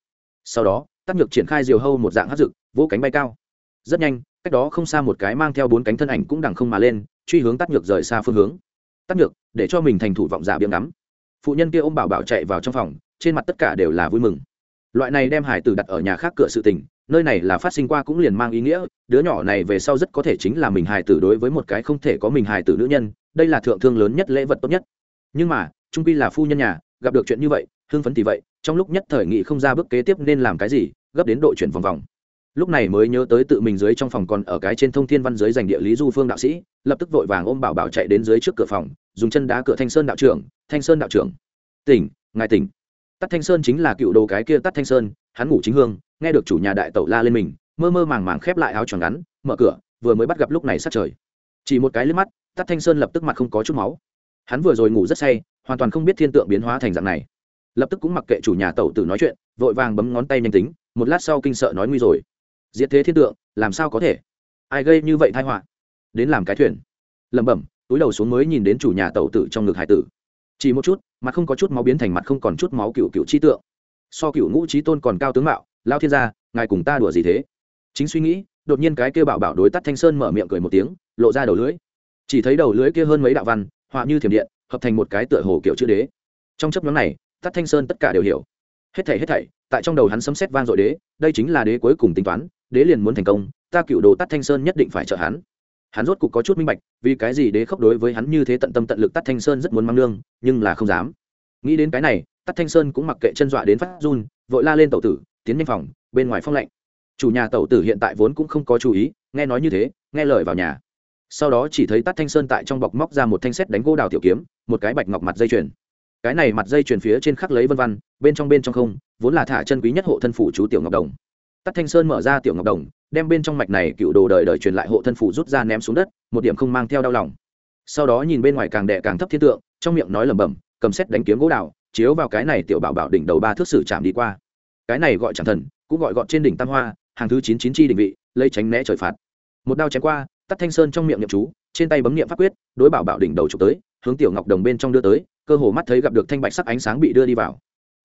Sau đó, tắc nhược triển khai diều hâu một dạng hát rực vỗ cánh bay cao. Rất nhanh, cách đó không xa một cái mang theo bốn cánh thân ảnh cũng đằng không mà lên, truy hướng tắc nhược rời xa phương hướng. Tắc nhược, để cho mình thành thủ vọng giả biếng ngắm. Phụ nhân kia ôm bảo bảo chạy vào trong phòng, trên mặt tất cả đều là vui mừng. Loại này đem hải tử đặt ở nhà khác cửa sự tình nơi này là phát sinh qua cũng liền mang ý nghĩa, đứa nhỏ này về sau rất có thể chính là mình hài tử đối với một cái không thể có mình hài tử nữ nhân, đây là thượng thương lớn nhất lễ vật tốt nhất. Nhưng mà, trung pi là phu nhân nhà, gặp được chuyện như vậy, hưng phấn thì vậy, trong lúc nhất thời nghị không ra bước kế tiếp nên làm cái gì, gấp đến độ chuyển vòng vòng. Lúc này mới nhớ tới tự mình dưới trong phòng còn ở cái trên thông thiên văn giới dành địa lý du phương đạo sĩ, lập tức vội vàng ôm bảo bảo chạy đến dưới trước cửa phòng, dùng chân đá cửa thanh sơn đạo trưởng, thanh sơn đạo trưởng. Tỉnh, ngài tỉnh. Tắt thanh sơn chính là cựu đồ cái kia tắt thanh sơn, hắn ngủ chính hương nghe được chủ nhà đại tẩu la lên mình, mơ mơ màng màng khép lại áo choàng ngắn, mở cửa, vừa mới bắt gặp lúc này sát trời. Chỉ một cái lên mắt tắt thanh sơn lập tức mặt không có chút máu. Hắn vừa rồi ngủ rất say, hoàn toàn không biết thiên tượng biến hóa thành dạng này. Lập tức cũng mặc kệ chủ nhà tẩu tử nói chuyện, vội vàng bấm ngón tay nhanh tính, một lát sau kinh sợ nói nguy rồi. Diệt thế thiên tượng, làm sao có thể? Ai gây như vậy thai họa? Đến làm cái thuyền. Lẩm bẩm, túi đầu xuống mới nhìn đến chủ nhà tẩu tử trong ngực hải tử. Chỉ một chút, mặt không có chút máu biến thành mặt không còn chút máu cựu cựu chi tượng. So cựu ngũ trí tôn còn cao tướng mạo lao thiên gia, ngài cùng ta đùa gì thế? Chính suy nghĩ, đột nhiên cái kêu bảo bảo đối tắt thanh sơn mở miệng cười một tiếng, lộ ra đầu lưới chỉ thấy đầu lưới kia hơn mấy đạo văn, họa như thiểm điện, hợp thành một cái tựa hồ kiểu chữ đế. Trong chấp nhóm này, tắt thanh sơn tất cả đều hiểu. Hết thảy hết thảy, tại trong đầu hắn sấm xét vang dội đế, đây chính là đế cuối cùng tính toán, đế liền muốn thành công, ta cựu đồ tắt thanh sơn nhất định phải trợ hắn. Hắn rốt cục có chút minh bạch, vì cái gì đế khốc đối với hắn như thế tận tâm tận lực tắt thanh sơn rất muốn mang lương nhưng là không dám. Nghĩ đến cái này, tắt thanh sơn cũng mặc kệ chân dọa đến phát run, vội la lên tẩu tử tiến nhanh phòng, bên ngoài phong lạnh. Chủ nhà tẩu tử hiện tại vốn cũng không có chú ý, nghe nói như thế, nghe lời vào nhà. Sau đó chỉ thấy tắt thanh sơn tại trong bọc móc ra một thanh xét đánh gỗ đào tiểu kiếm, một cái bạch ngọc mặt dây chuyền. Cái này mặt dây chuyền phía trên khắc lấy vân văn, bên trong bên trong không, vốn là thả chân quý nhất hộ thân phủ chú tiểu ngọc đồng. Tắt thanh sơn mở ra tiểu ngọc đồng, đem bên trong mạch này cựu đồ đời đời truyền lại hộ thân phủ rút ra ném xuống đất, một điểm không mang theo đau lòng. Sau đó nhìn bên ngoài càng đẻ càng thấp thiên tượng, trong miệng nói lẩm bẩm, cầm xét đánh kiếm gỗ đào, chiếu vào cái này tiểu bảo bảo đỉnh đầu ba thước sử chạm đi qua cái này gọi chẳng thần, cũng gọi gọn trên đỉnh tam hoa, hàng thứ chín chín chi định vị, lấy tránh né trời phạt. Một đao chém qua, tắt thanh sơn trong miệng nhậm chú, trên tay bấm niệm pháp quyết, đối bảo bảo đỉnh đầu trục tới, hướng tiểu ngọc đồng bên trong đưa tới, cơ hồ mắt thấy gặp được thanh bạch sắc ánh sáng bị đưa đi vào.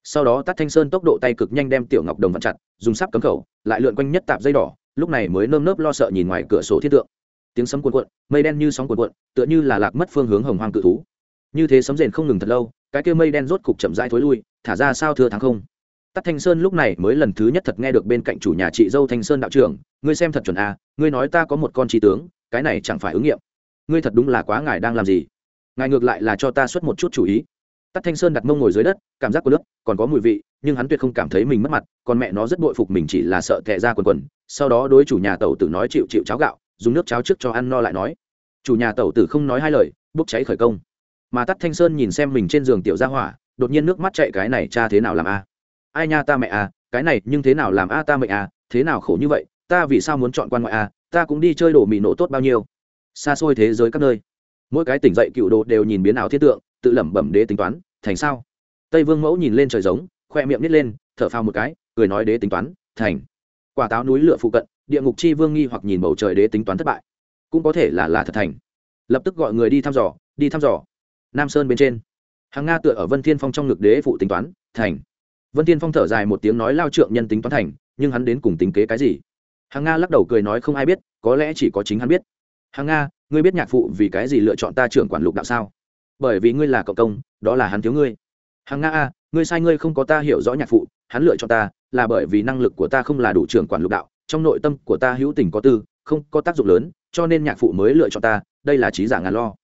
Sau đó tắt thanh sơn tốc độ tay cực nhanh đem tiểu ngọc đồng vặn chặt, dùng sắp cấm khẩu, lại lượn quanh nhất tạp dây đỏ, lúc này mới nơm nớp lo sợ nhìn ngoài cửa sổ thiết tượng. Tiếng sấm cuộn cuộn, mây đen như sóng cuộn cuộn, tựa như là lạc mất phương hướng hồng hoang cự thú. Như thế sấm rền không ngừng thật lâu, cái kia mây đen rốt cục chậm rãi thối lui, thả ra sao thưa tháng không tắt thanh sơn lúc này mới lần thứ nhất thật nghe được bên cạnh chủ nhà chị dâu thanh sơn đạo trưởng ngươi xem thật chuẩn a à, ngươi nói ta có một con trí tướng cái này chẳng phải ứng nghiệm. Ngươi thật đúng là quá ngài đang làm gì? Ngài ngược lại là cho ta xuất một chút chủ ý. Tắt thanh sơn đặt mông ngồi dưới đất cảm giác của nước còn có mùi vị nhưng hắn tuyệt không cảm thấy mình mất mặt còn mẹ nó rất bội phục mình chỉ là sợ thẹ ra quần quần. Sau đó đối chủ nhà tẩu tử nói chịu chịu cháo gạo dùng nước cháo trước cho ăn no lại nói. Chủ nhà tẩu tử không nói hai lời bốc cháy khởi công. Mà tắt thanh sơn nhìn xem mình trên giường tiểu gia hỏa đột nhiên nước mắt chạy cái này cha thế nào làm a? Ai nha ta mẹ à cái này nhưng thế nào làm a ta mẹ à thế nào khổ như vậy, ta vì sao muốn chọn quan ngoại à ta cũng đi chơi đồ mì nổ tốt bao nhiêu. Xa xôi thế giới các nơi, mỗi cái tỉnh dậy cựu đồ đều nhìn biến ảo thiết tượng, tự lẩm bẩm đế tính toán, thành sao? Tây vương mẫu nhìn lên trời giống, khoe miệng nít lên, thở phao một cái, cười nói đế tính toán, thành. Quả táo núi lửa phụ cận, địa ngục chi vương nghi hoặc nhìn bầu trời đế tính toán thất bại. Cũng có thể là là thật thành. Lập tức gọi người đi thăm dò, đi thăm dò. Nam sơn bên trên. Hàng nga tựa ở vân thiên phong trong ngực đế phụ tính toán, thành vân thiên phong thở dài một tiếng nói lao trượng nhân tính toán thành, nhưng hắn đến cùng tính kế cái gì? Hàng nga lắc đầu cười nói không ai biết, có lẽ chỉ có chính hắn biết. Hàng nga, ngươi biết nhạc phụ vì cái gì lựa chọn ta trưởng quản lục đạo sao? Bởi vì ngươi là cộng công, đó là hắn thiếu ngươi. Hàng nga a, ngươi sai ngươi không có ta hiểu rõ nhạc phụ, hắn lựa chọn ta là bởi vì năng lực của ta không là đủ trưởng quản lục đạo, trong nội tâm của ta hữu tình có tư, không có tác dụng lớn, cho nên nhạc phụ mới lựa chọn ta, đây là trí giả ngàn lo.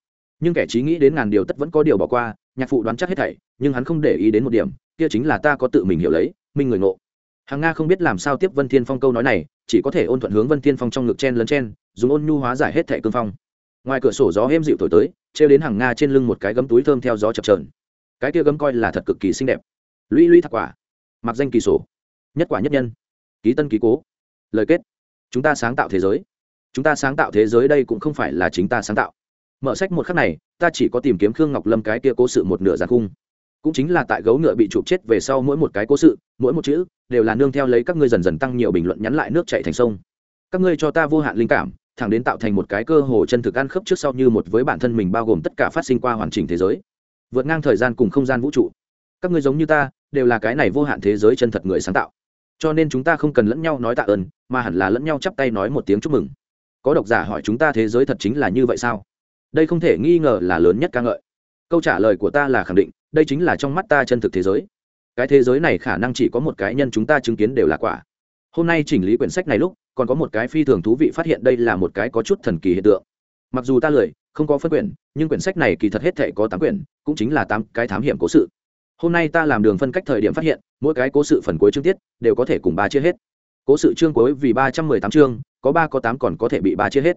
Nhưng kẻ trí nghĩ đến ngàn điều tất vẫn có điều bỏ qua, nhạc phụ đoán chắc hết thảy, nhưng hắn không để ý đến một điểm kia chính là ta có tự mình hiểu lấy minh người ngộ. Hàng nga không biết làm sao tiếp vân thiên phong câu nói này, chỉ có thể ôn thuận hướng vân thiên phong trong ngực chen lấn chen, dùng ôn nhu hóa giải hết thẻ cương phong. Ngoài cửa sổ gió êm dịu thổi tới, trêu đến hàng nga trên lưng một cái gấm túi thơm theo gió chập trờn cái kia gấm coi là thật cực kỳ xinh đẹp. Lũy lũy thạc quả. Mặc danh kỳ sổ. Nhất quả nhất nhân. Ký tân ký cố. Lời kết. Chúng ta sáng tạo thế giới. Chúng ta sáng tạo thế giới đây cũng không phải là chính ta sáng tạo. Mở sách một khắc này, ta chỉ có tìm kiếm khương ngọc lâm cái kia cố sự một nửa giàn khung cũng chính là tại gấu ngựa bị chụp chết về sau mỗi một cái cố sự, mỗi một chữ đều là nương theo lấy các ngươi dần dần tăng nhiều bình luận nhắn lại nước chạy thành sông. Các ngươi cho ta vô hạn linh cảm, thẳng đến tạo thành một cái cơ hồ chân thực ăn khớp trước sau như một với bản thân mình bao gồm tất cả phát sinh qua hoàn chỉnh thế giới. Vượt ngang thời gian cùng không gian vũ trụ. Các ngươi giống như ta, đều là cái này vô hạn thế giới chân thật người sáng tạo. Cho nên chúng ta không cần lẫn nhau nói tạ ơn, mà hẳn là lẫn nhau chắp tay nói một tiếng chúc mừng. Có độc giả hỏi chúng ta thế giới thật chính là như vậy sao? Đây không thể nghi ngờ là lớn nhất ca ngợi câu trả lời của ta là khẳng định, đây chính là trong mắt ta chân thực thế giới. Cái thế giới này khả năng chỉ có một cái nhân chúng ta chứng kiến đều là quả. Hôm nay chỉnh lý quyển sách này lúc, còn có một cái phi thường thú vị phát hiện đây là một cái có chút thần kỳ hiện tượng. Mặc dù ta lười, không có phân quyển, nhưng quyển sách này kỳ thật hết thể có tám quyển, cũng chính là tám cái thám hiểm cố sự. Hôm nay ta làm đường phân cách thời điểm phát hiện, mỗi cái cố sự phần cuối chương tiết đều có thể cùng ba chia hết. Cố sự chương cuối vì ba trăm mười tám chương, có ba có tám còn có thể bị ba chia hết.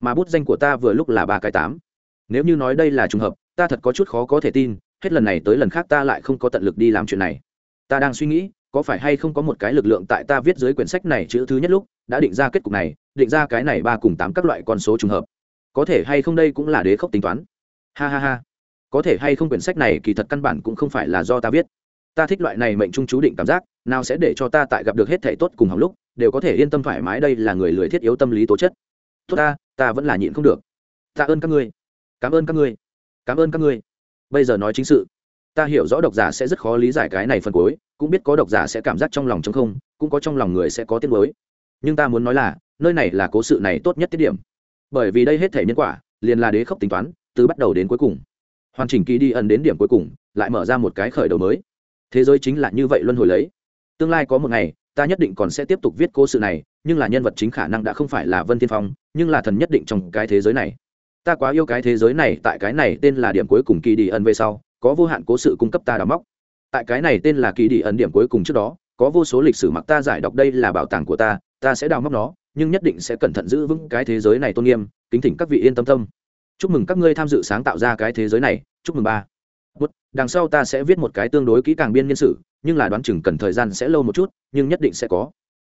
Mà bút danh của ta vừa lúc là ba cái tám nếu như nói đây là trùng hợp, ta thật có chút khó có thể tin, hết lần này tới lần khác ta lại không có tận lực đi làm chuyện này. Ta đang suy nghĩ, có phải hay không có một cái lực lượng tại ta viết dưới quyển sách này chữ thứ nhất lúc, đã định ra kết cục này, định ra cái này ba cùng tám các loại con số trùng hợp. Có thể hay không đây cũng là đế khốc tính toán. Ha ha ha. Có thể hay không quyển sách này kỳ thật căn bản cũng không phải là do ta viết. Ta thích loại này mệnh trung chú định cảm giác, nào sẽ để cho ta tại gặp được hết thể tốt cùng học lúc, đều có thể yên tâm thoải mái đây là người lười thiết yếu tâm lý tố chất. Tốt ta ta vẫn là nhịn không được. Tạ ơn các ngươi cảm ơn các ngươi. Cảm ơn các ngươi. Bây giờ nói chính sự. Ta hiểu rõ độc giả sẽ rất khó lý giải cái này phần cuối, cũng biết có độc giả sẽ cảm giác trong lòng t không, cũng có trong lòng người sẽ có tiết mới nhưng ta muốn nói là, nơi này là cố sự này tốt nhất tiết điểm. Bởi vì đây hết thể nhân quả, liền là đế khốc tính toán, từ bắt đầu đến cuối cùng. Hoàn chỉnh kỳ đi ẩn đến điểm cuối cùng, lại mở ra một cái khởi đầu mới. Thế giới chính là như vậy luân hồi lấy. Tương lai có một ngày, ta nhất định còn sẽ tiếp tục viết cố sự này, nhưng là nhân vật chính khả năng đã không phải là vân tiên phong, nhưng là thần nhất định trong cái thế giới này ta quá yêu cái thế giới này tại cái này tên là điểm cuối cùng kỳ đi ẩn về sau có vô hạn cố sự cung cấp ta đào móc. Tại cái này tên là kỳ đi ẩn điểm cuối cùng trước đó có vô số lịch sử mặc ta giải đọc đây là bảo tàng của ta ta sẽ đào móc nó nhưng nhất định sẽ cẩn thận giữ vững cái thế giới này tôn nghiêm kính thỉnh các vị yên tâm tâm. Chúc mừng các ngươi tham dự sáng tạo ra cái thế giới này chúc mừng ba. Bút, đằng sau ta sẽ viết một cái tương đối kỹ càng biên nhân sử nhưng là đoán chừng cần thời gian sẽ lâu một chút nhưng nhất định sẽ có.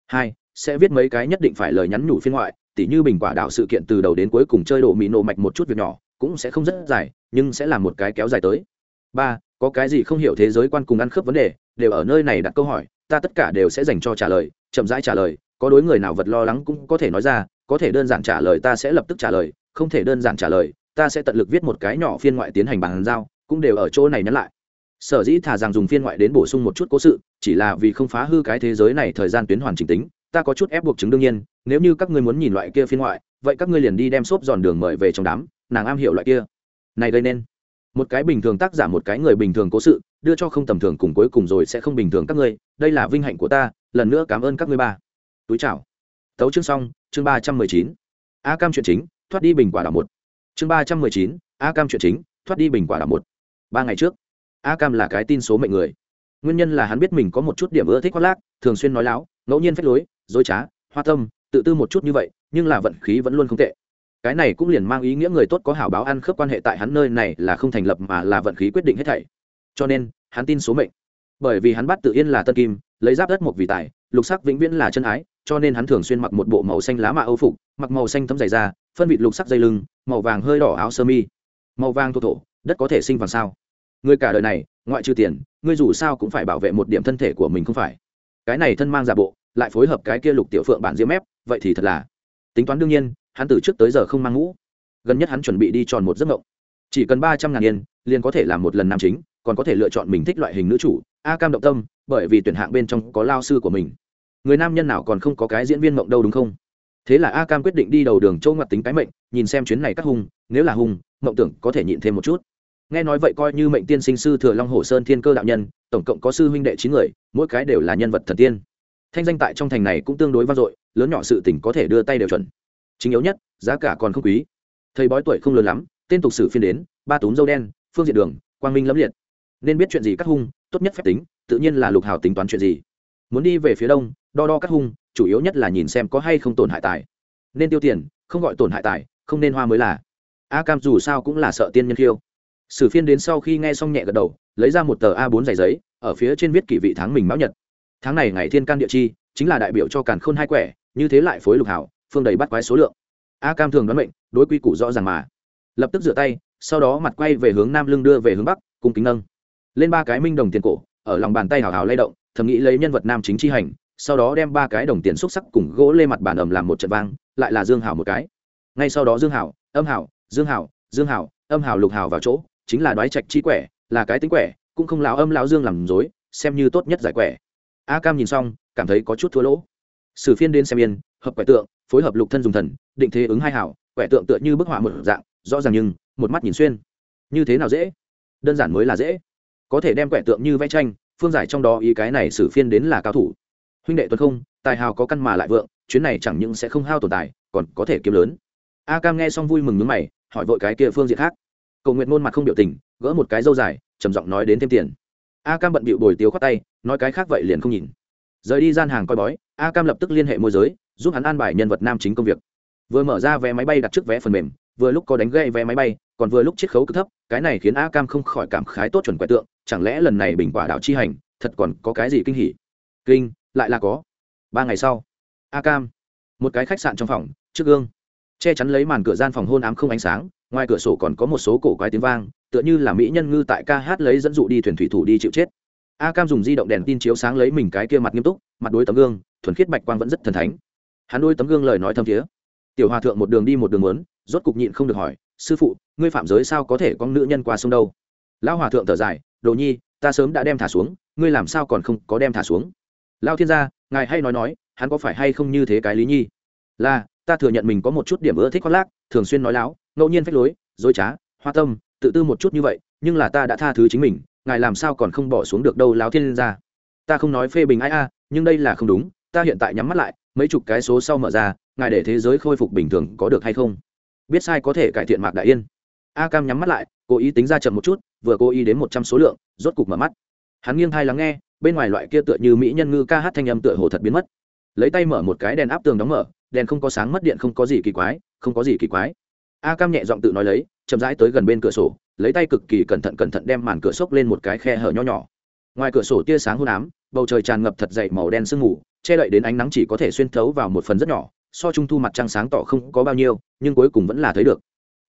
Hai sẽ viết mấy cái nhất định phải lời nhắn nhủ phiên ngoại, tỉ như bình quả đảo sự kiện từ đầu đến cuối cùng chơi đồ mì nổ mạch một chút việc nhỏ, cũng sẽ không rất dài, nhưng sẽ là một cái kéo dài tới. Ba, có cái gì không hiểu thế giới quan cùng ăn khớp vấn đề, đều ở nơi này đặt câu hỏi, ta tất cả đều sẽ dành cho trả lời, chậm rãi trả lời, có đối người nào vật lo lắng cũng có thể nói ra, có thể đơn giản trả lời ta sẽ lập tức trả lời, không thể đơn giản trả lời, ta sẽ tận lực viết một cái nhỏ phiên ngoại tiến hành bàn giao, cũng đều ở chỗ này nhắn lại. Sở dĩ thả rằng dùng phiên ngoại đến bổ sung một chút cố sự, chỉ là vì không phá hư cái thế giới này thời gian tuyến hoàn chỉnh tính ta có chút ép buộc chứng đương nhiên, nếu như các ngươi muốn nhìn loại kia phiên ngoại, vậy các ngươi liền đi đem xốp giòn đường mời về trong đám, nàng am hiểu loại kia. Này gây nên. Một cái bình thường tác giả một cái người bình thường cố sự, đưa cho không tầm thường cùng cuối cùng rồi sẽ không bình thường các ngươi, đây là vinh hạnh của ta, lần nữa cảm ơn các ngươi ba. Túi chào. Tấu chương xong, chương ba trăm mười chín. A cam chuyện chính, thoát đi bình quả đảo một. Chương ba trăm mười chín, a cam chuyện chính, thoát đi bình quả đảo một. Ba ngày trước, a cam là cái tin số mệnh người. Nguyên nhân là hắn biết mình có một chút điểm ưa thích khoác lác, thường xuyên nói láo, ngẫu nhiên phách lối dối trá, hoa tâm, tự tư một chút như vậy, nhưng là vận khí vẫn luôn không tệ. Cái này cũng liền mang ý nghĩa người tốt có hảo báo ăn khớp quan hệ tại hắn nơi này là không thành lập mà là vận khí quyết định hết thảy. Cho nên, hắn tin số mệnh. Bởi vì hắn bắt tự yên là tân kim, lấy giáp đất một vì tài, lục sắc vĩnh viễn là chân ái, cho nên hắn thường xuyên mặc một bộ màu xanh lá mạ âu phục, mặc màu xanh thấm dày da, phân vịt lục sắc dây lưng, màu vàng hơi đỏ áo sơ mi. Màu vàng thô thổ, đất có thể sinh vàng sao? Người cả đời này, ngoại trừ tiền ngươi dù sao cũng phải bảo vệ một điểm thân thể của mình không phải. Cái này thân mang giả bộ lại phối hợp cái kia lục tiểu phượng bản diễm mép, vậy thì thật là tính toán đương nhiên, hắn từ trước tới giờ không mang ngũ. Gần nhất hắn chuẩn bị đi tròn một giấc mộng. Chỉ cần ba trăm ngàn yên, liền có thể làm một lần nam chính, còn có thể lựa chọn mình thích loại hình nữ chủ, a cam động tâm, bởi vì tuyển hạng bên trong có lao sư của mình. Người nam nhân nào còn không có cái diễn viên mộng đâu đúng không? Thế là a cam quyết định đi đầu đường châu ngoặt tính cái mệnh, nhìn xem chuyến này cắt hung nếu là hung mộng tưởng có thể nhịn thêm một chút. Nghe nói vậy coi như mệnh tiên sinh sư thừa long hồ sơn thiên cơ đạo nhân, tổng cộng có sư huynh đệ chín người, mỗi cái đều là nhân vật thần tiên thanh danh tại trong thành này cũng tương đối vang dội, lớn nhỏ sự tỉnh có thể đưa tay đều chuẩn. Chính yếu nhất, giá cả còn không quý. Thầy bói tuổi không lớn lắm, tên tục sử phiên đến, ba túm dâu đen, phương diện đường, quang minh lẫm liệt. Nên biết chuyện gì cắt hung, tốt nhất phép tính, tự nhiên là lục hào tính toán chuyện gì. Muốn đi về phía đông, đo đo cắt hung, chủ yếu nhất là nhìn xem có hay không tổn hại tài. Nên tiêu tiền, không gọi tổn hại tài, không nên hoa mới là. A cam dù sao cũng là sợ tiên nhân khiêu. Sử phiên đến sau khi nghe xong nhẹ gật đầu, lấy ra một tờ a 4 giày giấy, ở phía trên viết kỷ vị tháng mình mão nhật tháng này ngày thiên can địa chi, chính là đại biểu cho càn khôn hai quẻ, như thế lại phối lục hảo, phương đầy bắt quái số lượng. A cam thường đoán mệnh, đối quy củ rõ ràng mà. Lập tức rửa tay, sau đó mặt quay về hướng nam lưng đưa về hướng bắc, cung kính nâng. Lên ba cái minh đồng tiền cổ, ở lòng bàn tay hào hào lay động, thầm nghĩ lấy nhân vật nam chính chi hành, sau đó đem ba cái đồng tiền xúc sắc cùng gỗ lê mặt bàn ẩm làm một trận vang, lại là dương hảo một cái. Ngay sau đó dương hảo, âm hảo, dương hảo dương hảo, âm hảo lục hảo vào chỗ, chính là đoái trạch chi quẻ, là cái tính quẻ, cũng không lão âm lão dương làm dối, xem như tốt nhất giải quẻ a cam nhìn xong, cảm thấy có chút thua lỗ. Sử phiên đến xem yên, hợp quẻ tượng, phối hợp lục thân dùng thần, định thế ứng hai hảo, quẻ tượng tựa như bức họa một dạng, rõ ràng nhưng, một mắt nhìn xuyên. Như thế nào dễ? Đơn giản mới là dễ. Có thể đem quẻ tượng như vẽ tranh, phương giải trong đó ý cái này sử phiên đến là cao thủ. Huynh đệ tuấn không, tài hào có căn mà lại vượng, chuyến này chẳng những sẽ không hao tồn tài, còn có thể kiếm lớn. A cam nghe xong vui mừng nhướng mày, hỏi vội cái kia phương diện khác. Cầu nguyện môn mặt không biểu tình, gỡ một cái dâu dài, trầm giọng nói đến thêm tiền. A cam bận bịu bồi tiếu khoát tay nói cái khác vậy liền không nhìn. Rời đi gian hàng coi bói, a cam lập tức liên hệ môi giới, giúp hắn an bài nhân vật nam chính công việc. Vừa mở ra vé máy bay đặt trước vé phần mềm, vừa lúc có đánh gây vé máy bay, còn vừa lúc chiết khấu cực thấp, cái này khiến a cam không khỏi cảm khái tốt chuẩn quẻ tượng, chẳng lẽ lần này bình quả đạo chi hành, thật còn có cái gì kinh hỉ? Kinh, lại là có. Ba ngày sau, a cam, một cái khách sạn trong phòng, trước gương, che chắn lấy màn cửa gian phòng hôn ám không ánh sáng, ngoài cửa sổ còn có một số cổ quái tiếng vang, tựa như là mỹ nhân ngư tại ca hát lấy dẫn dụ đi thuyền thủy thủ đi chịu chết a cam dùng di động đèn tin chiếu sáng lấy mình cái kia mặt nghiêm túc, mặt đối tấm gương, thuần khiết bạch quang vẫn rất thần thánh. Hắn đôi tấm gương lời nói thâm thiế. Tiểu hòa thượng một đường đi một đường lớn rốt cục nhịn không được hỏi, sư phụ, ngươi phạm giới sao có thể có nữ nhân qua sông đâu? Lão hòa thượng thở dài, đồ nhi, ta sớm đã đem thả xuống, ngươi làm sao còn không có đem thả xuống? Lao thiên gia, ngài hay nói nói, hắn có phải hay không như thế cái lý nhi? Là, ta thừa nhận mình có một chút điểm ưa thích khoác lác, thường xuyên nói láo, ngẫu nhiên phách lối, dối trá, hoa tâm, tự tư một chút như vậy, nhưng là ta đã tha thứ chính mình ngài làm sao còn không bỏ xuống được đâu Lão thiên gia? Ta không nói phê bình ai a, nhưng đây là không đúng, ta hiện tại nhắm mắt lại, mấy chục cái số sau mở ra, ngài để thế giới khôi phục bình thường có được hay không? Biết sai có thể cải thiện mạc đại yên. A cam nhắm mắt lại, cố ý tính ra chậm một chút, vừa cố ý đến một trăm số lượng, rốt cục mở mắt. Hắn nghiêng thai lắng nghe, bên ngoài loại kia tựa như mỹ nhân ngư ca hát thanh âm tựa hồ thật biến mất. Lấy tay mở một cái đèn áp tường đóng mở, đèn không có sáng mất điện không có gì kỳ quái, không có gì kỳ quái. A cam nhẹ giọng tự nói lấy, chậm rãi tới gần bên cửa sổ lấy tay cực kỳ cẩn thận cẩn thận đem màn cửa xốc lên một cái khe hở nho nhỏ. Ngoài cửa sổ tia sáng hôn ám, bầu trời tràn ngập thật dậy màu đen sương mù, che đậy đến ánh nắng chỉ có thể xuyên thấu vào một phần rất nhỏ, so trung thu mặt trăng sáng tỏ không có bao nhiêu, nhưng cuối cùng vẫn là thấy được.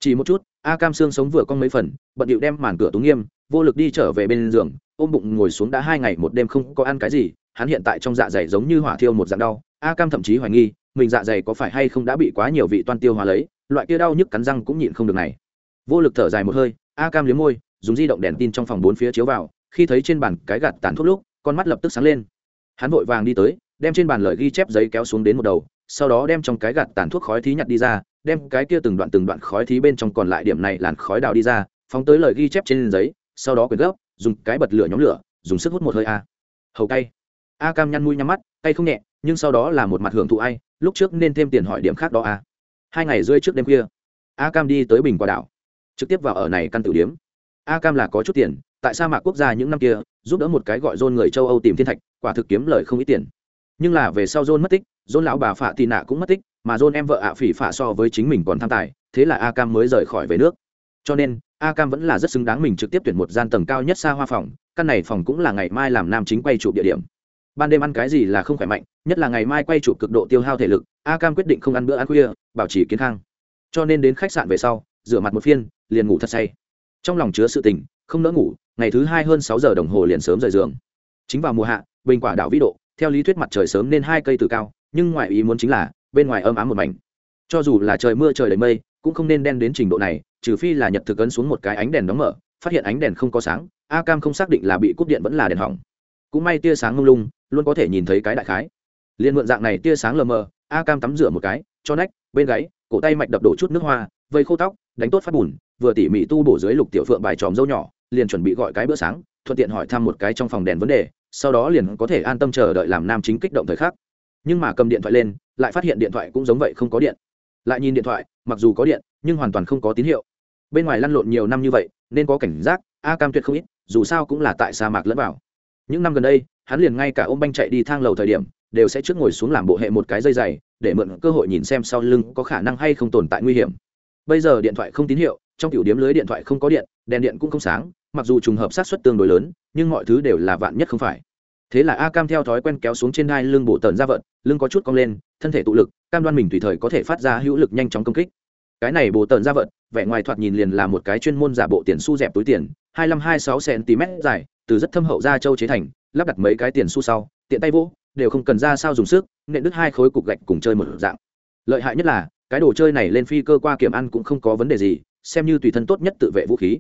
Chỉ một chút, a cam xương sống vừa cong mấy phần, bận điệu đem màn cửa tú nghiêm, vô lực đi trở về bên giường, ôm bụng ngồi xuống đã hai ngày một đêm không có ăn cái gì, hắn hiện tại trong dạ dày giống như hỏa thiêu một dạng đau, a cam thậm chí hoài nghi, mình dạ dày có phải hay không đã bị quá nhiều vị toan tiêu hóa lấy, loại kia đau nhức cắn răng cũng nhịn không được này. Vô lực thở dài một hơi a cam liếm môi, dùng di động đèn tin trong phòng bốn phía chiếu vào, khi thấy trên bàn cái gạt tàn thuốc lúc, con mắt lập tức sáng lên. Hắn vội vàng đi tới, đem trên bàn lời ghi chép giấy kéo xuống đến một đầu, sau đó đem trong cái gạt tàn thuốc khói thí nhặt đi ra, đem cái kia từng đoạn từng đoạn khói thí bên trong còn lại điểm này làn khói đào đi ra, phóng tới lời ghi chép trên giấy, sau đó quyền gấp dùng cái bật lửa nhóm lửa, dùng sức hút một hơi a. Hầu cay. A cam nhăn mũi nhắm mắt, cay không nhẹ, nhưng sau đó là một mặt hưởng thụ ai, lúc trước nên thêm tiền hỏi điểm khác đó a. Hai ngày rơi trước đêm khuya, a cam đi tới bình quả đảo trực tiếp vào ở này căn tử điếm. A cam là có chút tiền, tại sa mạc quốc gia những năm kia, giúp đỡ một cái gọi dôn người châu âu tìm thiên thạch, quả thực kiếm lời không ít tiền. Nhưng là về sau dôn mất tích dôn lão bà phạ tì nạ cũng mất tích, mà dôn em vợ ạ phỉ phạ so với chính mình còn tham tài, thế là a cam mới rời khỏi về nước. Cho nên, a cam vẫn là rất xứng đáng mình trực tiếp tuyển một gian tầng cao nhất xa hoa phòng, căn này phòng cũng là ngày mai làm nam chính quay chụp địa điểm. Ban đêm ăn cái gì là không khỏe mạnh, nhất là ngày mai quay chụp cực độ tiêu hao thể lực, a cam quyết định không ăn bữa ăn khuya, bảo trì kiến khang. Cho nên đến khách sạn về sau, rửa mặt một phiên liền ngủ thật say. Trong lòng chứa sự tình, không nỡ ngủ, ngày thứ hai hơn sáu giờ đồng hồ liền sớm rời giường. Chính vào mùa hạ, bình quả đảo vĩ độ, theo lý thuyết mặt trời sớm nên hai cây từ cao, nhưng ngoại ý muốn chính là, bên ngoài ấm ám một mảnh. Cho dù là trời mưa trời đầy mây, cũng không nên đen đến trình độ này, trừ phi là nhật thực ấn xuống một cái ánh đèn đóng mở, phát hiện ánh đèn không có sáng, a cam không xác định là bị cúp điện vẫn là đèn hỏng. Cũng may tia sáng lung lung, luôn có thể nhìn thấy cái đại khái. Liên mượn dạng này tia sáng lờ mờ, a cam tắm rửa một cái, cho nách, bên gáy, cổ tay mạch đập đổ chút nước hoa, vây khô tóc, đánh tốt phát bùn vừa tỉ mỉ tu bổ dưới lục tiểu phượng bài tròm dâu nhỏ, liền chuẩn bị gọi cái bữa sáng, thuận tiện hỏi thăm một cái trong phòng đèn vấn đề, sau đó liền có thể an tâm chờ đợi làm nam chính kích động thời khắc. Nhưng mà cầm điện thoại lên, lại phát hiện điện thoại cũng giống vậy không có điện. Lại nhìn điện thoại, mặc dù có điện, nhưng hoàn toàn không có tín hiệu. Bên ngoài lăn lộn nhiều năm như vậy, nên có cảnh giác, a cam tuyệt không ít, dù sao cũng là tại sa mạc lẫn vào. Những năm gần đây, hắn liền ngay cả ôm banh chạy đi thang lầu thời điểm, đều sẽ trước ngồi xuống làm bộ hệ một cái dây dày, để mượn cơ hội nhìn xem sau lưng có khả năng hay không tồn tại nguy hiểm. Bây giờ điện thoại không tín hiệu trong tiểu điểm lưới điện thoại không có điện, đèn điện cũng không sáng, mặc dù trùng hợp sát xuất tương đối lớn, nhưng mọi thứ đều là vạn nhất không phải. Thế là a cam theo thói quen kéo xuống trên hai lưng bộ tần ra vận, lưng có chút cong lên, thân thể tụ lực, cam đoan mình tùy thời có thể phát ra hữu lực nhanh chóng công kích. Cái này bộ tần ra vận, vẻ ngoài thoạt nhìn liền là một cái chuyên môn giả bộ tiền su dẹp túi tiền, hai mươi hai sáu cm dài, từ rất thâm hậu ra châu chế thành, lắp đặt mấy cái tiền su sau, tiện tay vô đều không cần ra sao dùng sức, nện đứt hai khối cục gạch cùng chơi một dạng. Lợi hại nhất là, cái đồ chơi này lên phi cơ qua kiểm ăn cũng không có vấn đề gì xem như tùy thân tốt nhất tự vệ vũ khí.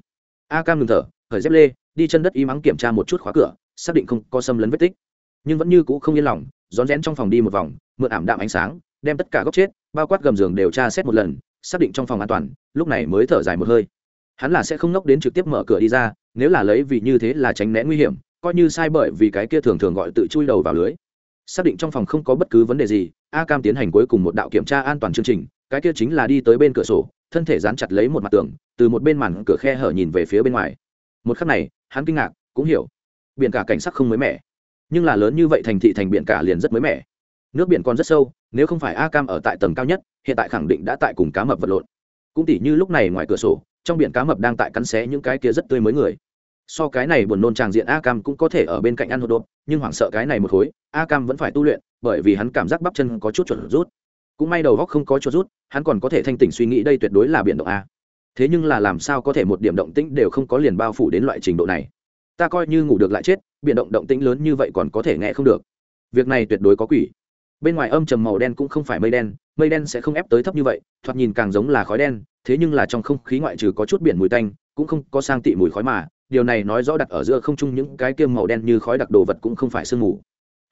A cam ngừng thở, khởi dép lê, đi chân đất y mắng kiểm tra một chút khóa cửa, xác định không có xâm lấn vết tích. Nhưng vẫn như cũ không yên lòng, rón rén trong phòng đi một vòng, mượn ảm đạm ánh sáng, đem tất cả góc chết, bao quát gầm giường đều tra xét một lần, xác định trong phòng an toàn, lúc này mới thở dài một hơi. Hắn là sẽ không nốc đến trực tiếp mở cửa đi ra, nếu là lấy vì như thế là tránh né nguy hiểm, coi như sai bởi vì cái kia thường thường gọi tự chui đầu vào lưới. Xác định trong phòng không có bất cứ vấn đề gì, a cam tiến hành cuối cùng một đạo kiểm tra an toàn chương trình, cái kia chính là đi tới bên cửa sổ thân thể dán chặt lấy một mặt tường, từ một bên màn cửa khe hở nhìn về phía bên ngoài. Một khắc này, hắn kinh ngạc, cũng hiểu. Biển cả cảnh sắc không mới mẻ. Nhưng là lớn như vậy thành thị thành biển cả liền rất mới mẻ. Nước biển còn rất sâu, nếu không phải a cam ở tại tầng cao nhất, hiện tại khẳng định đã tại cùng cá mập vật lộn. Cũng tỉ như lúc này ngoài cửa sổ, trong biển cá mập đang tại cắn xé những cái kia rất tươi mới người. So cái này buồn nôn tràng diện a cam cũng có thể ở bên cạnh ăn hột đột nhưng hoảng sợ cái này một khối, a cam vẫn phải tu luyện, bởi vì hắn cảm giác bắp chân có chút chuẩn rút cũng may đầu góc không có cho rút, hắn còn có thể thanh tỉnh suy nghĩ đây tuyệt đối là biển động a. Thế nhưng là làm sao có thể một điểm động tĩnh đều không có liền bao phủ đến loại trình độ này? Ta coi như ngủ được lại chết, biển động động tĩnh lớn như vậy còn có thể nghe không được. Việc này tuyệt đối có quỷ. Bên ngoài âm trầm màu đen cũng không phải mây đen mây đen sẽ không ép tới thấp như vậy, thoạt nhìn càng giống là khói đen, thế nhưng là trong không khí ngoại trừ có chút biển mùi tanh, cũng không có sang tị mùi khói mà, điều này nói rõ đặt ở giữa không trung những cái kiêm màu đen như khói đặc đồ vật cũng không phải sương mù.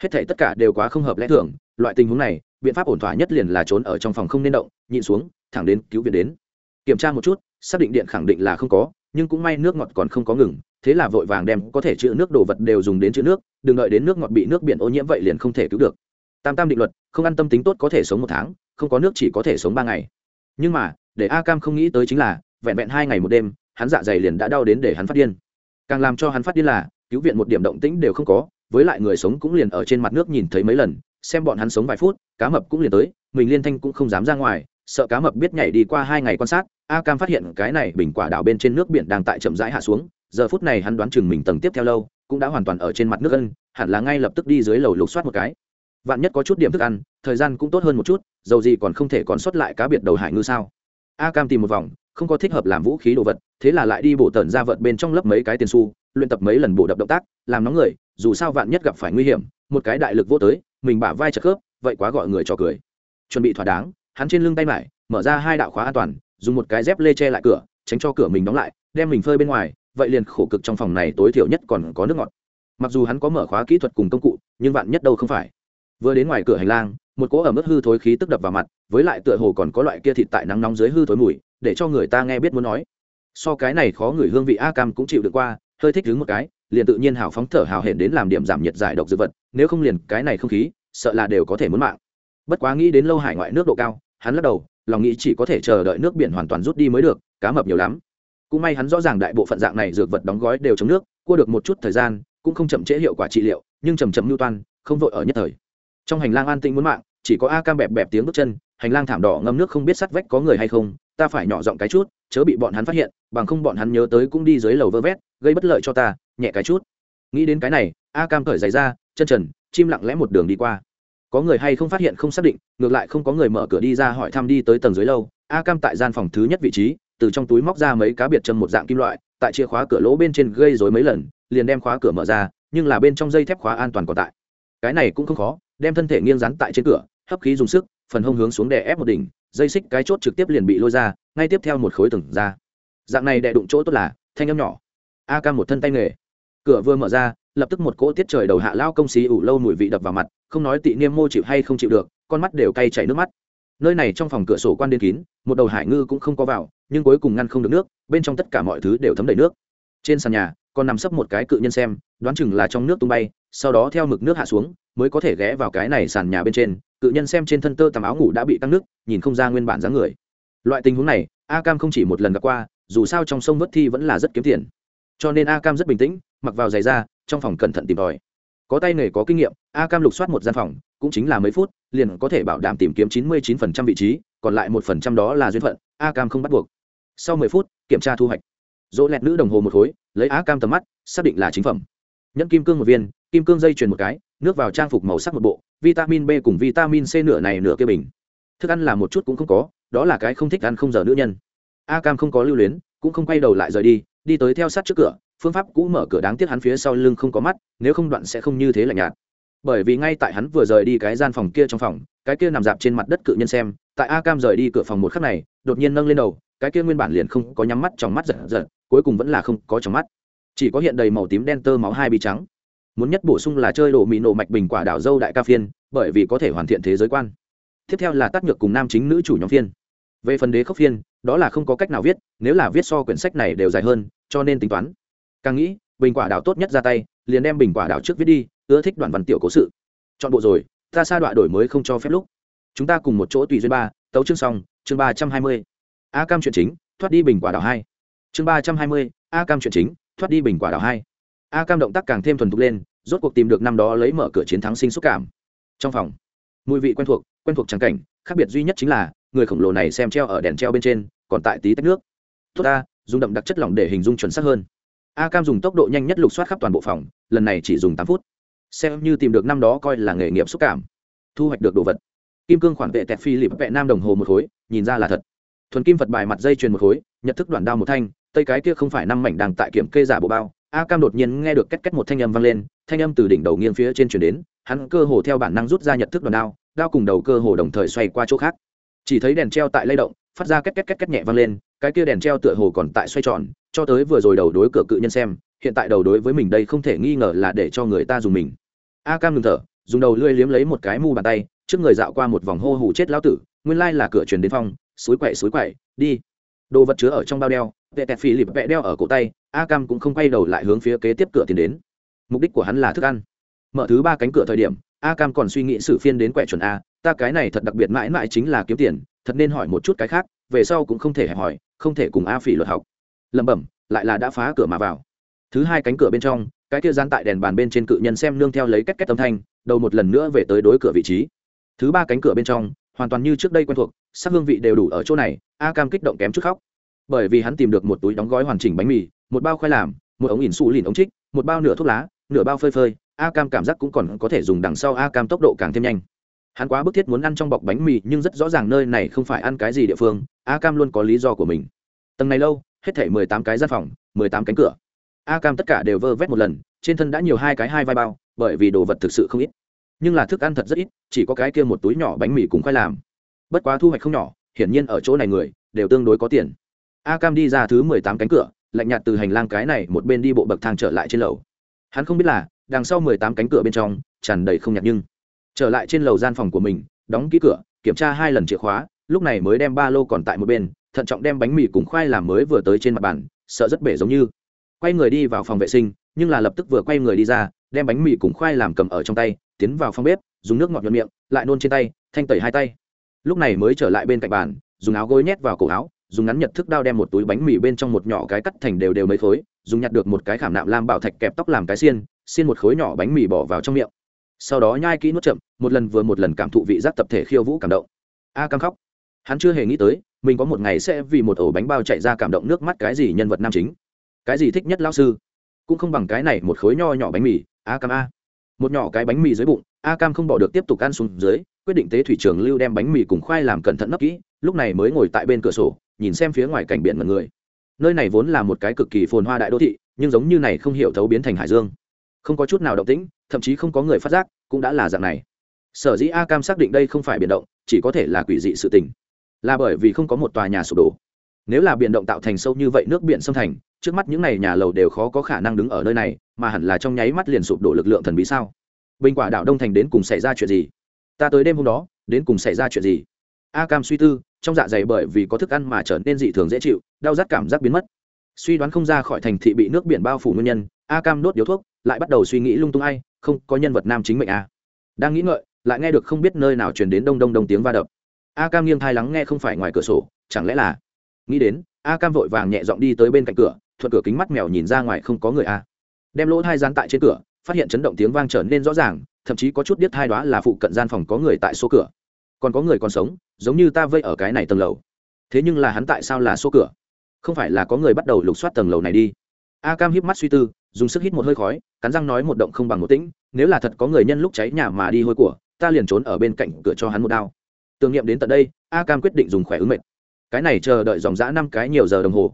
Hết thể tất cả đều quá không hợp lẽ thường, loại tình huống này biện pháp ổn thỏa nhất liền là trốn ở trong phòng không nên động, nhịn xuống, thẳng đến cứu viện đến. Kiểm tra một chút, xác định điện khẳng định là không có, nhưng cũng may nước ngọt còn không có ngừng, thế là vội vàng đem có thể chữ nước đồ vật đều dùng đến chữ nước, đừng đợi đến nước ngọt bị nước biển ô nhiễm vậy liền không thể cứu được. Tam tam định luật, không ăn tâm tính tốt có thể sống một tháng, không có nước chỉ có thể sống ba ngày. Nhưng mà, để a cam không nghĩ tới chính là, vẹn vẹn hai ngày một đêm, hắn dạ dày liền đã đau đến để hắn phát điên. Càng làm cho hắn phát điên là, cứu viện một điểm động tĩnh đều không có, với lại người sống cũng liền ở trên mặt nước nhìn thấy mấy lần xem bọn hắn sống vài phút cá mập cũng liền tới mình liên thanh cũng không dám ra ngoài sợ cá mập biết nhảy đi qua hai ngày quan sát a cam phát hiện cái này bình quả đảo bên trên nước biển đang tại chậm rãi hạ xuống giờ phút này hắn đoán chừng mình tầng tiếp theo lâu cũng đã hoàn toàn ở trên mặt nước ân hẳn là ngay lập tức đi dưới lầu lục soát một cái. Vạn nhất có chút điểm thức ăn thời gian cũng tốt hơn một chút dầu gì còn không thể còn xuất lại cá biệt đầu hải ngư sao? A cam tìm một vòng không có thích hợp làm vũ khí đồ vật thế là lại đi bổ tần ra vợt bên trong lớp mấy cái tiền xu, luyện tập mấy lần bổ đập động tác làm nóng người dù sao vạn nhất gặp phải nguy hiểm một cái đại lực vô tới mình bả vai chật khớp, vậy quá gọi người cho cười. Chuẩn bị thỏa đáng, hắn trên lưng tay mải, mở ra hai đạo khóa an toàn, dùng một cái dép lê che lại cửa, tránh cho cửa mình đóng lại, đem mình phơi bên ngoài, vậy liền khổ cực trong phòng này tối thiểu nhất còn có nước ngọt. Mặc dù hắn có mở khóa kỹ thuật cùng công cụ, nhưng vạn nhất đâu không phải. Vừa đến ngoài cửa hành lang, một cỗ ở mức hư thối khí tức đập vào mặt, với lại tựa hồ còn có loại kia thịt tại nắng nóng dưới hư thối mùi, để cho người ta nghe biết muốn nói. So cái này khó người hương vị a cam cũng chịu được qua, hơi thích đứng một cái liền tự nhiên hào phóng thở hào hển đến làm điểm giảm nhiệt giải độc dược vật, nếu không liền cái này không khí, sợ là đều có thể muốn mạng. Bất quá nghĩ đến lâu hải ngoại nước độ cao, hắn lắc đầu, lòng nghĩ chỉ có thể chờ đợi nước biển hoàn toàn rút đi mới được, cá mập nhiều lắm. Cũng may hắn rõ ràng đại bộ phận dạng này dược vật đóng gói đều chống nước, cua được một chút thời gian, cũng không chậm trễ hiệu quả trị liệu, nhưng chầm chậm mưu toan, không vội ở nhất thời. Trong hành lang an tĩnh muốn mạng, chỉ có a cam bẹp bẹp tiếng bước chân, hành lang thảm đỏ ngâm nước không biết sắt vách có người hay không, ta phải nhỏ giọng cái chút, chớ bị bọn hắn phát hiện, bằng không bọn hắn nhớ tới cũng đi dưới lầu vơ vét, gây bất lợi cho ta nhẹ cái chút. Nghĩ đến cái này, a cam cởi giày ra, chân trần, chim lặng lẽ một đường đi qua. Có người hay không phát hiện không xác định, ngược lại không có người mở cửa đi ra hỏi thăm đi tới tầng dưới lâu, a cam tại gian phòng thứ nhất vị trí, từ trong túi móc ra mấy cá biệt châm một dạng kim loại, tại chìa khóa cửa lỗ bên trên gây dối mấy lần, liền đem khóa cửa mở ra, nhưng là bên trong dây thép khóa an toàn còn tại. Cái này cũng không khó, đem thân thể nghiêng rắn tại trên cửa, hấp khí dùng sức, phần hông hướng xuống đè ép một đỉnh, dây xích cái chốt trực tiếp liền bị lôi ra, ngay tiếp theo một khối từng ra. Dạng này đè đụng chỗ tốt là, thanh âm nhỏ. A cam một thân tay nghề cửa vừa mở ra, lập tức một cỗ tiết trời đầu hạ lao công xí ủ lâu mùi vị đập vào mặt, không nói tị niêm mô chịu hay không chịu được, con mắt đều cay chảy nước mắt. Nơi này trong phòng cửa sổ quan đen kín, một đầu hải ngư cũng không có vào, nhưng cuối cùng ngăn không được nước, bên trong tất cả mọi thứ đều thấm đầy nước. Trên sàn nhà, còn nằm sấp một cái cự nhân xem, đoán chừng là trong nước tung bay, sau đó theo mực nước hạ xuống, mới có thể ghé vào cái này sàn nhà bên trên. Cự nhân xem trên thân tơ tằm áo ngủ đã bị tăng nước, nhìn không ra nguyên bản dáng người. Loại tình huống này, a cam không chỉ một lần gặp qua, dù sao trong sông vớt thi vẫn là rất kiếm tiền cho nên a cam rất bình tĩnh, mặc vào giày ra, trong phòng cẩn thận tìm tòi. Có tay nghề có kinh nghiệm, a cam lục soát một gian phòng, cũng chính là mấy phút, liền có thể bảo đảm tìm kiếm chín mươi chín phần trăm vị trí, còn lại một phần trăm đó là duyên phận, a cam không bắt buộc. Sau mười phút, kiểm tra thu hoạch. Dỗ lẹt nữ đồng hồ một khối, lấy a cam tầm mắt, xác định là chính phẩm. Nhẫn kim cương một viên, kim cương dây chuyền một cái, nước vào trang phục màu sắc một bộ, vitamin b cùng vitamin c nửa này nửa kia bình. Thức ăn là một chút cũng không có, đó là cái không thích ăn không giờ nữ nhân. A cam không có lưu luyến, cũng không quay đầu lại rời đi đi tới theo sát trước cửa, phương pháp cũ mở cửa đáng tiếc hắn phía sau lưng không có mắt, nếu không đoạn sẽ không như thế lạnh nhạt. Bởi vì ngay tại hắn vừa rời đi cái gian phòng kia trong phòng, cái kia nằm dạp trên mặt đất cự nhân xem, tại a cam rời đi cửa phòng một khắc này, đột nhiên nâng lên đầu, cái kia nguyên bản liền không có nhắm mắt, trong mắt giật giật, cuối cùng vẫn là không có trong mắt. Chỉ có hiện đầy màu tím đen tơ máu hai bi trắng. Muốn nhất bổ sung là chơi đồ mị nổ mạch bình quả đảo dâu đại ca phiên, bởi vì có thể hoàn thiện thế giới quan. Tiếp theo là tác nhược cùng nam chính nữ chủ nhóm phiên về phần đế khốc phiên, đó là không có cách nào viết, nếu là viết so quyển sách này đều dài hơn, cho nên tính toán. Càng nghĩ, bình quả đảo tốt nhất ra tay, liền đem bình quả đảo trước viết đi, ưa thích đoạn văn tiểu cố sự. Chọn bộ rồi, ta sa đoạn đổi mới không cho phép lúc. Chúng ta cùng một chỗ tùy duyên ba, tấu chương xong, chương ba trăm hai mươi. A cam chuyện chính, thoát đi bình quả đảo hai. Chương ba trăm hai mươi, a cam chuyện chính, thoát đi bình quả đảo hai. A cam động tác càng thêm thuần thục lên, rốt cuộc tìm được năm đó lấy mở cửa chiến thắng sinh xúc cảm. Trong phòng, mùi vị quen thuộc quen thuộc trắng cảnh, khác biệt duy nhất chính là người khổng lồ này xem treo ở đèn treo bên trên, còn tại tí tách nước. Tốt ta, dùng đậm đặc chất lỏng để hình dung chuẩn xác hơn. A cam dùng tốc độ nhanh nhất lục soát khắp toàn bộ phòng, lần này chỉ dùng tám phút. Xem như tìm được năm đó coi là nghề nghiệp xúc cảm. Thu hoạch được đồ vật. Kim cương khoản vệ tẹt phi lịp vệ nam đồng hồ một khối, nhìn ra là thật. Thuần kim phật bài mặt dây chuyền một khối, nhận thức đoạn đao một thanh, tây cái kia không phải năm mảnh đang tại kiểm kê giả bộ bao. A cam đột nhiên nghe được két két một thanh âm vang lên, thanh âm từ đỉnh đầu nghiêng phía trên chuyển đến, hắn cơ hồ theo bản năng rút ra nhận thức đoạn đao đao cùng đầu cơ hồ đồng thời xoay qua chỗ khác chỉ thấy đèn treo tại lay động, phát ra két két két két nhẹ vang lên, cái kia đèn treo tựa hồ còn tại xoay tròn, cho tới vừa rồi đầu đối cửa cự nhân xem, hiện tại đầu đối với mình đây không thể nghi ngờ là để cho người ta dùng mình. A cam ngừng thở, dùng đầu lưỡi liếm lấy một cái mu bàn tay, trước người dạo qua một vòng hô hủ chết lão tử, nguyên lai là cửa truyền đến phong suối quậy suối quậy, đi. Đồ vật chứa ở trong bao đeo vệ tẹt phi lịp vẽ đeo ở cổ tay, a cam cũng không quay đầu lại hướng phía kế tiếp cửa tiến đến. Mục đích của hắn là thức ăn. Mở thứ ba cánh cửa thời điểm, a cam còn suy nghĩ sự phiên đến quẻ chuẩn a ta cái này thật đặc biệt mãi mãi chính là kiếm tiền, thật nên hỏi một chút cái khác, về sau cũng không thể hẹp hỏi, không thể cùng a phỉ luật học. Lẩm bẩm, lại là đã phá cửa mà vào. Thứ hai cánh cửa bên trong, cái kia gian tại đèn bàn bên trên cự nhân xem nương theo lấy cách cách âm thanh, đầu một lần nữa về tới đối cửa vị trí. Thứ ba cánh cửa bên trong, hoàn toàn như trước đây quen thuộc, sắc hương vị đều đủ ở chỗ này, a cam kích động kém chút khóc. Bởi vì hắn tìm được một túi đóng gói hoàn chỉnh bánh mì, một bao khoai làm, một ống ỉn xù lìn ống trích, một bao nửa thuốc lá, nửa bao phơi phơi, a cam cảm giác cũng còn có thể dùng đằng sau a cam tốc độ càng thêm nhanh hắn quá bức thiết muốn ăn trong bọc bánh mì, nhưng rất rõ ràng nơi này không phải ăn cái gì địa phương, a cam luôn có lý do của mình. Tầng này lâu, hết thể mười tám cái gian phòng, mười tám cánh cửa. A cam tất cả đều vơ vét một lần, trên thân đã nhiều hai cái hai vai bao, bởi vì đồ vật thực sự không ít. Nhưng là thức ăn thật rất ít, chỉ có cái kia một túi nhỏ bánh mì cũng khoai làm. Bất quá thu hoạch không nhỏ, hiển nhiên ở chỗ này người, đều tương đối có tiền. A cam đi ra thứ mười tám cánh cửa, lạnh nhạt từ hành lang cái này một bên đi bộ bậc thang trở lại trên lầu. Hắn không biết là, đằng sau mười tám cánh cửa bên trong, tràn đầy không nhạt nhưng trở lại trên lầu gian phòng của mình, đóng ký cửa, kiểm tra hai lần chìa khóa, lúc này mới đem ba lô còn tại một bên, thận trọng đem bánh mì cùng khoai làm mới vừa tới trên mặt bàn, sợ rất bể giống như. Quay người đi vào phòng vệ sinh, nhưng là lập tức vừa quay người đi ra, đem bánh mì cùng khoai làm cầm ở trong tay, tiến vào phòng bếp, dùng nước ngọt nhuận miệng, lại nôn trên tay, thanh tẩy hai tay. Lúc này mới trở lại bên cạnh bàn, dùng áo gối nhét vào cổ áo, dùng ngắn nhật thức đao đem một túi bánh mì bên trong một nhỏ cái cắt thành đều đều mấy khối, dùng nhặt được một cái khảm nạm lam bảo thạch kẹp tóc làm cái xiên xiên một khối nhỏ bánh mì bỏ vào trong miệng sau đó nhai kỹ nuốt chậm, một lần vừa một lần cảm thụ vị giác tập thể khiêu vũ cảm động. A cam khóc. Hắn chưa hề nghĩ tới, mình có một ngày sẽ vì một ổ bánh bao chạy ra cảm động nước mắt cái gì nhân vật nam chính. Cái gì thích nhất lao sư? Cũng không bằng cái này một khối nho nhỏ bánh mì, a cam a. Một nhỏ cái bánh mì dưới bụng, a cam không bỏ được tiếp tục ăn xuống dưới, quyết định tế thủy trường lưu đem bánh mì cùng khoai làm cẩn thận nấp kỹ, lúc này mới ngồi tại bên cửa sổ, nhìn xem phía ngoài cảnh biển mật người. Nơi này vốn là một cái cực kỳ phồn hoa đại đô thị, nhưng giống như này không hiểu thấu biến thành hải dương. Không có chút nào động tĩnh thậm chí không có người phát giác, cũng đã là dạng này. Sở dĩ a cam xác định đây không phải biển động, chỉ có thể là quỷ dị sự tình. Là bởi vì không có một tòa nhà sụp đổ. Nếu là biển động tạo thành sâu như vậy nước biển xâm thành, trước mắt những n à y nhà lầu đều khó có khả năng đứng ở nơi này, mà hẳn là trong nháy mắt liền sụp đổ lực lượng thần bí sao? Bình quả đảo đông thành đến cùng xảy ra chuyện gì? Ta tới đêm hôm đó, đến cùng xảy ra chuyện gì? A cam suy tư, trong dạ dày bởi vì có thức ăn mà trở nên dị thường dễ chịu, đau rát cảm giác biến mất. Suy đoán không ra khỏi thành thị bị nước biển bao phủ nguyên nhân, a cam đốt điếu thuốc, lại bắt đầu suy nghĩ lung tung ai không có nhân vật nam chính mệnh a. Đang nghĩ ngợi, lại nghe được không biết nơi nào truyền đến đông đông đông tiếng va đập. A cam nghiêng thai lắng nghe không phải ngoài cửa sổ, chẳng lẽ là? Nghĩ đến, a cam vội vàng nhẹ giọng đi tới bên cạnh cửa, thuận cửa kính mắt mèo nhìn ra ngoài không có người a. Đem lỗ thai dán tại trên cửa, phát hiện chấn động tiếng vang trở nên rõ ràng, thậm chí có chút biết thai đoá là phụ cận gian phòng có người tại số cửa. Còn có người còn sống, giống như ta vây ở cái này tầng lầu. Thế nhưng là hắn tại sao là số cửa? Không phải là có người bắt đầu lục soát tầng lầu này đi a cam híp mắt suy tư, dùng sức hít một hơi khói, cắn răng nói một động không bằng một tĩnh, nếu là thật có người nhân lúc cháy nhà mà đi hôi của, ta liền trốn ở bên cạnh cửa cho hắn một đao. Tưởng niệm đến tận đây, a cam quyết định dùng khỏe ứng mệt cái này chờ đợi dòng dã năm cái nhiều giờ đồng hồ.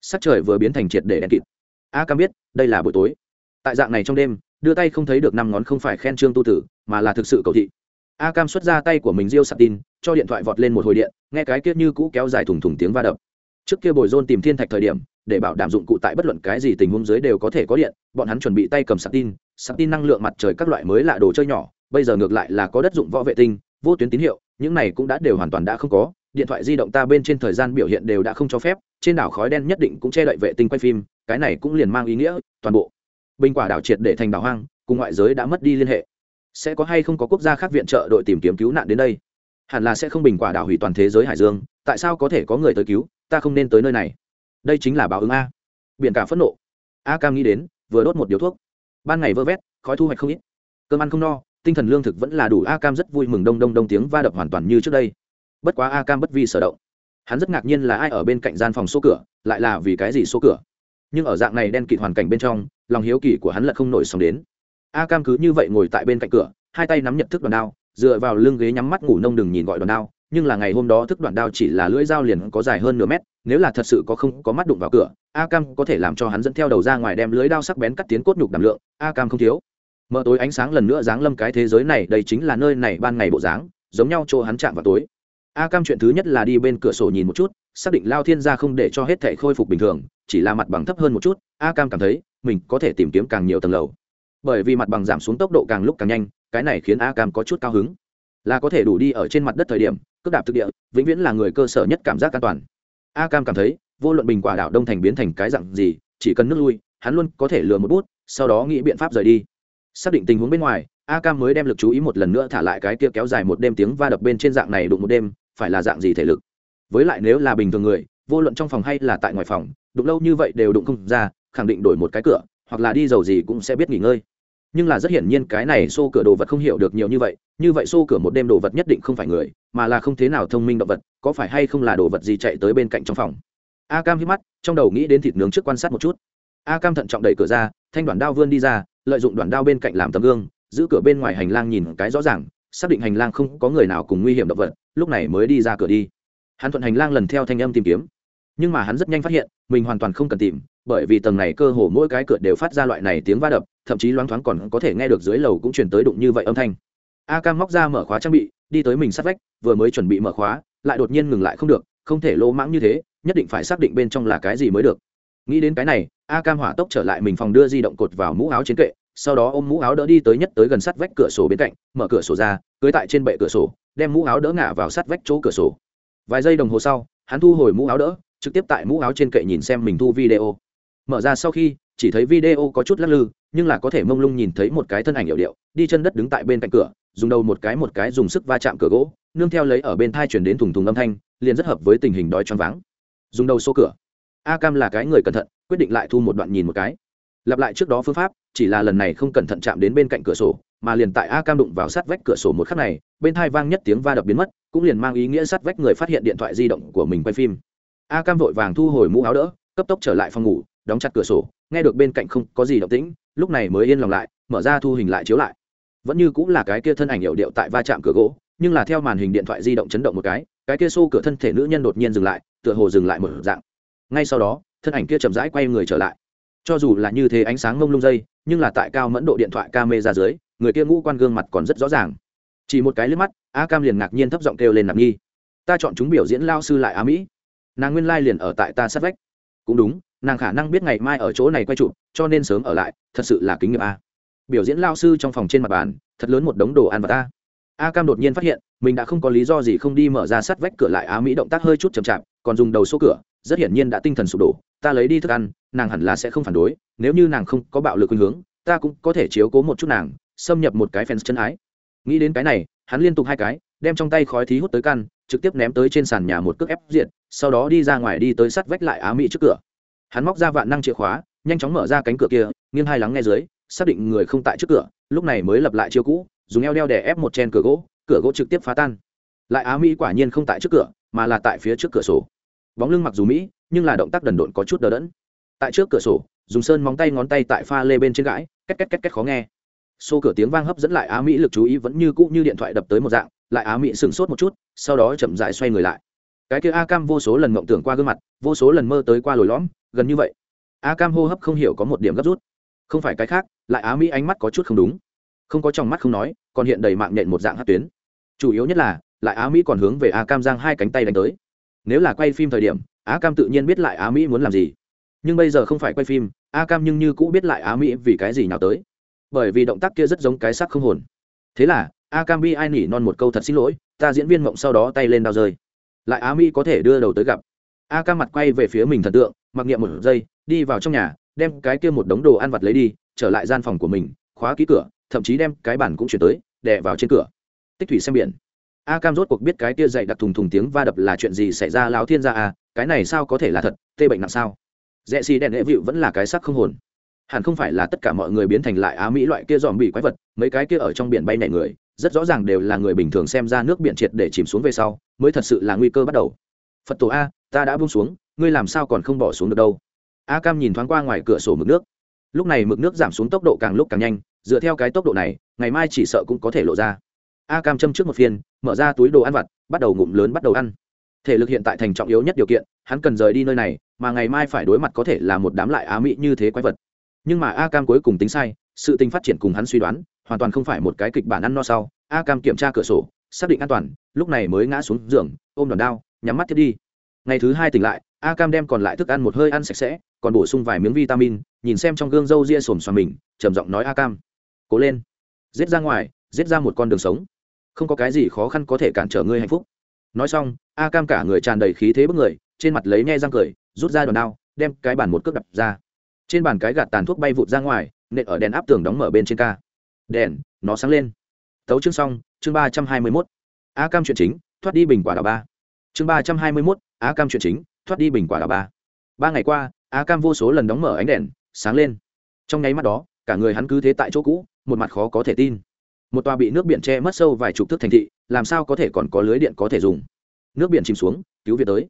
Sắc trời vừa biến thành triệt để đen kịt. A cam biết, đây là buổi tối. Tại dạng này trong đêm, đưa tay không thấy được năm ngón không phải khen trương tu tử, mà là thực sự cầu thị. A cam xuất ra tay của mình riêu sạc tin, cho điện thoại vọt lên một hồi điện, nghe cái kiết như cũ kéo dài thùng thùng tiếng va đập. Trước kia bồi dôn tìm thiên thạch thời điểm để bảo đảm dụng cụ tại bất luận cái gì tình huống dưới đều có thể có điện, bọn hắn chuẩn bị tay cầm sạc tin sạc tin năng lượng mặt trời các loại mới là đồ chơi nhỏ, bây giờ ngược lại là có đất dụng võ vệ tinh, vô tuyến tín hiệu, những này cũng đã đều hoàn toàn đã không có, điện thoại di động ta bên trên thời gian biểu hiện đều đã không cho phép, trên đảo khói đen nhất định cũng che đậy vệ tinh quay phim, cái này cũng liền mang ý nghĩa, toàn bộ. Bình quả đảo triệt để thành đảo hoang, cùng ngoại giới đã mất đi liên hệ. Sẽ có hay không có quốc gia khác viện trợ đội tìm kiếm cứu nạn đến đây? Hẳn là sẽ không bình quả đảo hủy toàn thế giới hải dương, tại sao có thể có người tới cứu, ta không nên tới nơi này đây chính là báo ứng a. Biển cả phẫn nộ. A cam nghĩ đến, vừa đốt một điếu thuốc. Ban ngày vơ vét, khói thu hoạch không ít. Cơm ăn không no, tinh thần lương thực vẫn là đủ, a cam rất vui mừng đông đông đông tiếng va đập hoàn toàn như trước đây. Bất quá a cam bất vi sở động. Hắn rất ngạc nhiên là ai ở bên cạnh gian phòng số cửa, lại là vì cái gì số cửa. Nhưng ở dạng này đen kịt hoàn cảnh bên trong, lòng hiếu kỳ của hắn là không nổi sóng đến. A cam cứ như vậy ngồi tại bên cạnh cửa, hai tay nắm nhận thức đòn đao, dựa vào lưng ghế nhắm mắt ngủ nông đừng nhìn gọi đòn đao nhưng là ngày hôm đó thức đoạn đao chỉ là lưỡi dao liền có dài hơn nửa mét, nếu là thật sự có không có mắt đụng vào cửa, a cam có thể làm cho hắn dẫn theo đầu ra ngoài đem lưới đao sắc bén cắt tiến cốt nhục đảm lượng, a cam không thiếu. Mở tối ánh sáng lần nữa giáng lâm cái thế giới này, đây chính là nơi này ban ngày bộ dáng, giống nhau chỗ hắn chạm vào tối. A cam chuyện thứ nhất là đi bên cửa sổ nhìn một chút, xác định lao thiên gia không để cho hết thể khôi phục bình thường, chỉ là mặt bằng thấp hơn một chút, a cam cảm thấy, mình có thể tìm kiếm càng nhiều tầng lầu. Bởi vì mặt bằng giảm xuống tốc độ càng lúc càng nhanh, cái này khiến a cam có chút cao hứng. Là có thể đủ đi ở trên mặt đất thời điểm cước đạp thực địa, vĩnh viễn là người cơ sở nhất cảm giác an toàn. A cam cảm thấy, vô luận bình quả đảo đông thành biến thành cái dặn gì, chỉ cần nước lui, hắn luôn có thể lừa một bút, sau đó nghĩ biện pháp rời đi. Xác định tình huống bên ngoài, a cam mới đem lực chú ý một lần nữa thả lại cái kia kéo dài một đêm tiếng va đập bên trên dạng này đụng một đêm, phải là dạng gì thể lực? Với lại nếu là bình thường người, vô luận trong phòng hay là tại ngoài phòng, đụng lâu như vậy đều đụng không ra, khẳng định đổi một cái cửa, hoặc là đi dầu gì cũng sẽ biết nghỉ ngơi nhưng là rất hiển nhiên cái này xô cửa đồ vật không hiểu được nhiều như vậy như vậy xô cửa một đêm đồ vật nhất định không phải người, mà là không thế nào thông minh động vật, có phải hay không là đồ vật gì chạy tới bên cạnh trong phòng? A cam hít mắt, trong đầu nghĩ đến thịt nướng trước quan sát một chút. A cam thận trọng đẩy cửa ra, thanh đoàn đao vươn đi ra, lợi dụng đoàn đao bên cạnh làm tấm gương, giữ cửa bên ngoài hành lang nhìn cái rõ ràng, xác định hành lang không có người nào cùng nguy hiểm động vật, lúc này mới đi ra cửa đi. Hắn thuận hành lang lần theo thanh âm tìm kiếm. Nhưng mà hắn rất nhanh phát hiện, mình hoàn toàn không cần tìm bởi vì tầng này cơ hồ mỗi cái cửa đều phát ra loại này tiếng va đập, thậm chí loáng thoáng còn có thể nghe được dưới lầu cũng chuyển tới đụng như vậy âm thanh. A cam móc ra mở khóa trang bị, đi tới mình sát vách, vừa mới chuẩn bị mở khóa, lại đột nhiên ngừng lại không được, không thể lỗ mãng như thế, nhất định phải xác định bên trong là cái gì mới được. Nghĩ đến cái này, a cam hỏa tốc trở lại mình phòng đưa di động cột vào mũ áo chiến kệ, sau đó ôm mũ áo đỡ đi tới nhất tới gần sát vách cửa sổ bên cạnh, mở cửa sổ ra, cưới tại trên bệ cửa sổ, đem mũ áo đỡ ngả vào sát vách chỗ cửa sổ. Vài giây đồng hồ sau, hắn thu hồi mũ áo đỡ, trực tiếp tại mũ áo trên kệ nhìn xem mình thu video mở ra sau khi, chỉ thấy video có chút lắc lư, nhưng là có thể mông lung nhìn thấy một cái thân ảnh hiệu điệu, đi chân đất đứng tại bên cạnh cửa, dùng đầu một cái một cái dùng sức va chạm cửa gỗ, nương theo lấy ở bên thai chuyển đến thùng thùng âm thanh, liền rất hợp với tình hình đói choáng váng. Dùng đầu xô cửa. A cam là cái người cẩn thận, quyết định lại thu một đoạn nhìn một cái. Lặp lại trước đó phương pháp, chỉ là lần này không cẩn thận chạm đến bên cạnh cửa sổ, mà liền tại a cam đụng vào sát vách cửa sổ một khắc này, bên thai vang nhất tiếng va đập biến mất, cũng liền mang ý nghĩa sát vách người phát hiện điện thoại di động của mình quay phim. A cam vội vàng thu hồi mũ áo đỡ, cấp tốc trở lại phòng ngủ đóng chặt cửa sổ, nghe được bên cạnh không có gì động tĩnh, lúc này mới yên lòng lại, mở ra thu hình lại chiếu lại. Vẫn như cũng là cái kia thân ảnh hiệu điệu tại va chạm cửa gỗ, nhưng là theo màn hình điện thoại di động chấn động một cái cái kia xô cửa thân thể nữ nhân đột nhiên dừng lại, tựa hồ dừng lại một dạng. Ngay sau đó, thân ảnh kia chậm rãi quay người trở lại. Cho dù là như thế ánh sáng ngông lung dây, nhưng là tại cao mẫn độ điện thoại ca mê ra dưới, người kia ngũ quan gương mặt còn rất rõ ràng. Chỉ một cái liếc mắt, a cam liền ngạc nhiên thấp giọng kêu lên nạp nhi. Ta chọn chúng biểu diễn lao sư lại á mỹ. Nàng nguyên lai liền ở tại ta sát vách. Cũng đúng nàng khả năng biết ngày mai ở chỗ này quay chụp cho nên sớm ở lại, thật sự là kính nghiệp a. Biểu diễn lao sư trong phòng trên mặt bàn, thật lớn một đống đồ ăn và ta a cam đột nhiên phát hiện, mình đã không có lý do gì không đi mở ra sát vách cửa lại, á mỹ động tác hơi chút chậm chạp, còn dùng đầu số cửa, rất hiển nhiên đã tinh thần sụp đổ, ta lấy đi thức ăn, nàng hẳn là sẽ không phản đối, nếu như nàng không có bạo lực khuynh hướng, ta cũng có thể chiếu cố một chút nàng, xâm nhập một cái fans chân ái. Nghĩ đến cái này, hắn liên tục hai cái, đem trong tay khói thí hút tới căn, trực tiếp ném tới trên sàn nhà một cước ép diện, sau đó đi ra ngoài đi tới sắt vách lại á mỹ trước cửa hắn móc ra vạn năng chìa khóa, nhanh chóng mở ra cánh cửa kia, nghiêng hai lắng nghe dưới, xác định người không tại trước cửa, lúc này mới lập lại chiêu cũ, dùng eo đeo để ép một chen cửa gỗ cửa gỗ trực tiếp phá tan. Lại á mỹ quả nhiên không tại trước cửa, mà là tại phía trước cửa sổ. Bóng lưng mặc dù mỹ, nhưng là động tác đần độn có chút đờ đẫn. Tại trước cửa sổ, dùng sơn móng tay ngón tay tại pha lê bên trên gãi, két két két két khó nghe. Xô cửa tiếng vang hấp dẫn lại á mỹ lực chú ý vẫn như cũ như điện thoại đập tới một dạng, lại á mỹ sửng sốt một chút, sau đó chậm dại xoay người lại. Cái kia a cam vô số lần mộng tưởng qua gương mặt, vô số lần mơ tới qua lồi lõm gần như vậy. A cam hô hấp không hiểu có một điểm gấp rút. Không phải cái khác, lại á mỹ ánh mắt có chút không đúng. Không có trong mắt không nói, còn hiện đầy mạng nhện một dạng hát tuyến. Chủ yếu nhất là, lại á mỹ còn hướng về a cam giang hai cánh tay đánh tới. Nếu là quay phim thời điểm, a cam tự nhiên biết lại á mỹ muốn làm gì. Nhưng bây giờ không phải quay phim, a cam nhưng như cũ biết lại á mỹ vì cái gì nào tới. Bởi vì động tác kia rất giống cái sắc không hồn. Thế là, a cam bi ai nỉ non một câu thật xin lỗi, ta diễn viên mộng sau đó tay lên đau rơi. Lại á mỹ có thể đưa đầu tới gặp a ca mặt quay về phía mình thần tượng, mặc niệm một giây, đi vào trong nhà, đem cái kia một đống đồ ăn vặt lấy đi, trở lại gian phòng của mình, khóa ký cửa, thậm chí đem cái bản cũng chuyển tới, đè vào trên cửa. Tích thủy xem biển. A cam rốt cuộc biết cái kia dậy đặc thùng thùng tiếng va đập là chuyện gì xảy ra láo thiên gia à cái này sao có thể là thật, tê bệnh nặng sao? Rẽ xì đèn lễ vịu vẫn là cái sắc không hồn. Hẳn không phải là tất cả mọi người biến thành lại á mỹ loại kia dòm bị quái vật, mấy cái kia ở trong biển bay nhảy người, rất rõ ràng đều là người bình thường xem ra nước biển triệt để chìm xuống về sau, mới thật sự là nguy cơ bắt đầu. Phật tổ a ta đã buông xuống, ngươi làm sao còn không bỏ xuống được đâu? A cam nhìn thoáng qua ngoài cửa sổ mực nước. Lúc này mực nước giảm xuống tốc độ càng lúc càng nhanh, dựa theo cái tốc độ này, ngày mai chỉ sợ cũng có thể lộ ra. A cam châm trước một phiên, mở ra túi đồ ăn vặt, bắt đầu ngụm lớn bắt đầu ăn. Thể lực hiện tại thành trọng yếu nhất điều kiện, hắn cần rời đi nơi này, mà ngày mai phải đối mặt có thể là một đám lại á mỹ như thế quái vật. Nhưng mà a cam cuối cùng tính sai, sự tình phát triển cùng hắn suy đoán, hoàn toàn không phải một cái kịch bản ăn no sau. A cam kiểm tra cửa sổ, xác định an toàn, lúc này mới ngã xuống giường, ôm đòn đao, nhắm mắt thiết đi ngày thứ hai tỉnh lại, a cam đem còn lại thức ăn một hơi ăn sạch sẽ, còn bổ sung vài miếng vitamin, nhìn xem trong gương râu ria xồm xoàm mình, trầm giọng nói a cam. Cố lên, giết ra ngoài, giết ra một con đường sống. Không có cái gì khó khăn có thể cản trở ngươi hạnh phúc. Nói xong, a cam cả người tràn đầy khí thế bức người, trên mặt lấy nhe răng cười, rút ra đòn đao, đem cái bàn một cước đập ra. Trên bàn cái gạt tàn thuốc bay vụt ra ngoài, nện ở đèn áp tường đóng mở bên trên ca. Đèn, nó sáng lên. Tấu chương xong, chương ba trăm hai mươi mốt. A cam chuyện chính, thoát đi bình quả đào ba. Chương ba trăm hai mươi mốt Á cam chuyện chính, thoát đi bình quả đào ba. Ba ngày qua, Á cam vô số lần đóng mở ánh đèn, sáng lên. Trong nháy mắt đó, cả người hắn cứ thế tại chỗ cũ, một mặt khó có thể tin. Một tòa bị nước biển che mất sâu vài chục thước thành thị, làm sao có thể còn có lưới điện có thể dùng? Nước biển chìm xuống, cứu viện tới.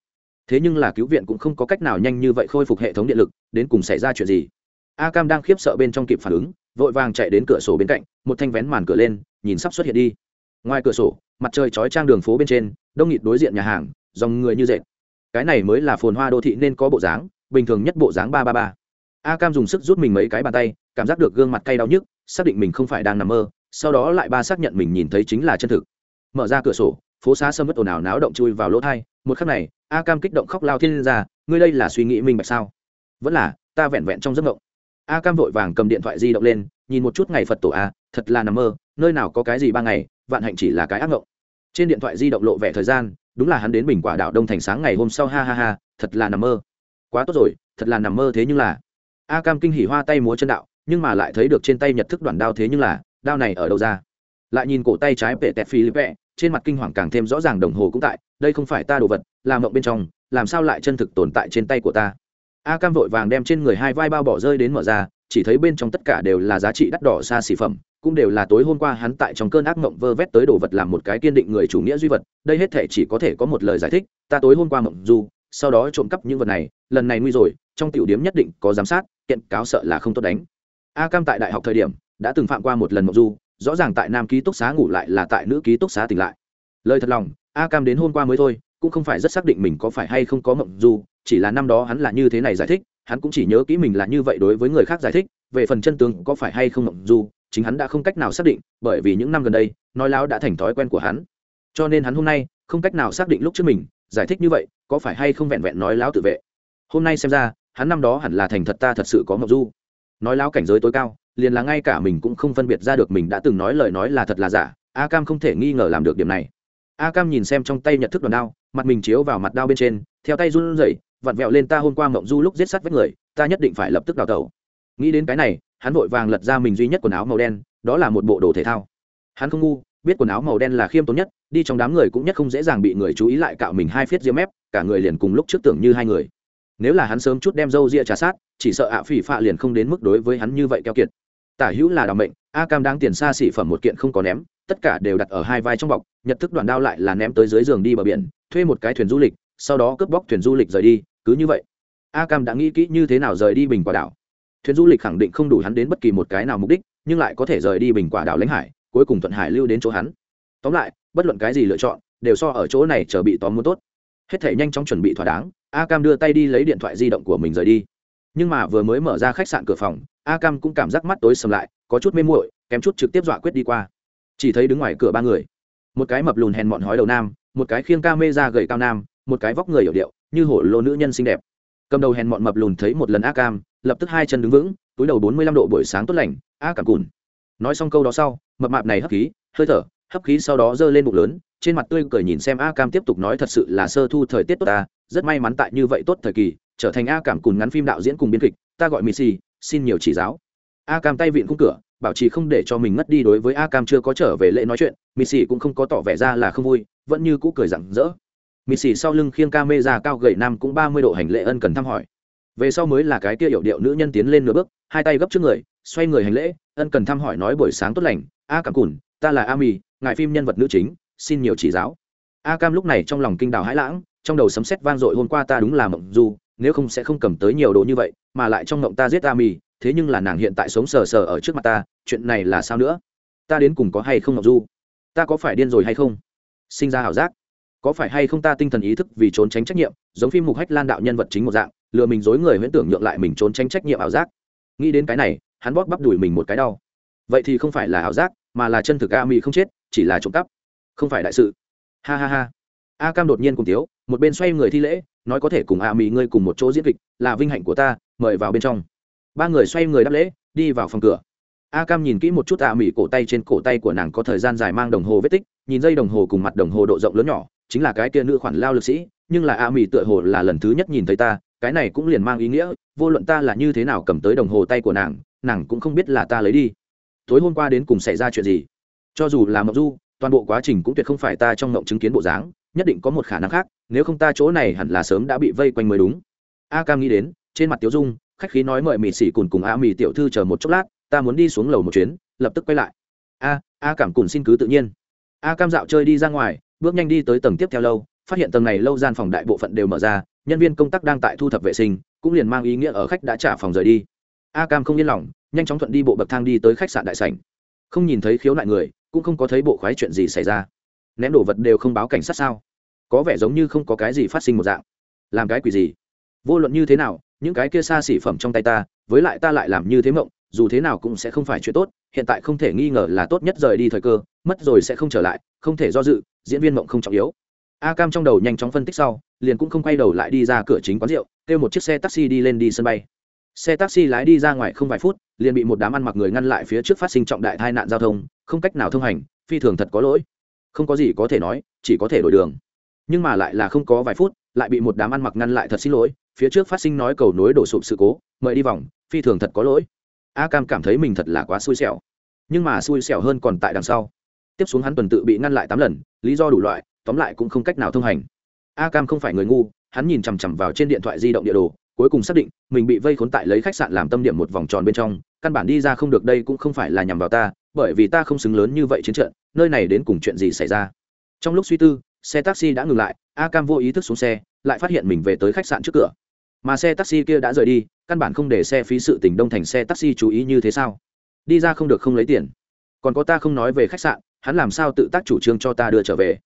Thế nhưng là cứu viện cũng không có cách nào nhanh như vậy khôi phục hệ thống điện lực, đến cùng xảy ra chuyện gì? A cam đang khiếp sợ bên trong kịp phản ứng, vội vàng chạy đến cửa sổ bên cạnh, một thanh vén màn cửa lên, nhìn sắp xuất hiện đi. Ngoài cửa sổ, mặt trời chói trang đường phố bên trên, đông nghịt đối diện nhà hàng, dòng người như dệt cái này mới là phồn hoa đô thị nên có bộ dáng, bình thường nhất bộ dáng ba ba ba. A cam dùng sức rút mình mấy cái bàn tay, cảm giác được gương mặt cay đau nhức, xác định mình không phải đang nằm mơ, sau đó lại ba xác nhận mình nhìn thấy chính là chân thực. Mở ra cửa sổ, phố xá sâm mất ồn ào náo động chui vào lỗ thai, một khắc này, a cam kích động khóc lao thiên ra, ngươi đây là suy nghĩ minh bạch sao? Vẫn là, ta vẹn vẹn trong giấc mộng. A cam vội vàng cầm điện thoại di động lên, nhìn một chút ngày phật tổ a, thật là nằm mơ, nơi nào có cái gì ba ngày, vạn hạnh chỉ là cái ác mộng. Trên điện thoại di động lộ vẻ thời gian đúng là hắn đến bình quả đảo đông thành sáng ngày hôm sau, ha ha ha, thật là nằm mơ. Quá tốt rồi, thật là nằm mơ thế nhưng là. A cam kinh hỉ hoa tay múa chân đạo, nhưng mà lại thấy được trên tay nhật thức đoạn đao thế nhưng là, đao này ở đâu ra? Lại nhìn cổ tay trái pệ tẹt phi lippe trên mặt kinh hoàng càng thêm rõ ràng đồng hồ cũng tại, đây không phải ta đồ vật, là mộng bên trong, làm sao lại chân thực tồn tại trên tay của ta? A cam vội vàng đem trên người hai vai bao bỏ rơi đến mở ra, chỉ thấy bên trong tất cả đều là giá trị đắt đỏ xa xỉ phẩm cũng đều là tối hôm qua hắn tại trong cơn ác mộng vơ vét tới đồ vật làm một cái kiên định người chủ nghĩa duy vật, đây hết thể chỉ có thể có một lời giải thích, ta tối hôm qua mộng du, sau đó trộm cắp những vật này, lần này nguy rồi, trong tiểu điểm nhất định có giám sát, kiện cáo sợ là không tốt đánh. A cam tại đại học thời điểm, đã từng phạm qua một lần mộng du, rõ ràng tại nam ký túc xá ngủ lại là tại nữ ký túc xá tỉnh lại. Lời thật lòng, a cam đến hôm qua mới thôi, cũng không phải rất xác định mình có phải hay không có mộng du, chỉ là năm đó hắn là như thế này giải thích, hắn cũng chỉ nhớ kỹ mình là như vậy đối với người khác giải thích, về phần chân tướng có phải hay không mộng du chính hắn đã không cách nào xác định, bởi vì những năm gần đây, nói láo đã thành thói quen của hắn. Cho nên hắn hôm nay, không cách nào xác định lúc trước mình, giải thích như vậy, có phải hay không vẹn vẹn nói láo tự vệ. Hôm nay xem ra, hắn năm đó hẳn là thành thật ta thật sự có mộng du. Nói láo cảnh giới tối cao, liền là ngay cả mình cũng không phân biệt ra được mình đã từng nói lời nói là thật là giả, a cam không thể nghi ngờ làm được điểm này. A cam nhìn xem trong tay nhận thức đòn đao, mặt mình chiếu vào mặt đao bên trên, theo tay run rẩy, vặn vẹo lên ta hôm qua mộng du lúc giết sát với người, ta nhất định phải lập tức đào tẩu. Nghĩ đến cái này hắn vội vàng lật ra mình duy nhất quần áo màu đen, đó là một bộ đồ thể thao. Hắn không ngu, biết quần áo màu đen là khiêm tốn nhất, đi trong đám người cũng nhất không dễ dàng bị người chú ý lại cạo mình hai phiết diêm mép, cả người liền cùng lúc trước tưởng như hai người. Nếu là hắn sớm chút đem râu ria trà sát, chỉ sợ ạ phỉ phạ liền không đến mức đối với hắn như vậy keo kiệt. Tả hữu là đ mệnh, a cam đang tiền xa xỉ phẩm một kiện không có ném, tất cả đều đặt ở hai vai trong bọc, nhật thức đoạn đao lại là ném tới dưới giường đi bờ biển, thuê một cái thuyền du lịch, sau đó cướp bóc thuyền du lịch rời đi, cứ như vậy. A cam đã nghĩ kỹ như thế nào rời đi bình quả đảo thuyền du lịch khẳng định không đủ hắn đến bất kỳ một cái nào mục đích, nhưng lại có thể rời đi bình quả đảo lãnh hải, cuối cùng thuận hải lưu đến chỗ hắn. Tóm lại, bất luận cái gì lựa chọn, đều so ở chỗ này chờ bị tóm muốn tốt. Hết thể nhanh chóng chuẩn bị thỏa đáng a cam đưa tay đi lấy điện thoại di động của mình rời đi. Nhưng mà vừa mới mở ra khách sạn cửa phòng a cam cũng cảm giác mắt tối sầm lại, có chút mê muội, kém chút trực tiếp dọa quyết đi qua. Chỉ thấy đứng ngoài cửa ba người, một cái mập lùn hèn mọn hói đầu nam, một cái khiêng ca mê ra gầy cao nam, một cái vóc người hiểu điệu, như hổ lô nữ nhân xinh đẹp. Cầm đầu hèn mọn mập lùn thấy một lần a cam lập tức hai chân đứng vững, túi đầu bốn mươi lăm độ buổi sáng tốt lành, a cảm cùn. Nói xong câu đó sau, mập mạp này hấp khí, hơi thở, hấp khí sau đó giơ lên bụng lớn, trên mặt tươi cười nhìn xem a cam tiếp tục nói thật sự là sơ thu thời tiết tốt ta, rất may mắn tại như vậy tốt thời kỳ, trở thành a cảm cùn ngắn phim đạo diễn cùng biên kịch, ta gọi missy, xin nhiều chỉ giáo. A cam tay vịn khung cửa, bảo trì không để cho mình ngất đi đối với a cam chưa có trở về lễ nói chuyện, missy cũng không có tỏ vẻ ra là không vui, vẫn như cũ cười rặng rỡ. Missy sau lưng khiêng ca mê ra cao gầy nam cũng ba mươi độ hành lễ ân cần thăm hỏi về sau mới là cái kia hiểu điệu nữ nhân tiến lên nửa bước, hai tay gấp trước người, xoay người hành lễ, ân cần thăm hỏi nói buổi sáng tốt lành, a cảm cùn, ta là a mì ngài phim nhân vật nữ chính, xin nhiều chỉ giáo. A cam lúc này trong lòng kinh đào hãi lãng, trong đầu sấm sét vang dội hôm qua ta đúng là mộng du, nếu không sẽ không cầm tới nhiều đồ như vậy, mà lại trong mộng ta giết a mì thế nhưng là nàng hiện tại sống sờ sờ ở trước mặt ta, chuyện này là sao nữa? Ta đến cùng có hay không mộng du? Ta có phải điên rồi hay không? Sinh ra ảo giác. Có phải hay không ta tinh thần ý thức vì trốn tránh trách nhiệm, giống phim mục hách lan đạo nhân vật chính một dạng lừa mình dối người huyễn tưởng nhượng lại mình trốn tránh trách nhiệm ảo giác. Nghĩ đến cái này, hắn bóp bắp đùi mình một cái đau. Vậy thì không phải là ảo giác, mà là chân thực a mỹ không chết, chỉ là trộm cắp. Không phải đại sự. Ha ha ha. A cam đột nhiên cùng tiếu, một bên xoay người thi lễ, nói có thể cùng a mỹ ngươi cùng một chỗ diễn kịch, là vinh hạnh của ta, mời vào bên trong. Ba người xoay người đáp lễ, đi vào phòng cửa. A cam nhìn kỹ một chút a mỹ cổ tay trên cổ tay của nàng có thời gian dài mang đồng hồ vết tích, nhìn dây đồng hồ cùng mặt đồng hồ độ rộng lớn nhỏ, chính là cái kia nữ khoản lao lực sĩ, nhưng là a mỹ tựa hồ là lần thứ nhất nhìn thấy ta cái này cũng liền mang ý nghĩa, vô luận ta là như thế nào cầm tới đồng hồ tay của nàng nàng cũng không biết là ta lấy đi. Tối hôm qua đến cùng xảy ra chuyện gì? Cho dù là mộng du, toàn bộ quá trình cũng tuyệt không phải ta trong mộng chứng kiến bộ dáng, nhất định có một khả năng khác, nếu không ta chỗ này hẳn là sớm đã bị vây quanh mới đúng. A cam nghĩ đến, trên mặt tiếu dung, khách khí nói mời mì xỉ cùn cùng a mì tiểu thư chờ một chốc lát, ta muốn đi xuống lầu một chuyến, lập tức quay lại. A a cảm cùn xin cứ tự nhiên. A cam dạo chơi đi ra ngoài, bước nhanh đi tới tầng tiếp theo lâu phát hiện tầng này lâu gian phòng đại bộ phận đều mở ra, nhân viên công tác đang tại thu thập vệ sinh, cũng liền mang ý nghĩa ở khách đã trả phòng rời đi. A cam không yên lòng, nhanh chóng thuận đi bộ bậc thang đi tới khách sạn đại sảnh. Không nhìn thấy khiếu nại người, cũng không có thấy bộ khoái chuyện gì xảy ra. Ném đồ vật đều không báo cảnh sát sao? Có vẻ giống như không có cái gì phát sinh một dạng. Làm cái quỷ gì? Vô luận như thế nào, những cái kia xa xỉ phẩm trong tay ta, với lại ta lại làm như thế mộng, dù thế nào cũng sẽ không phải chuyện tốt, hiện tại không thể nghi ngờ là tốt nhất rời đi thời cơ, mất rồi sẽ không trở lại, không thể do dự, diễn viên mộng không trọng yếu a cam trong đầu nhanh chóng phân tích sau, liền cũng không quay đầu lại đi ra cửa chính quán rượu, kêu một chiếc xe taxi đi lên đi sân bay. Xe taxi lái đi ra ngoài không vài phút, liền bị một đám ăn mặc người ngăn lại phía trước phát sinh trọng đại tai nạn giao thông, không cách nào thông hành, phi thường thật có lỗi. Không có gì có thể nói, chỉ có thể đổi đường. Nhưng mà lại là không có vài phút, lại bị một đám ăn mặc ngăn lại thật xin lỗi, phía trước phát sinh nói cầu nối đổ sụp sự cố, mời đi vòng, phi thường thật có lỗi. A cam cảm thấy mình thật là quá xui xẻo. Nhưng mà xui xẻo hơn còn tại đằng sau. Tiếp xuống hắn tuần tự bị ngăn lại tám lần, lý do đủ loại tóm lại cũng không cách nào thông hành. A cam không phải người ngu, hắn nhìn chằm chằm vào trên điện thoại di động địa đồ, cuối cùng xác định mình bị vây khốn tại lấy khách sạn làm tâm điểm một vòng tròn bên trong, căn bản đi ra không được đây cũng không phải là nhằm vào ta, bởi vì ta không xứng lớn như vậy chiến trận, nơi này đến cùng chuyện gì xảy ra. Trong lúc suy tư, xe taxi đã ngừng lại, a cam vô ý thức xuống xe, lại phát hiện mình về tới khách sạn trước cửa. Mà xe taxi kia đã rời đi, căn bản không để xe phí sự tỉnh đông thành xe taxi chú ý như thế sao? Đi ra không được không lấy tiền. Còn có ta không nói về khách sạn, hắn làm sao tự tác chủ trương cho ta đưa trở về?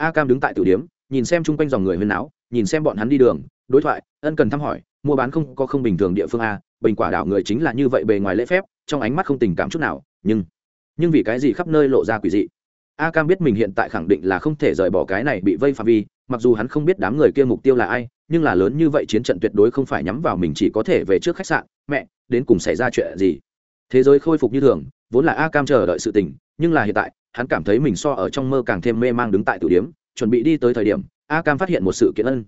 A cam đứng tại tử điếm nhìn xem chung quanh dòng người huyên áo nhìn xem bọn hắn đi đường, đối thoại, ân cần thăm hỏi, mua bán không có không bình thường địa phương a, bình quả đảo người chính là như vậy bề ngoài lễ phép, trong ánh mắt không tình cảm chút nào, nhưng nhưng vì cái gì khắp nơi lộ ra quỷ dị? A cam biết mình hiện tại khẳng định là không thể rời bỏ cái này bị vây phạm vi, mặc dù hắn không biết đám người kia mục tiêu là ai, nhưng là lớn như vậy chiến trận tuyệt đối không phải nhắm vào mình chỉ có thể về trước khách sạn, mẹ, đến cùng xảy ra chuyện gì? Thế giới khôi phục như thường, vốn là a cam chờ đợi sự tình, nhưng là hiện tại hắn cảm thấy mình so ở trong mơ càng thêm mê mang đứng tại tử điếm chuẩn bị đi tới thời điểm, a cam phát hiện một sự kiện ân.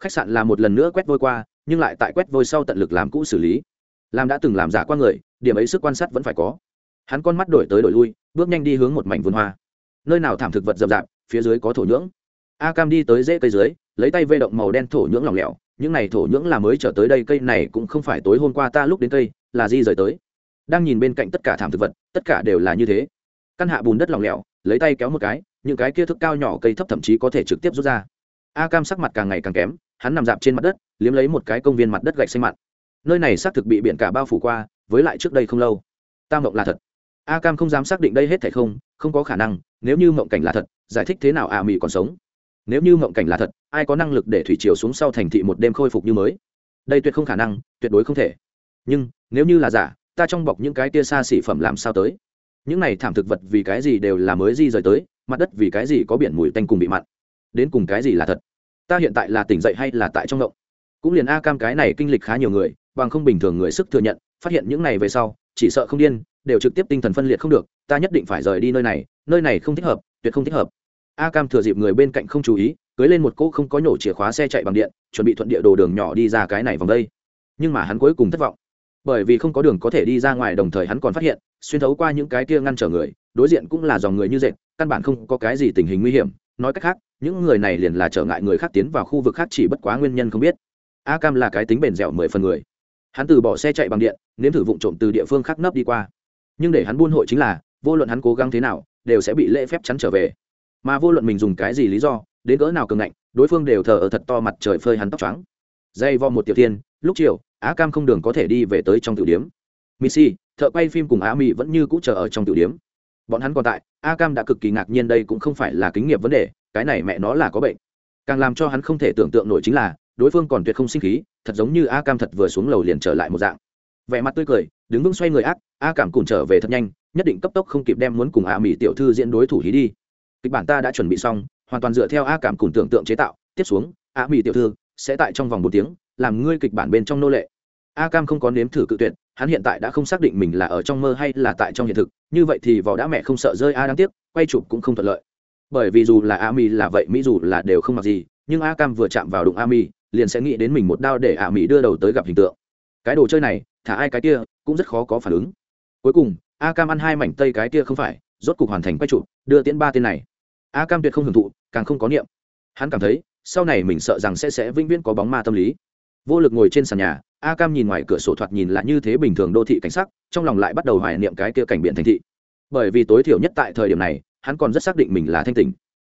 Khách sạn là một lần nữa quét vôi qua, nhưng lại tại quét vôi sau tận lực làm cũ xử lý. Làm đã từng làm giả qua người, điểm ấy sức quan sát vẫn phải có. Hắn con mắt đổi tới đổi lui, bước nhanh đi hướng một mảnh vườn hoa. Nơi nào thảm thực vật rậm rạp, phía dưới có thổ nhưỡng. A cam đi tới rễ cây dưới, lấy tay vê động màu đen thổ nhưỡng lỏng lẻo. Những này thổ nhưỡng là mới trở tới đây, cây này cũng không phải tối hôm qua ta lúc đến cây, là di rời tới. Đang nhìn bên cạnh tất cả thảm thực vật, tất cả đều là như thế căn hạ bùn đất lỏng lẻo, lấy tay kéo một cái, những cái kia thức cao nhỏ cây thấp thậm chí có thể trực tiếp rút ra. A cam sắc mặt càng ngày càng kém, hắn nằm dạp trên mặt đất, liếm lấy một cái công viên mặt đất gạch xanh mặn nơi này xác thực bị biển cả bao phủ qua, với lại trước đây không lâu. Ta mộng là thật. A cam không dám xác định đây hết thể không không có khả năng, nếu như mộng cảnh là thật, giải thích thế nào a à mỹ còn sống? Nếu như mộng cảnh là thật, ai có năng lực để thủy chiều xuống sau thành thị một đêm khôi phục như mới? Đây tuyệt không khả năng, tuyệt đối không thể. Nhưng, nếu như là giả, ta trong bọc những cái tia xa xỉ phẩm làm sao tới? Những này thảm thực vật vì cái gì đều là mới di rời tới, mặt đất vì cái gì có biển mùi tanh cùng bị mặn? Đến cùng cái gì là thật? Ta hiện tại là tỉnh dậy hay là tại trong động? Cũng liền a cam cái này kinh lịch khá nhiều người, bằng không bình thường người sức thừa nhận, phát hiện những này về sau, chỉ sợ không điên, đều trực tiếp tinh thần phân liệt không được, ta nhất định phải rời đi nơi này nơi này không thích hợp, tuyệt không thích hợp. A cam thừa dịp người bên cạnh không chú ý, cưới lên một cỗ không có nhổ chìa khóa xe chạy bằng điện, chuẩn bị thuận địa đồ đường nhỏ đi ra cái này vòng đây. Nhưng mà hắn cuối cùng thất vọng bởi vì không có đường có thể đi ra ngoài, đồng thời hắn còn phát hiện, xuyên thấu qua những cái kia ngăn trở người, đối diện cũng là dòng người như dệt, căn bản không có cái gì tình hình nguy hiểm. Nói cách khác, những người này liền là trở ngại người khác tiến vào khu vực khác chỉ bất quá nguyên nhân không biết. A cam là cái tính bền dẻo mười phần người. Hắn từ bỏ xe chạy bằng điện, nếm thử vụ trộm từ địa phương khác nấp đi qua. Nhưng để hắn buôn hội chính là, vô luận hắn cố gắng thế nào, đều sẽ bị lễ phép chắn trở về. Mà vô luận mình dùng cái gì lý do, đến cỡ nào cường ngạnh, đối phương đều thờ ở thật to mặt trời phơi hắn tóc trắng dây vo một tiểu thiên lúc chiều, á cam không đường có thể đi về tới trong tiểu điếm. Missy thợ quay phim cùng á mỹ vẫn như cũ chờ ở trong tiểu điếm. Bọn hắn còn tại a cam đã cực kỳ ngạc nhiên đây cũng không phải là kính nghiệp vấn đề, cái này mẹ nó là có bệnh. Càng làm cho hắn không thể tưởng tượng nổi chính là, đối phương còn tuyệt không sinh khí, thật giống như a cam thật vừa xuống lầu liền trở lại một dạng. Vẻ mặt tươi cười, đứng vững xoay người ác a cảm cùng trở về thật nhanh, nhất định cấp tốc không kịp đem muốn cùng a mỹ tiểu thư diễn đối thủ hí đi. Kịch bản ta đã chuẩn bị xong, hoàn toàn dựa theo a cảm cùng tưởng tượng chế tạo, tiếp xuống a mỹ tiểu thư sẽ tại trong vòng một tiếng làm ngươi kịch bản bên trong nô lệ. A cam không có nếm thử cự tuyệt hắn hiện tại đã không xác định mình là ở trong mơ hay là tại trong hiện thực như vậy thì vỏ đã mẹ không sợ rơi a đáng tiếc quay chụp cũng không thuận lợi. Bởi vì dù là a mi là vậy mỹ dù là đều không mặc gì nhưng a cam vừa chạm vào đụng a mi liền sẽ nghĩ đến mình một đao để A mỹ đưa đầu tới gặp hình tượng. Cái đồ chơi này thả ai cái kia cũng rất khó có phản ứng. Cuối cùng a cam ăn hai mảnh tây cái kia không phải rốt cục hoàn thành quay chụp, đưa tiễn ba tên này. A cam tuyệt không hưởng thụ càng không có niệm. Hắn cảm thấy sau này mình sợ rằng sẽ sẽ vĩnh viễn có bóng ma tâm lý vô lực ngồi trên sàn nhà, a cam nhìn ngoài cửa sổ thoạt nhìn là như thế bình thường đô thị cảnh sắc, trong lòng lại bắt đầu hoài niệm cái kia cảnh biển thành thị. Bởi vì tối thiểu nhất tại thời điểm này, hắn còn rất xác định mình là thanh tỉnh.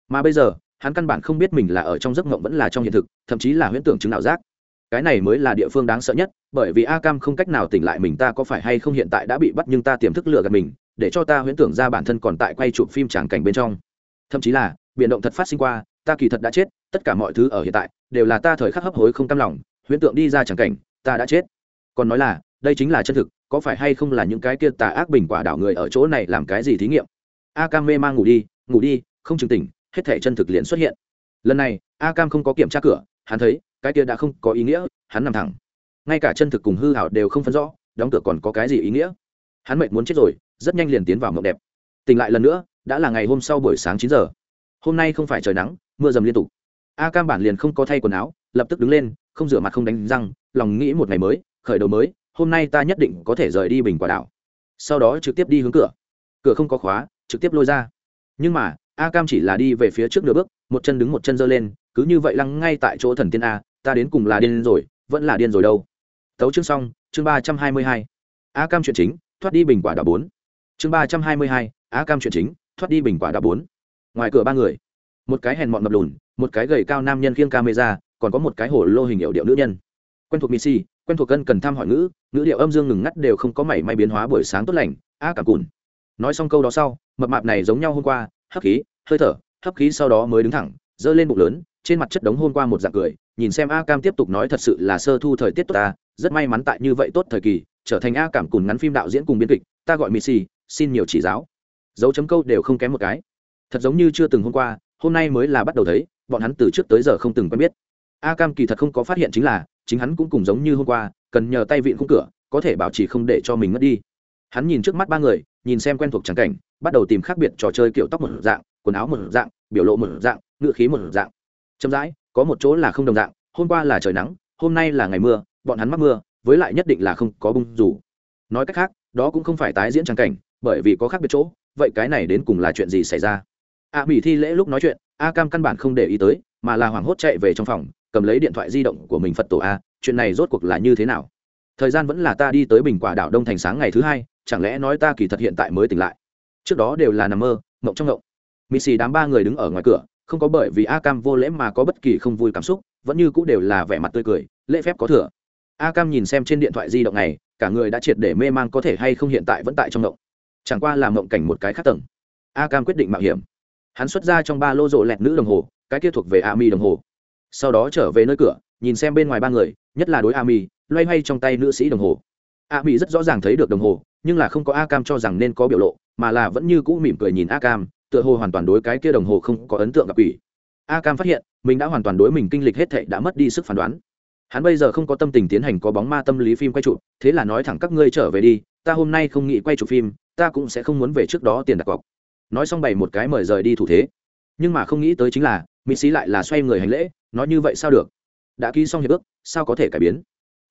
Mà bây giờ, hắn căn bản không biết mình là ở trong giấc mộng vẫn là trong hiện thực, thậm chí là huyễn tưởng chứng nào giác. Cái này mới là địa phương đáng sợ nhất, bởi vì a cam không cách nào tỉnh lại mình ta có phải hay không hiện tại đã bị bắt nhưng ta tiềm thức lừa gạt mình, để cho ta huyễn tưởng ra bản thân còn tại quay chụp phim tràng cảnh bên trong. Thậm chí là biện động thật phát sinh qua, ta kỳ thật đã chết, tất cả mọi thứ ở hiện tại đều là ta thời khắc hấp hối không cam lòng huyễn tượng đi ra chẳng cảnh, ta đã chết. Còn nói là, đây chính là chân thực, có phải hay không là những cái kia tà ác bình quả đảo người ở chỗ này làm cái gì thí nghiệm? A cam mê man ngủ đi ngủ đi, không chừng tỉnh, hết thể chân thực liền xuất hiện. Lần này a cam không có kiểm tra cửa, hắn thấy, cái kia đã không có ý nghĩa, hắn nằm thẳng. Ngay cả chân thực cùng hư hảo đều không phân rõ, đóng cửa còn có cái gì ý nghĩa? Hắn mệt muốn chết rồi, rất nhanh liền tiến vào mộng đẹp. Tỉnh lại lần nữa, đã là ngày hôm sau buổi sáng chín giờ. Hôm nay không phải trời nắng, mưa dầm liên tục. A cam bản liền không có thay quần áo, lập tức đứng lên không rửa mặt không đánh răng, lòng nghĩ một ngày mới, khởi đầu mới, hôm nay ta nhất định có thể rời đi bình quả đảo. Sau đó trực tiếp đi hướng cửa. Cửa không có khóa, trực tiếp lôi ra. Nhưng mà, a cam chỉ là đi về phía trước nửa bước, một chân đứng một chân giơ lên, cứ như vậy lăng ngay tại chỗ thần tiên a, ta đến cùng là điên rồi, vẫn là điên rồi đâu. Tấu chương xong, chương ba trăm hai mươi hai. A cam chuyện chính, thoát đi bình quả đảo bốn. Chương ba trăm hai mươi hai, a cam chuyện chính, thoát đi bình quả đảo bốn. Ngoài cửa ba người, một cái hèn mọn mập lùn, một cái gầy cao nam nhân khiêng camera còn có một cái hổ lô hình hiệu điệu nữ nhân. Quen thuộc missy, quen thuộc cân cần thăm hỏi ngữ ngữ điệu âm dương ngừng ngắt đều không có mảy may biến hóa buổi sáng tốt lành, a cảm cùn. Nói xong câu đó sau, mập mạp này giống nhau hôm qua, hấp khí, hơi thở, hấp khí sau đó mới đứng thẳng, giơ lên bụng lớn, trên mặt chất đống hôm qua một dạng cười, nhìn xem a cam tiếp tục nói thật sự là sơ thu thời tiết tốt ta, rất may mắn tại như vậy tốt thời kỳ, trở thành a cảm cùn ngắn phim đạo diễn cùng biên kịch, ta gọi missy, xin nhiều chỉ giáo. Dấu chấm câu đều không kém một cái. Thật giống như chưa từng hôm qua, hôm nay mới là bắt đầu thấy, bọn hắn từ trước tới giờ không từng quen biết a cam kỳ thật không có phát hiện chính là chính hắn cũng cùng giống như hôm qua cần nhờ tay vịn khung cửa có thể bảo trì không để cho mình mất đi. Hắn nhìn trước mắt ba người nhìn xem quen thuộc trắng cảnh bắt đầu tìm khác biệt trò chơi kiểu tóc một dạng quần áo một dạng biểu lộ một dạng ngựa khí một dạng. Chậm rãi có một chỗ là không đồng dạng hôm qua là trời nắng hôm nay là ngày mưa bọn hắn mắc mưa với lại nhất định là không có bung rủ nói cách khác đó cũng không phải tái diễn trắng cảnh bởi vì có khác biệt chỗ vậy cái này đến cùng là chuyện gì xảy ra? A à, mỹ thi lễ lúc nói chuyện a cam căn bản không để ý tới mà là hoảng hốt chạy về trong phòng cầm lấy điện thoại di động của mình phật tổ a, chuyện này rốt cuộc là như thế nào? Thời gian vẫn là ta đi tới bình quả đảo đông thành sáng ngày thứ hai, chẳng lẽ nói ta kỳ thật hiện tại mới tỉnh lại? Trước đó đều là nằm mơ, mộng trong mộng. Mì xì đám ba người đứng ở ngoài cửa, không có bởi vì a cam vô lễ mà có bất kỳ không vui cảm xúc, vẫn như cũ đều là vẻ mặt tươi cười, lễ phép có thừa. A cam nhìn xem trên điện thoại di động này, cả người đã triệt để mê man có thể hay không hiện tại vẫn tại trong mộng. Chẳng qua là mộng cảnh một cái khác tầng. A cam quyết định mạo hiểm. Hắn xuất ra trong ba lô rộ lẹt nữ đồng hồ, cái kia thuộc về a mi đồng hồ sau đó trở về nơi cửa, nhìn xem bên ngoài ba người, nhất là đối a mi, loay hoay trong tay nữ sĩ đồng hồ. A mi rất rõ ràng thấy được đồng hồ, nhưng là không có a cam cho rằng nên có biểu lộ, mà là vẫn như cũ mỉm cười nhìn a cam, tựa hồ hoàn toàn đối cái kia đồng hồ không có ấn tượng gặp ủy a cam phát hiện, mình đã hoàn toàn đối mình kinh lịch hết thệ đã mất đi sức phán đoán. Hắn bây giờ không có tâm tình tiến hành có bóng ma tâm lý phim quay chụp, thế là nói thẳng các ngươi trở về đi, ta hôm nay không nghĩ quay chụp phim, ta cũng sẽ không muốn về trước đó tiền đặt cọc. Nói xong bày một cái mời rời đi thủ thế. Nhưng mà không nghĩ tới chính là mỹ sĩ lại là xoay người hành lễ nói như vậy sao được? Đã ký xong hiệp ước, sao có thể cải biến?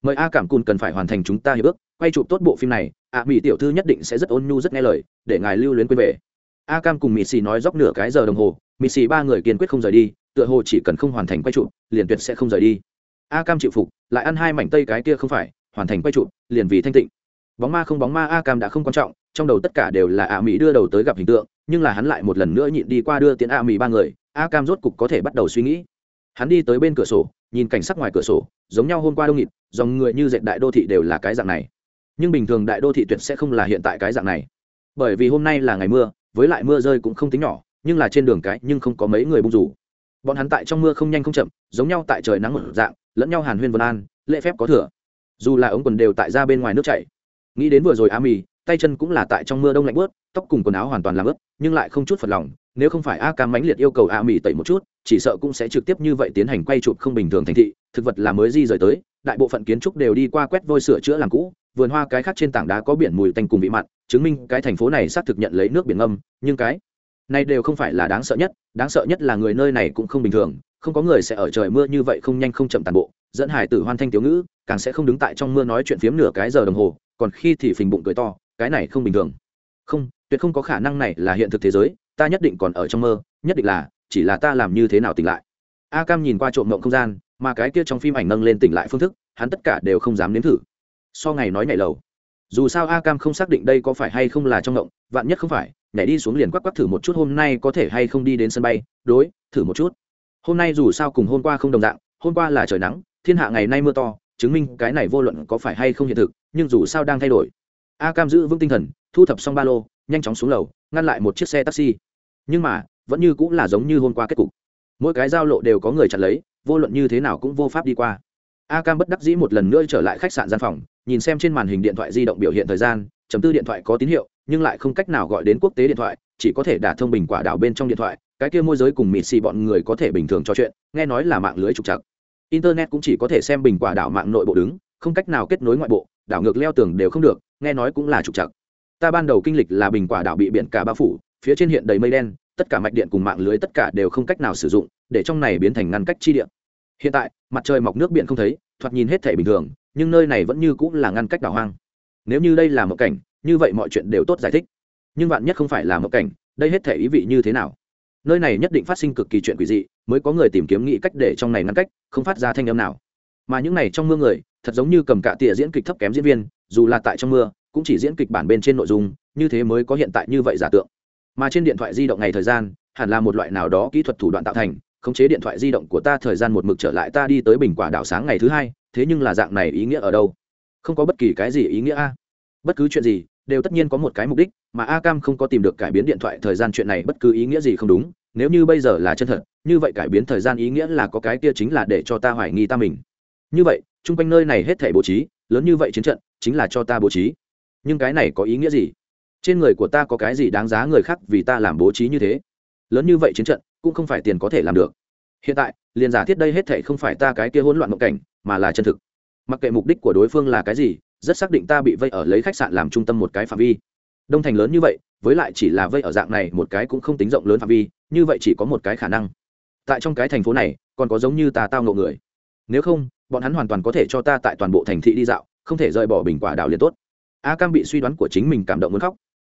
Mời a cảm cùn cần phải hoàn thành chúng ta hiệp ước, quay chụp tốt bộ phim này a mỹ tiểu thư nhất định sẽ rất ôn nhu rất nghe lời, để ngài lưu luyến quên về. A cam cùng mỹ xì nói dốc nửa cái giờ đồng hồ mỹ xì ba người kiên quyết không rời đi, tựa hồ chỉ cần không hoàn thành quay chụp, liền tuyệt sẽ không rời đi. A cam chịu phục, lại ăn hai mảnh tây cái kia không phải, hoàn thành quay chụp, liền vì thanh tịnh. Bóng ma không bóng ma a cam đã không quan trọng, trong đầu tất cả đều là a mỹ đưa đầu tới gặp hình tượng, nhưng là hắn lại một lần nữa nhịn đi qua đưa tiễn a mỹ ba người, a cam rốt cục có thể bắt đầu suy nghĩ hắn đi tới bên cửa sổ, nhìn cảnh sắc ngoài cửa sổ, giống nhau hôm qua đông nghịt, dòng người như dệt đại đô thị đều là cái dạng này. Nhưng bình thường đại đô thị tuyệt sẽ không là hiện tại cái dạng này. Bởi vì hôm nay là ngày mưa, với lại mưa rơi cũng không tính nhỏ, nhưng là trên đường cái nhưng không có mấy người bung rủ. Bọn hắn tại trong mưa không nhanh không chậm, giống nhau tại trời nắng một dạng, lẫn nhau hàn huyên vân an, lễ phép có thừa. Dù là ống quần đều tại ra bên ngoài nước chảy. Nghĩ đến vừa rồi á mì tay chân cũng là tại trong mưa đông lạnh bớt tóc cùng quần áo hoàn toàn làm ướt, nhưng lại không chút phật lòng nếu không phải a cam mãnh liệt yêu cầu a Mỹ tẩy một chút, chỉ sợ cũng sẽ trực tiếp như vậy tiến hành quay chụp không bình thường thành thị, thực vật là mới di rời tới, đại bộ phận kiến trúc đều đi qua quét vôi sửa chữa làm cũ, vườn hoa cái khác trên tảng đá có biển mùi tanh cùng vị mặn, chứng minh cái thành phố này xác thực nhận lấy nước biển ngâm, nhưng cái này đều không phải là đáng sợ nhất, đáng sợ nhất là người nơi này cũng không bình thường, không có người sẽ ở trời mưa như vậy không nhanh không chậm tàn bộ, dẫn hải tử hoan thanh tiểu ngữ, càng sẽ không đứng tại trong mưa nói chuyện phiếm nửa cái giờ đồng hồ, còn khi thì phình bụng cười to, cái này không bình thường. Không, tuyệt không có khả năng này là hiện thực thế giới ta nhất định còn ở trong mơ, nhất định là, chỉ là ta làm như thế nào tỉnh lại. A cam nhìn qua trộm mộng không gian, mà cái kia trong phim ảnh nâng lên tỉnh lại phương thức, hắn tất cả đều không dám nếm thử. So ngày nói nhảy lầu. Dù sao a cam không xác định đây có phải hay không là trong ngộng, vạn nhất không phải, nhảy đi xuống liền quắc quắc thử một chút hôm nay có thể hay không đi đến sân bay, đối, thử một chút. Hôm nay dù sao cùng hôm qua không đồng dạng, hôm qua là trời nắng, thiên hạ ngày nay mưa to, chứng minh cái này vô luận có phải hay không hiện thực, nhưng dù sao đang thay đổi. A cam giữ vững tinh thần, thu thập xong ba lô, nhanh chóng xuống lầu ngăn lại một chiếc xe taxi. Nhưng mà, vẫn như cũng là giống như hôm qua kết cục. Mỗi cái giao lộ đều có người chặn lấy, vô luận như thế nào cũng vô pháp đi qua. A cam bất đắc dĩ một lần nữa trở lại khách sạn gian phòng, nhìn xem trên màn hình điện thoại di động biểu hiện thời gian, chấm tư điện thoại có tín hiệu, nhưng lại không cách nào gọi đến quốc tế điện thoại, chỉ có thể đả thông bình quả đảo bên trong điện thoại, cái kia môi giới cùng mịt xì bọn người có thể bình thường trò chuyện, nghe nói là mạng lưới trục chặt internet cũng chỉ có thể xem bình quả đảo mạng nội bộ đứng, không cách nào kết nối ngoại bộ, đảo ngược leo tường đều không được, nghe nói cũng là trục chặt ta ban đầu kinh lịch là bình quả đảo bị biển cả bao phủ, phía trên hiện đầy mây đen, tất cả mạch điện cùng mạng lưới tất cả đều không cách nào sử dụng, để trong này biến thành ngăn cách chi điện. Hiện tại, mặt trời mọc nước biển không thấy, thoạt nhìn hết thể bình thường, nhưng nơi này vẫn như cũng là ngăn cách đảo hoang. Nếu như đây là một cảnh, như vậy mọi chuyện đều tốt giải thích. Nhưng bạn nhất không phải là một cảnh, đây hết thể ý vị như thế nào? Nơi này nhất định phát sinh cực kỳ chuyện quỷ dị, mới có người tìm kiếm nghĩ cách để trong này ngăn cách, không phát ra thanh âm nào. Mà những này trong mưa người, thật giống như cầm cạ tỉa diễn kịch thấp kém diễn viên, dù là tại trong mưa cũng chỉ diễn kịch bản bên trên nội dung, như thế mới có hiện tại như vậy giả tượng. Mà trên điện thoại di động ngày thời gian, hẳn là một loại nào đó kỹ thuật thủ đoạn tạo thành, khống chế điện thoại di động của ta thời gian một mực trở lại ta đi tới bình quả đảo sáng ngày thứ hai, thế nhưng là dạng này ý nghĩa ở đâu? Không có bất kỳ cái gì ý nghĩa a. Bất cứ chuyện gì, đều tất nhiên có một cái mục đích, mà a cam không có tìm được cải biến điện thoại thời gian chuyện này bất cứ ý nghĩa gì không đúng, nếu như bây giờ là chân thật, như vậy cải biến thời gian ý nghĩa là có cái kia chính là để cho ta hoài nghi ta mình. Như vậy, chung quanh nơi này hết thể bố trí, lớn như vậy chiến trận, chính là cho ta bố trí nhưng cái này có ý nghĩa gì? Trên người của ta có cái gì đáng giá người khác vì ta làm bố trí như thế? Lớn như vậy chiến trận, cũng không phải tiền có thể làm được. Hiện tại, liền giả thiết đây hết thể không phải ta cái kia hỗn loạn mộng cảnh, mà là chân thực. Mặc kệ mục đích của đối phương là cái gì, rất xác định ta bị vây ở lấy khách sạn làm trung tâm một cái phạm vi. Đông thành lớn như vậy, với lại chỉ là vây ở dạng này một cái cũng không tính rộng lớn phạm vi, như vậy chỉ có một cái khả năng. Tại trong cái thành phố này, còn có giống như ta tao ngộ người. Nếu không, bọn hắn hoàn toàn có thể cho ta tại toàn bộ thành thị đi dạo, không thể rời bỏ bình quả đảo liền tốt a cam bị suy đoán của chính mình cảm động muốn khóc.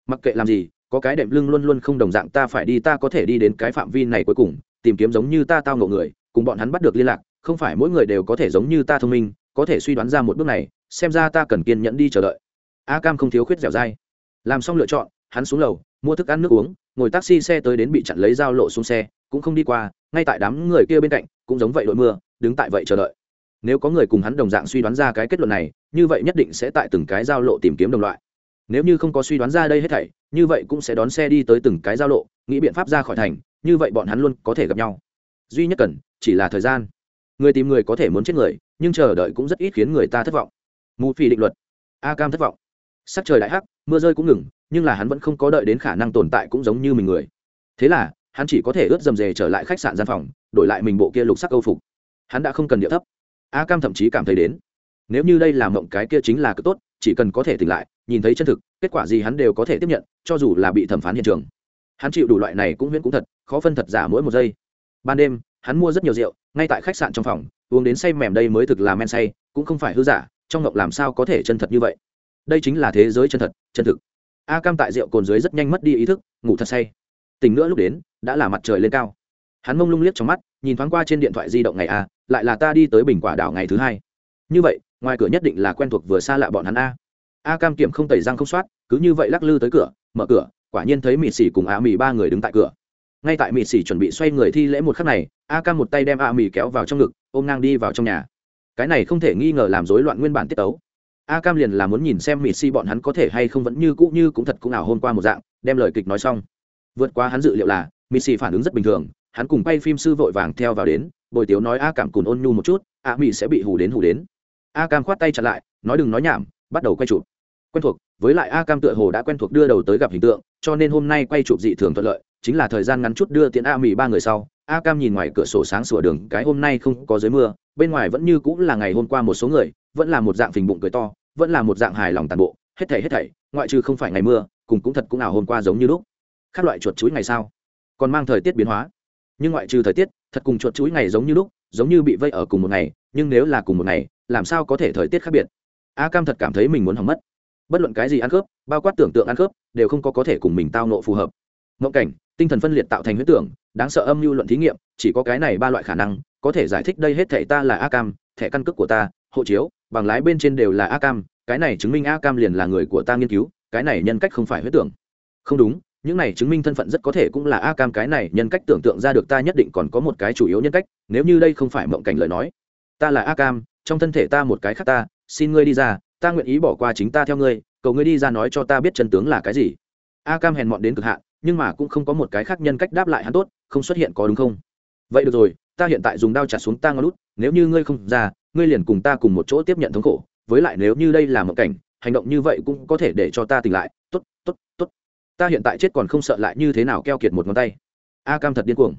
Mặc kệ làm gì, có cái đệm lưng luôn luôn không đồng dạng, ta phải đi, ta có thể đi đến cái phạm vi này cuối cùng, tìm kiếm giống như ta tao ngộ người, cùng bọn hắn bắt được liên lạc, không phải mỗi người đều có thể giống như ta thông minh, có thể suy đoán ra một bước này, xem ra ta cần kiên nhẫn đi chờ đợi. A cam không thiếu khuyết dẻo dai. Làm xong lựa chọn, hắn xuống lầu, mua thức ăn nước uống, ngồi taxi xe tới đến bị chặn lấy dao lộ xuống xe, cũng không đi qua, ngay tại đám người kia bên cạnh, cũng giống vậy đội mưa, đứng tại vậy chờ đợi nếu có người cùng hắn đồng dạng suy đoán ra cái kết luận này, như vậy nhất định sẽ tại từng cái giao lộ tìm kiếm đồng loại. Nếu như không có suy đoán ra đây hết thảy, như vậy cũng sẽ đón xe đi tới từng cái giao lộ, nghĩ biện pháp ra khỏi thành, như vậy bọn hắn luôn có thể gặp nhau. Duy nhất cần, chỉ là thời gian. Người tìm người có thể muốn chết người, nhưng chờ đợi cũng rất ít khiến người ta thất vọng. Mù phi định luật. A cam thất vọng. Sắc trời đại hắc, mưa rơi cũng ngừng, nhưng là hắn vẫn không có đợi đến khả năng tồn tại cũng giống như mình người. Thế là, hắn chỉ có thể ướt dầm dề trở lại khách sạn gian phòng, đổi lại mình bộ kia lục sắc câu phục. Hắn đã không cần địa thấp a cam thậm chí cảm thấy đến. Nếu như đây là mộng cái kia chính là cực tốt, chỉ cần có thể tỉnh lại, nhìn thấy chân thực, kết quả gì hắn đều có thể tiếp nhận, cho dù là bị thẩm phán hiện trường. Hắn chịu đủ loại này cũng huyễn cũng thật, khó phân thật giả mỗi một giây. Ban đêm, hắn mua rất nhiều rượu, ngay tại khách sạn trong phòng, uống đến say mềm đây mới thực là men say, cũng không phải hư giả, trong ngộng làm sao có thể chân thật như vậy? Đây chính là thế giới chân thật, chân thực. A cam tại rượu cồn dưới rất nhanh mất đi ý thức, ngủ thật say. Tỉnh nữa lúc đến, đã là mặt trời lên cao hắn mông lung liếc trong mắt, nhìn thoáng qua trên điện thoại di động ngày a, lại là ta đi tới bình quả đảo ngày thứ hai. Như vậy, ngoài cửa nhất định là quen thuộc vừa xa lạ bọn hắn a. A cam kiểm không tẩy răng không soát, cứ như vậy lắc lư tới cửa, mở cửa, quả nhiên thấy mịt xỉ cùng a mì ba người đứng tại cửa. Ngay tại mịt xỉ chuẩn bị xoay người thi lễ một khắc này, a cam một tay đem a mì kéo vào trong ngực, ôm ngang đi vào trong nhà. Cái này không thể nghi ngờ làm rối loạn nguyên bản tiết tấu. A cam liền là muốn nhìn xem mịt xỉ bọn hắn có thể hay không vẫn như cũ như cũng thật cũng nào hôm qua một dạng, đem lời kịch nói xong. Vượt qua hắn dự liệu là mịt xỉ phản ứng rất bình thường hắn cùng quay phim sư vội vàng theo vào đến, bồi tiếu nói a cảm cùn ôn nhu một chút, a mỹ sẽ bị hù đến hù đến. A cam khoát tay chặt lại, nói đừng nói nhảm, bắt đầu quay chụp. Quen thuộc, với lại a cam tựa hồ đã quen thuộc đưa đầu tới gặp hình tượng, cho nên hôm nay quay chụp dị thường thuận lợi, chính là thời gian ngắn chút đưa tiễn a mỹ ba người sau, a cam nhìn ngoài cửa sổ sáng sủa đường, cái hôm nay không có dưới mưa, bên ngoài vẫn như cũng là ngày hôm qua một số người, vẫn là một dạng phình bụng cười to, vẫn là một dạng hài lòng tàn bộ, hết thảy hết thảy, ngoại trừ không phải ngày mưa, cùng cũng thật cũng nào hôm qua giống như lúc. Khác loại chuột chuối ngày sao còn mang thời tiết biến hóa nhưng ngoại trừ thời tiết, thật cùng chuột chuỗi ngày giống như lúc, giống như bị vây ở cùng một ngày, nhưng nếu là cùng một ngày, làm sao có thể thời tiết khác biệt? A cam thật cảm thấy mình muốn hỏng mất. Bất luận cái gì ăn khớp, bao quát tưởng tượng ăn khớp, đều không có có thể cùng mình tao nộ phù hợp. Ngộng cảnh, tinh thần phân liệt tạo thành huyết tưởng, đáng sợ âm mưu luận thí nghiệm, chỉ có cái này ba loại khả năng, có thể giải thích đây hết thảy ta là a cam, thẻ căn cước của ta, hộ chiếu, bằng lái bên trên đều là a cam, cái này chứng minh a cam liền là người của ta nghiên cứu, cái này nhân cách không phải huyết tưởng. Không đúng những này chứng minh thân phận rất có thể cũng là a cam cái này nhân cách tưởng tượng ra được ta nhất định còn có một cái chủ yếu nhân cách, nếu như đây không phải mộng cảnh lời nói. Ta là a cam, trong thân thể ta một cái khác ta, xin ngươi đi ra, ta nguyện ý bỏ qua chính ta theo ngươi, cầu ngươi đi ra nói cho ta biết chân tướng là cái gì. A cam hèn mọn đến cực hạn, nhưng mà cũng không có một cái khác nhân cách đáp lại hắn tốt, không xuất hiện có đúng không? Vậy được rồi, ta hiện tại dùng đao trả xuống ta ngón lút nếu như ngươi không ra, ngươi liền cùng ta cùng một chỗ tiếp nhận thống khổ. Với lại nếu như đây là một cảnh, hành động như vậy cũng có thể để cho ta tỉnh lại. Tốt tốt tốt ta hiện tại chết còn không sợ lại như thế nào keo kiệt một ngón tay. A cam thật điên cuồng.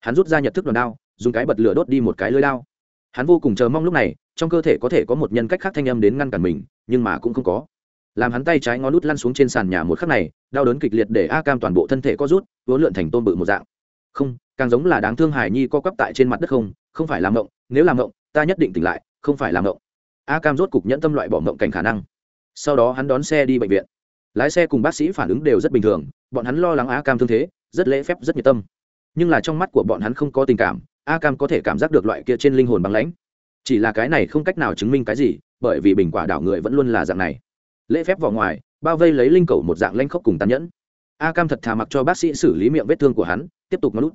Hắn rút ra nhật thức đòn đao, dùng cái bật lửa đốt đi một cái lưới đao. Hắn vô cùng chờ mong lúc này, trong cơ thể có thể có một nhân cách khác thanh âm đến ngăn cản mình, nhưng mà cũng không có. Làm hắn tay trái ngón nút lăn xuống trên sàn nhà một khắc này, đau đớn kịch liệt để a cam toàn bộ thân thể có rút vốn lượn thành tôm bự một dạng. Không, càng giống là đáng thương hải nhi co quắp tại trên mặt đất không không phải làm ngộng, nếu làm ngộng, ta nhất định tỉnh lại, không phải làm ngộng. A cam rốt cục nhẫn tâm loại bỏ ngộng cảnh khả năng. Sau đó hắn đón xe đi bệnh viện lái xe cùng bác sĩ phản ứng đều rất bình thường, bọn hắn lo lắng a cam thương thế, rất lễ phép, rất nhiệt tâm. Nhưng là trong mắt của bọn hắn không có tình cảm, a cam có thể cảm giác được loại kia trên linh hồn băng lãnh. Chỉ là cái này không cách nào chứng minh cái gì, bởi vì bình quả đảo người vẫn luôn là dạng này. Lễ phép vào ngoài, bao vây lấy linh cầu một dạng lanh khốc cùng tàn nhẫn. A cam thật thà mặc cho bác sĩ xử lý miệng vết thương của hắn, tiếp tục ngón lút.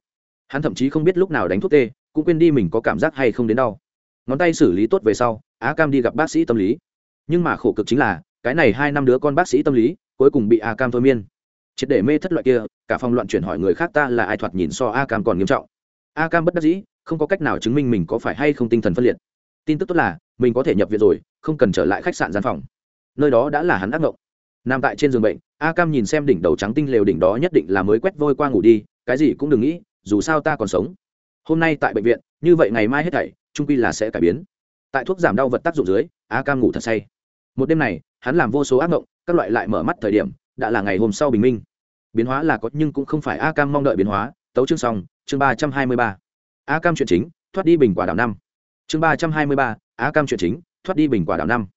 Hắn thậm chí không biết lúc nào đánh thuốc tê, cũng quên đi mình có cảm giác hay không đến đau. Ngón tay xử lý tốt về sau, a cam đi gặp bác sĩ tâm lý. Nhưng mà khổ cực chính là, cái này hai năm đứa con bác sĩ tâm lý cuối cùng bị a cam thôi miên. Triệt để mê thất loại kia, cả phòng loạn chuyển hỏi người khác ta là ai thoạt nhìn so a cam còn nghiêm trọng. A cam bất đắc dĩ, không có cách nào chứng minh mình có phải hay không tinh thần phân liệt. Tin tức tốt là, mình có thể nhập viện rồi, không cần trở lại khách sạn gian phòng. Nơi đó đã là hắn ác ngộng. Nằm tại trên giường bệnh, a cam nhìn xem đỉnh đầu trắng tinh lều đỉnh đó nhất định là mới quét vôi qua ngủ đi, cái gì cũng đừng nghĩ, dù sao ta còn sống. Hôm nay tại bệnh viện, như vậy ngày mai hết thảy trung quy là sẽ cải biến. Tại thuốc giảm đau vật tác dụng dưới, a cam ngủ thật say. Một đêm này, hắn làm vô số ác mộng các loại lại mở mắt thời điểm, đã là ngày hôm sau bình minh. Biến hóa là có, nhưng cũng không phải a cam mong đợi biến hóa. Tấu chương xong, chương ba trăm hai mươi ba. A cam chuyện chính, thoát đi bình quả đảo năm. Chương ba trăm hai mươi ba, a cam chuyện chính, thoát đi bình quả đảo năm.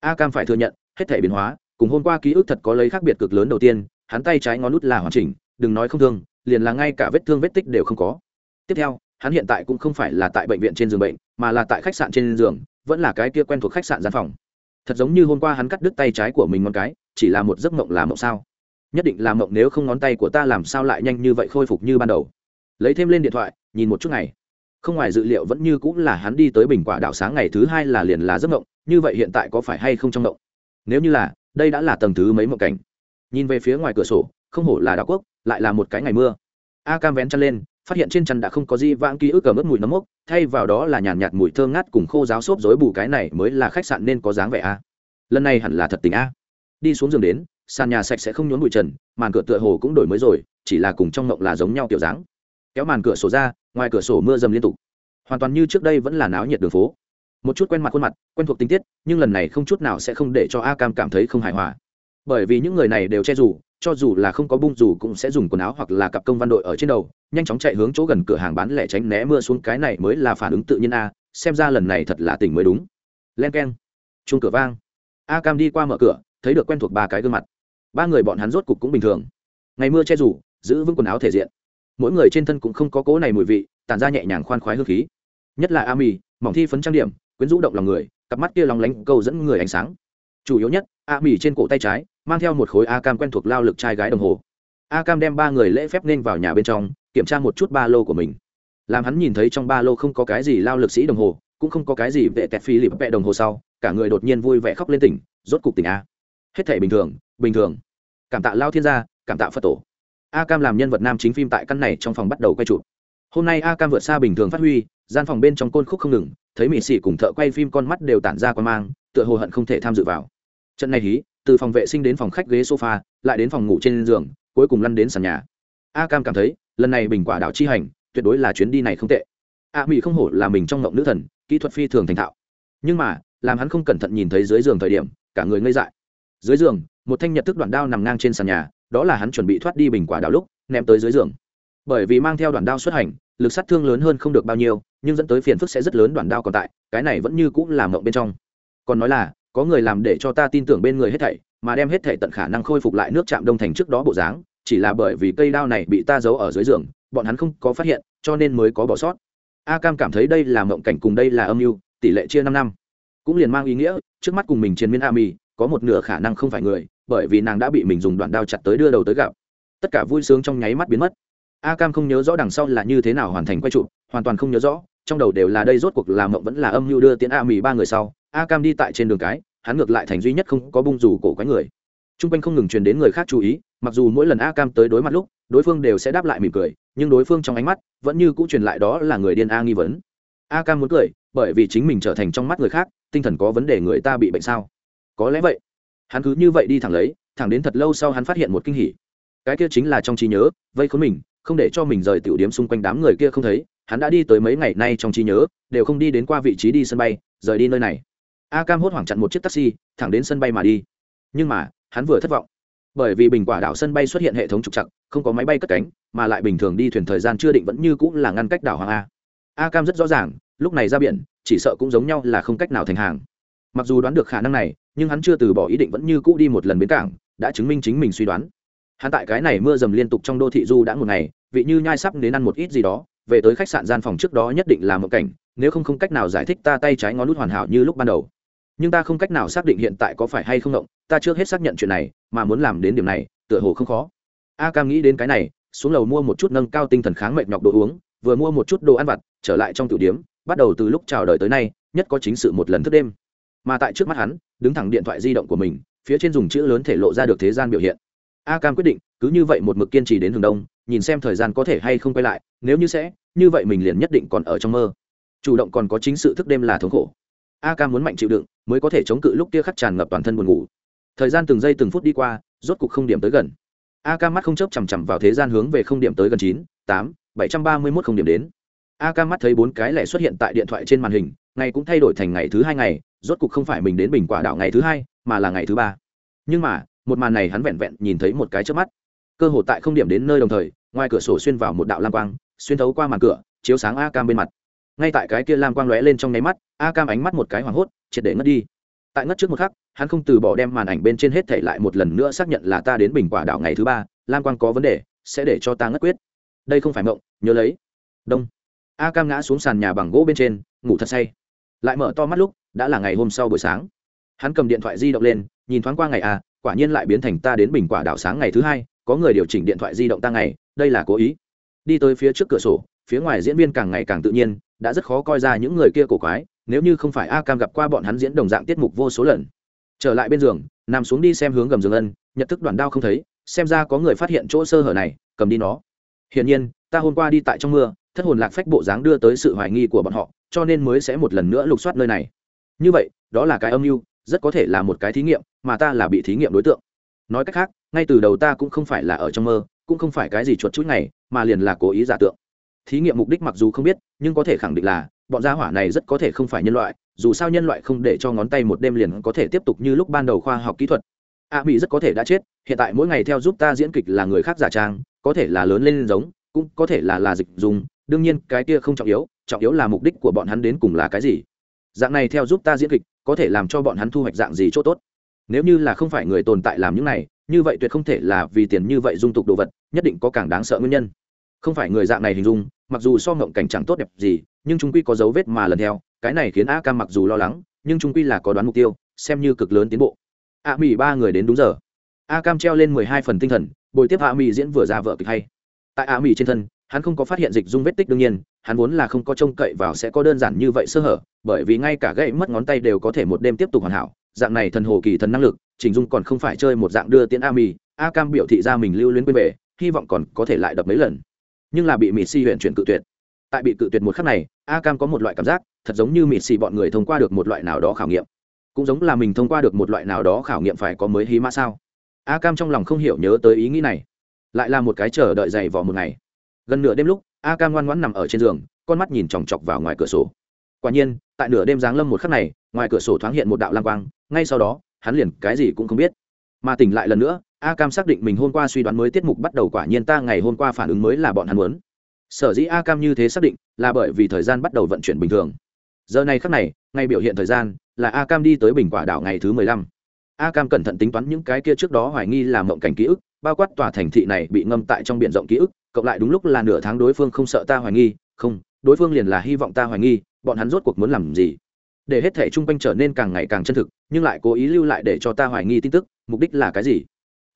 A cam phải thừa nhận, hết thể biến hóa, cùng hôm qua ký ức thật có lấy khác biệt cực lớn đầu tiên, hắn tay trái ngón nút là hoàn chỉnh, đừng nói không thương, liền là ngay cả vết thương vết tích đều không có. Tiếp theo, hắn hiện tại cũng không phải là tại bệnh viện trên giường bệnh, mà là tại khách sạn trên giường, vẫn là cái kia quen thuộc khách sạn gian phòng thật giống như hôm qua hắn cắt đứt tay trái của mình ngón cái, chỉ là một giấc mộng là mộng sao? Nhất định là mộng nếu không ngón tay của ta làm sao lại nhanh như vậy khôi phục như ban đầu. Lấy thêm lên điện thoại, nhìn một chút ngày. Không ngoài dự liệu vẫn như cũng là hắn đi tới bình quả đảo sáng ngày thứ hai là liền là giấc mộng, như vậy hiện tại có phải hay không trong mộng? Nếu như là, đây đã là tầng thứ mấy mộng cảnh? Nhìn về phía ngoài cửa sổ, không hổ là đảo quốc, lại là một cái ngày mưa. A cam vén chăn lên phát hiện trên chăn đã không có gì vãng ký ức ở mức mùi nấm mốc thay vào đó là nhàn nhạt, mùi thơ ngát cùng khô giáo xốp dối bù cái này mới là khách sạn nên có dáng vẻ a. Lần này hẳn là thật tình a. Đi xuống giường đến sàn nhà sạch sẽ không nhốn bụi trần màn cửa tựa hồ cũng đổi mới rồi chỉ là cùng trong mộng là giống nhau kiểu dáng. Kéo màn cửa sổ ra ngoài cửa sổ mưa dầm liên tục. Hoàn toàn như trước đây vẫn là náo nhiệt đường phố. Một chút quen mặt khuôn mặt quen thuộc tình tiết nhưng lần này không chút nào sẽ không để cho a cam cảm thấy không hài hòa. Bởi vì những người này đều che rủ cho dù là không có bung dù cũng sẽ dùng quần áo hoặc là cặp công văn đội ở trên đầu, nhanh chóng chạy hướng chỗ gần cửa hàng bán lẻ tránh né mưa xuống. Cái này mới là phản ứng tự nhiên a, xem ra lần này thật là tỉnh mới đúng. Len k e n chung cửa vang. A cam đi qua mở cửa, thấy được quen thuộc ba cái gương mặt. Ba người bọn hắn rốt cục cũng bình thường. Ngày mưa che rủ giữ vững quần áo thể diện. Mỗi người trên thân cũng không có cố này mùi vị tàn ra nhẹ nhàng khoan khoái hương khí. Nhất là a mì mỏng thi phấn trang điểm, quyến rũ động lòng người, cặp mắt kia lòng lánh câu dẫn người ánh sáng chủ yếu nhất, a mì trên cổ tay trái, mang theo một khối a cam quen thuộc lao lực trai gái đồng hồ. A cam đem ba người lễ phép nên vào nhà bên trong, kiểm tra một chút ba lô của mình. Làm hắn nhìn thấy trong ba lô không có cái gì lao lực sĩ đồng hồ, cũng không có cái gì vệ tẹt phi lịp vẹ đồng hồ sau, cả người đột nhiên vui vẻ khóc lên tỉnh, rốt cục tỉnh a. Hết thể bình thường bình thường. Cảm tạ lao thiên gia, cảm tạ phật tổ. A cam làm nhân vật nam chính phim tại căn này trong phòng bắt đầu quay chụp. Hôm nay a cam vượt xa bình thường phát huy, gian phòng bên trong côn khúc không ngừng, thấy mỹ sĩ cùng thợ quay phim con mắt đều tản ra quan mang, tựa hồ hận không thể tham dự vào trận này hí, từ phòng vệ sinh đến phòng khách ghế sofa, lại đến phòng ngủ trên giường, cuối cùng lăn đến sàn nhà. A cam cảm thấy, lần này bình quả đảo chi hành, tuyệt đối là chuyến đi này không tệ. A mỹ không hổ là mình trong ngộng nữ thần, kỹ thuật phi thường thành thạo. Nhưng mà, làm hắn không cẩn thận nhìn thấy dưới giường thời điểm, cả người ngây dại. Dưới giường, một thanh nhật thức đoạn đao nằm ngang trên sàn nhà, đó là hắn chuẩn bị thoát đi bình quả đảo lúc, ném tới dưới giường. Bởi vì mang theo đoạn đao xuất hành, lực sát thương lớn hơn không được bao nhiêu, nhưng dẫn tới phiền phức sẽ rất lớn đoạn đao còn tại, cái này vẫn như cũng làm mộng bên trong. Còn nói là có người làm để cho ta tin tưởng bên người hết thảy, mà đem hết thảy tận khả năng khôi phục lại nước chạm đông thành trước đó bộ dáng, chỉ là bởi vì cây đao này bị ta giấu ở dưới giường, bọn hắn không có phát hiện, cho nên mới có bỏ sót. A cam cảm thấy đây là mộng cảnh cùng đây là âm mưu, tỷ lệ chia năm năm. Cũng liền mang ý nghĩa, trước mắt cùng mình chiến miên a mi có một nửa khả năng không phải người, bởi vì nàng đã bị mình dùng đoạn đao chặt tới đưa đầu tới gặp. Tất cả vui sướng trong nháy mắt biến mất. A cam không nhớ rõ đằng sau là như thế nào hoàn thành quay trụ, hoàn toàn không nhớ rõ, trong đầu đều là đây rốt cuộc là mộng vẫn là âm mưu đưa tiến a mì ba người sau a cam đi tại trên đường cái, hắn ngược lại thành duy nhất không có bung dù cổ quái người. T r u n g quanh không ngừng truyền đến người khác chú ý, mặc dù mỗi lần a cam tới đối mặt lúc, đối phương đều sẽ đáp lại mỉm cười, nhưng đối phương trong ánh mắt vẫn như cũng truyền lại đó là người điên a nghi vấn. A cam muốn cười, bởi vì chính mình trở thành trong mắt người khác, tinh thần có vấn đề người ta bị bệnh sao? Có lẽ vậy. Hắn cứ như vậy đi thẳng lấy, thẳng đến thật lâu sau hắn phát hiện một kinh hỉ. Cái kia chính là trong trí nhớ, vây khốn mình, không để cho mình rời tiểu điếm xung quanh đám người kia không thấy, hắn đã đi tới mấy ngày nay trong trí nhớ, đều không đi đến qua vị trí đi sân bay, rời đi nơi này a cam hốt hoảng chặn một chiếc taxi, thẳng đến sân bay mà đi. Nhưng mà, hắn vừa thất vọng. Bởi vì bình quả đảo sân bay xuất hiện hệ thống trục chặt không có máy bay cất cánh, mà lại bình thường đi thuyền thời gian chưa định vẫn như cũng là ngăn cách đảo hoàng a. A cam rất rõ ràng, lúc này ra biển, chỉ sợ cũng giống nhau là không cách nào thành hàng. Mặc dù đoán được khả năng này, nhưng hắn chưa từ bỏ ý định vẫn như cũ đi một lần bến cảng, đã chứng minh chính mình suy đoán. Hắn tại cái này mưa dầm liên tục trong đô thị du đã một ngày, vị như nhai sắp đến ăn một ít gì đó, về tới khách sạn gian phòng trước đó nhất định là một cảnh, nếu không không cách nào giải thích ta tay trái ngón nút hoàn hảo như lúc ban đầu nhưng ta không cách nào xác định hiện tại có phải hay không động, ta chưa hết xác nhận chuyện này, mà muốn làm đến điểm này, tựa hồ không khó. A cam nghĩ đến cái này, xuống lầu mua một chút nâng cao tinh thần kháng mệt nhọc đồ uống, vừa mua một chút đồ ăn vặt, trở lại trong tiểu điếm bắt đầu từ lúc chào đời tới nay, nhất có chính sự một lần thức đêm. Mà tại trước mắt hắn, đứng thẳng điện thoại di động của mình, phía trên dùng chữ lớn thể lộ ra được thế gian biểu hiện. A cam quyết định, cứ như vậy một mực kiên trì đến hướng đông, nhìn xem thời gian có thể hay không quay lại, nếu như sẽ, như vậy mình liền nhất định còn ở trong mơ. Chủ động còn có chính sự thức đêm là thống khổ a cam muốn mạnh chịu đựng, mới có thể chống cự lúc kia khắc tràn ngập toàn thân buồn ngủ. Thời gian từng giây từng phút đi qua, rốt cục không điểm tới gần. A cam mắt không chớp chằm chằm vào thế gian hướng về không điểm tới gần chín, tám, bảy trăm ba mươi mốt không điểm đến. A cam mắt thấy bốn cái lẻ xuất hiện tại điện thoại trên màn hình, ngày cũng thay đổi thành ngày thứ hai ngày, rốt cục không phải mình đến bình quả đảo ngày thứ hai, mà là ngày thứ ba. Nhưng mà, một màn này hắn vẹn vẹn nhìn thấy một cái trước mắt. Cơ hội tại không điểm đến nơi đồng thời, ngoài cửa sổ xuyên vào một đạo lam quang, xuyên thấu qua màn cửa, chiếu sáng a cam bên mặt. Ngay tại cái kia lam quang lóe lên trong nháy mắt a cam ánh mắt một cái hoảng hốt, triệt để ngất đi. Tại ngất trước một khắc, hắn không từ bỏ đem màn ảnh bên trên hết thể lại một lần nữa xác nhận là ta đến bình quả đảo ngày thứ ba, lam quang có vấn đề, sẽ để cho ta ngất quyết. Đây không phải mộng, nhớ lấy. Đông. A cam ngã xuống sàn nhà bằng gỗ bên trên, ngủ thật say. Lại mở to mắt lúc, đã là ngày hôm sau buổi sáng. Hắn cầm điện thoại di động lên, nhìn thoáng qua ngày a, quả nhiên lại biến thành ta đến bình quả đảo sáng ngày thứ hai, có người điều chỉnh điện thoại di động ta ngày, đây là cố ý. Đi tới phía trước cửa sổ, phía ngoài diễn viên càng ngày càng tự nhiên đã rất khó coi ra những người kia cổ quái, nếu như không phải a cam gặp qua bọn hắn diễn đồng dạng tiết mục vô số lần. Trở lại bên giường, nằm xuống đi xem hướng gầm giường ân nhận thức đoạn đao không thấy, xem ra có người phát hiện chỗ sơ hở này, cầm đi nó. Hiển nhiên, ta hôm qua đi tại trong mưa, thất hồn lạc phách bộ dáng đưa tới sự hoài nghi của bọn họ, cho nên mới sẽ một lần nữa lục soát nơi này. Như vậy, đó là cái âm mưu, rất có thể là một cái thí nghiệm, mà ta là bị thí nghiệm đối tượng. Nói cách khác, ngay từ đầu ta cũng không phải là ở trong mơ, cũng không phải cái gì chuột chút ngày, mà liền là cố ý giả tượng. Thí nghiệm mục đích mặc dù không biết nhưng có thể khẳng định là, bọn gia hỏa này rất có thể không phải nhân loại, dù sao nhân loại không để cho ngón tay một đêm liền có thể tiếp tục như lúc ban đầu khoa học kỹ thuật. A mỹ rất có thể đã chết, hiện tại mỗi ngày theo giúp ta diễn kịch là người khác giả trang, có thể là lớn lên giống, cũng có thể là là dịch dùng, đương nhiên cái kia không trọng yếu trọng yếu là mục đích của bọn hắn đến cùng là cái gì. Dạng này theo giúp ta diễn kịch, có thể làm cho bọn hắn thu hoạch dạng gì chỗ tốt. Nếu như là không phải người tồn tại làm những này, như vậy tuyệt không thể là vì tiền như vậy dung tục đồ vật, nhất định có càng đáng sợ nguyên nhân không phải người dạng này hình dung, mặc dù so ngộng cảnh chẳng tốt đẹp gì, nhưng trung quy có dấu vết mà lần theo, cái này khiến a cam mặc dù lo lắng, nhưng trung quy là có đoán mục tiêu, xem như cực lớn tiến bộ. A mỹ ba người đến đúng giờ. A cam treo lên mười hai phần tinh thần, bồi tiếp a mỹ diễn vừa ra vợ kịch hay. Tại a mỹ trên thân, hắn không có phát hiện dịch dung vết tích đương nhiên, hắn vốn là không có trông cậy vào sẽ có đơn giản như vậy sơ hở, bởi vì ngay cả gãy mất ngón tay đều có thể một đêm tiếp tục hoàn hảo, dạng này thần hồ kỳ thần năng lực, trình dung còn không phải chơi một dạng đưa tiễn a mỹ a cam biểu thị ra mình lưu luyến quên về, hy vọng còn có thể lại đập mấy lần nhưng là bị mỹ xì huyện chuyển cự tuyệt. Tại bị cự tuyệt một khắc này, a cam có một loại cảm giác, thật giống như mỹ xì bọn người thông qua được một loại nào đó khảo nghiệm. Cũng giống là mình thông qua được một loại nào đó khảo nghiệm phải có mới hí mã sao? A cam trong lòng không hiểu nhớ tới ý nghĩ này. Lại là một cái chờ đợi dày vò một ngày. Gần nửa đêm lúc, a cam ngoan ngoãn nằm ở trên giường, con mắt nhìn chòng chọc vào ngoài cửa sổ. Quả nhiên, tại nửa đêm giáng lâm một khắc này, ngoài cửa sổ thoáng hiện một đạo lang quang, ngay sau đó, hắn liền cái gì cũng không biết. Mà tỉnh lại lần nữa a cam xác định mình hôm qua suy đoán mới tiết mục bắt đầu quả nhiên ta ngày hôm qua phản ứng mới là bọn hắn muốn. Sở dĩ a cam như thế xác định, là bởi vì thời gian bắt đầu vận chuyển bình thường. Giờ này khắc này ngay biểu hiện thời gian, là a cam đi tới bình quả đảo ngày thứ mười lăm. A cam cẩn thận tính toán những cái kia trước đó hoài nghi là mộng cảnh ký ức, bao quát tòa thành thị này bị ngâm tại trong b i ể n rộng ký ức, cộng lại đúng lúc là nửa tháng đối phương không sợ ta hoài nghi, không, đối phương liền là hy vọng ta hoài nghi, bọn hắn rốt cuộc muốn làm gì? Để hết thể chung quanh trở nên càng ngày càng chân thực, nhưng lại cố ý lưu lại để cho ta hoài nghi tin tức, mục đích là cái gì?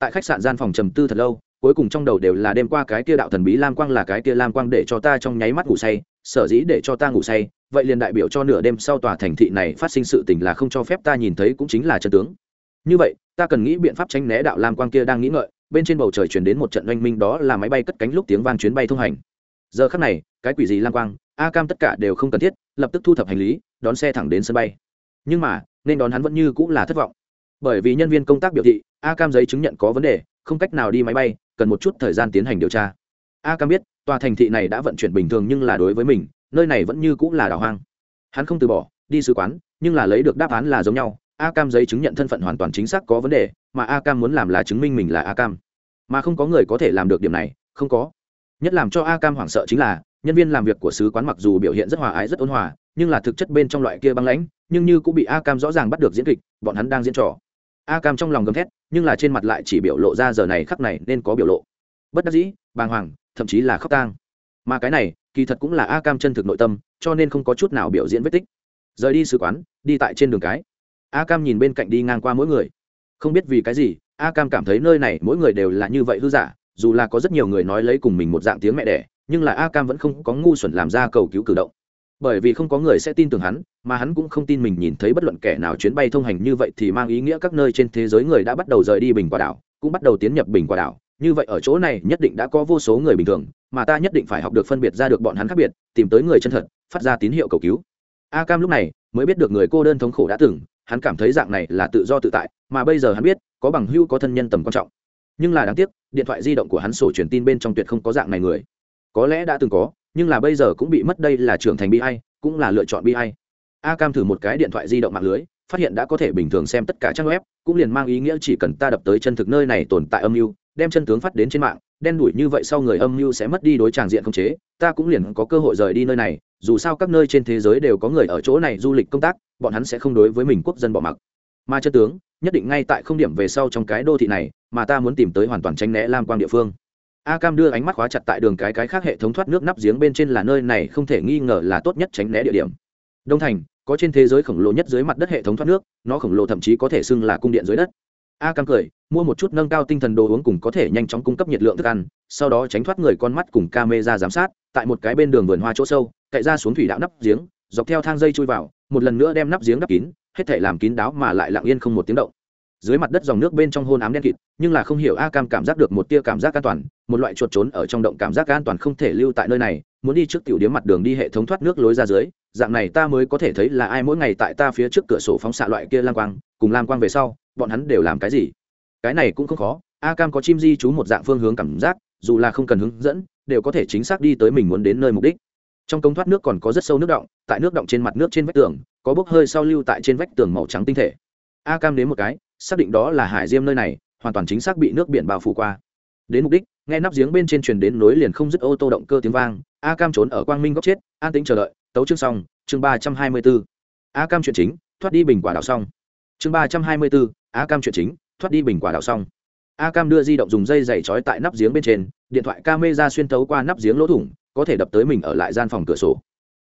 Tại khách sạn gian phòng trầm tư thật lâu, cuối cùng trong đầu đều là đêm qua cái kia đạo thần bí lam quang là cái kia lam quang để cho ta trong nháy mắt ngủ say, sở dĩ để cho ta ngủ say, vậy liền đại biểu cho nửa đêm sau tòa thành thị này phát sinh sự tình là không cho phép ta nhìn thấy cũng chính là chân tướng. Như vậy, ta cần nghĩ biện pháp tránh né đạo lam quang kia đang nghĩ ngợi, bên trên bầu trời chuyển đến một trận oanh minh đó là máy bay cất cánh lúc tiếng vang chuyến bay thông hành. Giờ khắc này, cái quỷ gì lam quang, a cam tất cả đều không cần thiết, lập tức thu thập hành lý, đón xe thẳng đến sân bay. Nhưng mà, nên đón hắn vẫn như cũng là thất vọng bởi vì nhân viên công tác biểu thị, a cam giấy chứng nhận có vấn đề, không cách nào đi máy bay, cần một chút thời gian tiến hành điều tra. A cam biết, tòa thành thị này đã vận chuyển bình thường nhưng là đối với mình, nơi này vẫn như cũng là đảo hoang. Hắn không từ bỏ, đi sứ quán, nhưng là lấy được đáp án là giống nhau, a cam giấy chứng nhận thân phận hoàn toàn chính xác có vấn đề, mà a cam muốn làm là chứng minh mình là a cam. Mà không có người có thể làm được điểm này, không có. Nhất làm cho a cam hoảng sợ chính là, nhân viên làm việc của sứ quán mặc dù biểu hiện rất hòa ái rất ôn hòa, nhưng là thực chất bên trong loại kia băng lãnh, nhưng như cũng bị a cam rõ ràng bắt được diễn kịch, bọn hắn đang diễn trò a cam trong lòng gầm thét, nhưng là trên mặt lại chỉ biểu lộ ra giờ này khắc này nên có biểu lộ. Bất đắc dĩ, bàng hoàng, thậm chí là khóc tang. Mà cái này, kỳ thật cũng là a cam chân thực nội tâm, cho nên không có chút nào biểu diễn vết tích. Rời đi sứ quán, đi tại trên đường cái. A cam nhìn bên cạnh đi ngang qua mỗi người. Không biết vì cái gì, a cam cảm thấy nơi này mỗi người đều là như vậy hư giả, dù là có rất nhiều người nói lấy cùng mình một dạng tiếng mẹ đẻ, nhưng là a cam vẫn không có ngu xuẩn làm ra cầu cứu cử động bởi vì không có người sẽ tin tưởng hắn, mà hắn cũng không tin mình nhìn thấy bất luận kẻ nào chuyến bay thông hành như vậy thì mang ý nghĩa các nơi trên thế giới người đã bắt đầu rời đi bình quả đảo, cũng bắt đầu tiến nhập bình quả đảo. Như vậy ở chỗ này nhất định đã có vô số người bình thường, mà ta nhất định phải học được phân biệt ra được bọn hắn khác biệt, tìm tới người chân thật, phát ra tín hiệu cầu cứu. A cam lúc này mới biết được người cô đơn thống khổ đã từng, hắn cảm thấy dạng này là tự do tự tại, mà bây giờ hắn biết, có bằng hưu có thân nhân tầm quan trọng. Nhưng là đáng tiếc, điện thoại di động của hắn sổ truyền tin bên trong tuyệt không có dạng này người. Có lẽ đã từng có nhưng là bây giờ cũng bị mất đây là trưởng thành bi hay cũng là lựa chọn bi hay a cam thử một cái điện thoại di động mạng lưới, phát hiện đã có thể bình thường xem tất cả trang web, cũng liền mang ý nghĩa chỉ cần ta đập tới chân thực nơi này tồn tại âm mưu, đem chân tướng phát đến trên mạng, đen đủi như vậy sau người âm mưu sẽ mất đi đối tràng diện không chế, ta cũng liền có cơ hội rời đi nơi này, dù sao các nơi trên thế giới đều có người ở chỗ này du lịch công tác, bọn hắn sẽ không đối với mình quốc dân bỏ mặc. Mà chân tướng, nhất định ngay tại không điểm về sau trong cái đô thị này, mà ta muốn tìm tới hoàn toàn tránh né lam quang địa phương a cam đưa ánh mắt khóa chặt tại đường cái cái khác hệ thống thoát nước nắp giếng bên trên là nơi này, không thể nghi ngờ là tốt nhất tránh né địa điểm. Đông thành, có trên thế giới khổng lồ nhất dưới mặt đất hệ thống thoát nước, nó khổng lồ thậm chí có thể xưng là cung điện dưới đất. A cam cười, mua một chút nâng cao tinh thần đồ uống cùng có thể nhanh chóng cung cấp nhiệt lượng thức ăn, sau đó tránh thoát người con mắt cùng ca mê ra giám sát, tại một cái bên đường vườn hoa chỗ sâu, cậy ra xuống thủy đạo nắp giếng, dọc theo thang dây chui vào, một lần nữa đem nắp giếng đắp kín, hết thể làm kín đáo mà lại lặng yên không một tiếng động dưới mặt đất dòng nước bên trong hôn ám đen kịt, nhưng là không hiểu a cam cảm giác được một tia cảm giác an toàn, một loại chuột trốn ở trong động cảm giác an toàn không thể lưu tại nơi này, muốn đi trước tiểu điếm mặt đường đi hệ thống thoát nước lối ra dưới, dạng này ta mới có thể thấy là ai mỗi ngày tại ta phía trước cửa sổ phóng xạ loại kia lam quang, cùng lam quang về sau, bọn hắn đều làm cái gì? Cái này cũng không khó, a cam có chim di trú một dạng phương hướng cảm giác, dù là không cần hướng dẫn, đều có thể chính xác đi tới mình muốn đến nơi mục đích. Trong công thoát nước còn có rất sâu nước động, tại nước động trên mặt nước trên vách tường, có bốc hơi sau lưu tại trên vách tường màu trắng tinh thể. A cam đến một cái xác định đó là hải diêm nơi này, hoàn toàn chính xác bị nước biển bao phủ qua. Đến mục đích, nghe nắp giếng bên trên truyền đến nối liền không dứt ô tô động cơ tiếng vang, a cam trốn ở quang minh góc chết, an tính chờ đợi, tấu chương xong, chương ba trăm hai mươi bốn a cam chuyện chính, thoát đi bình quả đảo xong. Chương ba trăm hai mươi bốn a cam chuyện chính, thoát đi bình quả đảo xong. A cam đưa di động dùng dây dày trói tại nắp giếng bên trên, điện thoại ca mê ra xuyên tấu qua nắp giếng lỗ thủng, có thể đập tới mình ở lại gian phòng cửa sổ.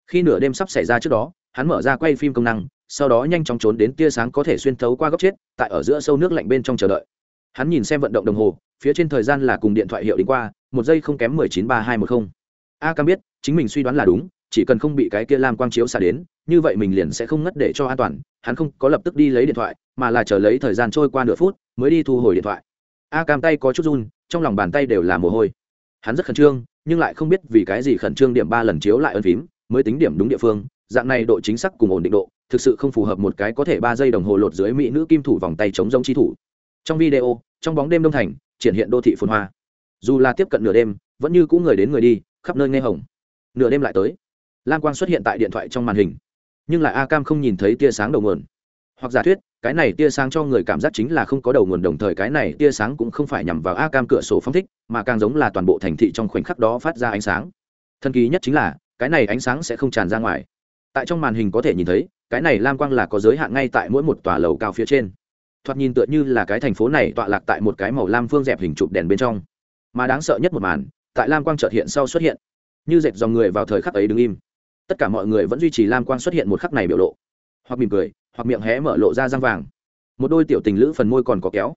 Khi nửa đêm sắp xảy ra trước đó, hắn mở ra quay phim công năng sau đó nhanh chóng trốn đến tia sáng có thể xuyên thấu qua góc chết, tại ở giữa sâu nước lạnh bên trong chờ đợi. Hắn nhìn xem vận động đồng hồ, phía trên thời gian là cùng điện thoại hiệu đi qua, một giây không kém mười chín ba hai một không. A cam biết, chính mình suy đoán là đúng, chỉ cần không bị cái kia lam quang chiếu xả đến, như vậy mình liền sẽ không ngất để cho an toàn, hắn không có lập tức đi lấy điện thoại, mà là chờ lấy thời gian trôi qua nửa phút, mới đi thu hồi điện thoại. A cam tay có chút run, trong lòng bàn tay đều là mồ hôi. Hắn rất khẩn trương, nhưng lại không biết vì cái gì khẩn trương điểm ba lần chiếu lại ân phím, mới tính điểm đúng địa phương dạng này độ chính xác cùng ổn định độ, thực sự không phù hợp một cái có thể ba giây đồng hồ lột dưới mỹ nữ kim thủ vòng tay chống giống chi thủ. Trong video, trong bóng đêm đông thành, triển hiện đô thị phồn hoa. Dù là tiếp cận nửa đêm, vẫn như cũng người đến người đi, khắp nơi nghe hồng. Nửa đêm lại tới. Lam quang xuất hiện tại điện thoại trong màn hình. Nhưng lại a cam không nhìn thấy tia sáng đầu nguồn. Hoặc giả thuyết, cái này tia sáng cho người cảm giác chính là không có đầu nguồn, đồng thời cái này tia sáng cũng không phải nhằm vào a cam cửa sổ phong thích, mà càng giống là toàn bộ thành thị trong khoảnh khắc đó phát ra ánh sáng. Thần kỳ nhất chính là, cái này ánh sáng sẽ không tràn ra ngoài tại trong màn hình có thể nhìn thấy, cái này lam quang là có giới hạn ngay tại mỗi một tòa lầu cao phía trên. Thoạt nhìn tựa như là cái thành phố này tọa lạc tại một cái màu lam phương dẹp hình chụp đèn bên trong. Mà đáng sợ nhất một màn, tại lam quang trợt hiện sau xuất hiện. Như dệt dòng người vào thời khắc ấy đứng im. Tất cả mọi người vẫn duy trì lam quang xuất hiện một khắc này biểu lộ. Hoặc mỉm cười, hoặc miệng hé mở lộ ra răng vàng. Một đôi tiểu tình lữ phần môi còn có kéo.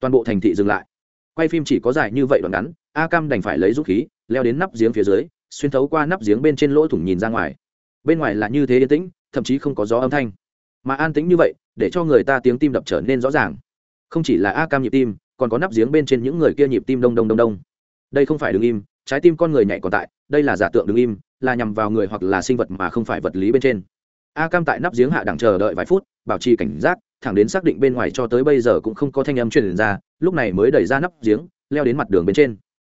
Toàn bộ thành thị dừng lại. Quay phim chỉ có dài như vậy đoạn ngắn, a cam đành phải lấy rút khí, leo đến nắp giếng phía dưới, xuyên thấu qua nắp giếng bên trên lỗ thủng nhìn ra ngoài bên ngoài là như thế yên tĩnh, thậm chí không có gió âm thanh. Mà an tĩnh như vậy, để cho người ta tiếng tim đập trở nên rõ ràng. Không chỉ là a cam nhịp tim, còn có nắp giếng bên trên những người kia nhịp tim đông đông đông đông. Đây không phải đứng im, trái tim con người nhảy còn tại, đây là giả tượng đứng im, là nhằm vào người hoặc là sinh vật mà không phải vật lý bên trên. A cam tại nắp giếng hạ đẳng chờ đợi vài phút, bảo trì cảnh giác, thẳng đến xác định bên ngoài cho tới bây giờ cũng không có thanh âm truyền ra, lúc này mới đẩy ra nắp giếng, leo đến mặt đường bên trên.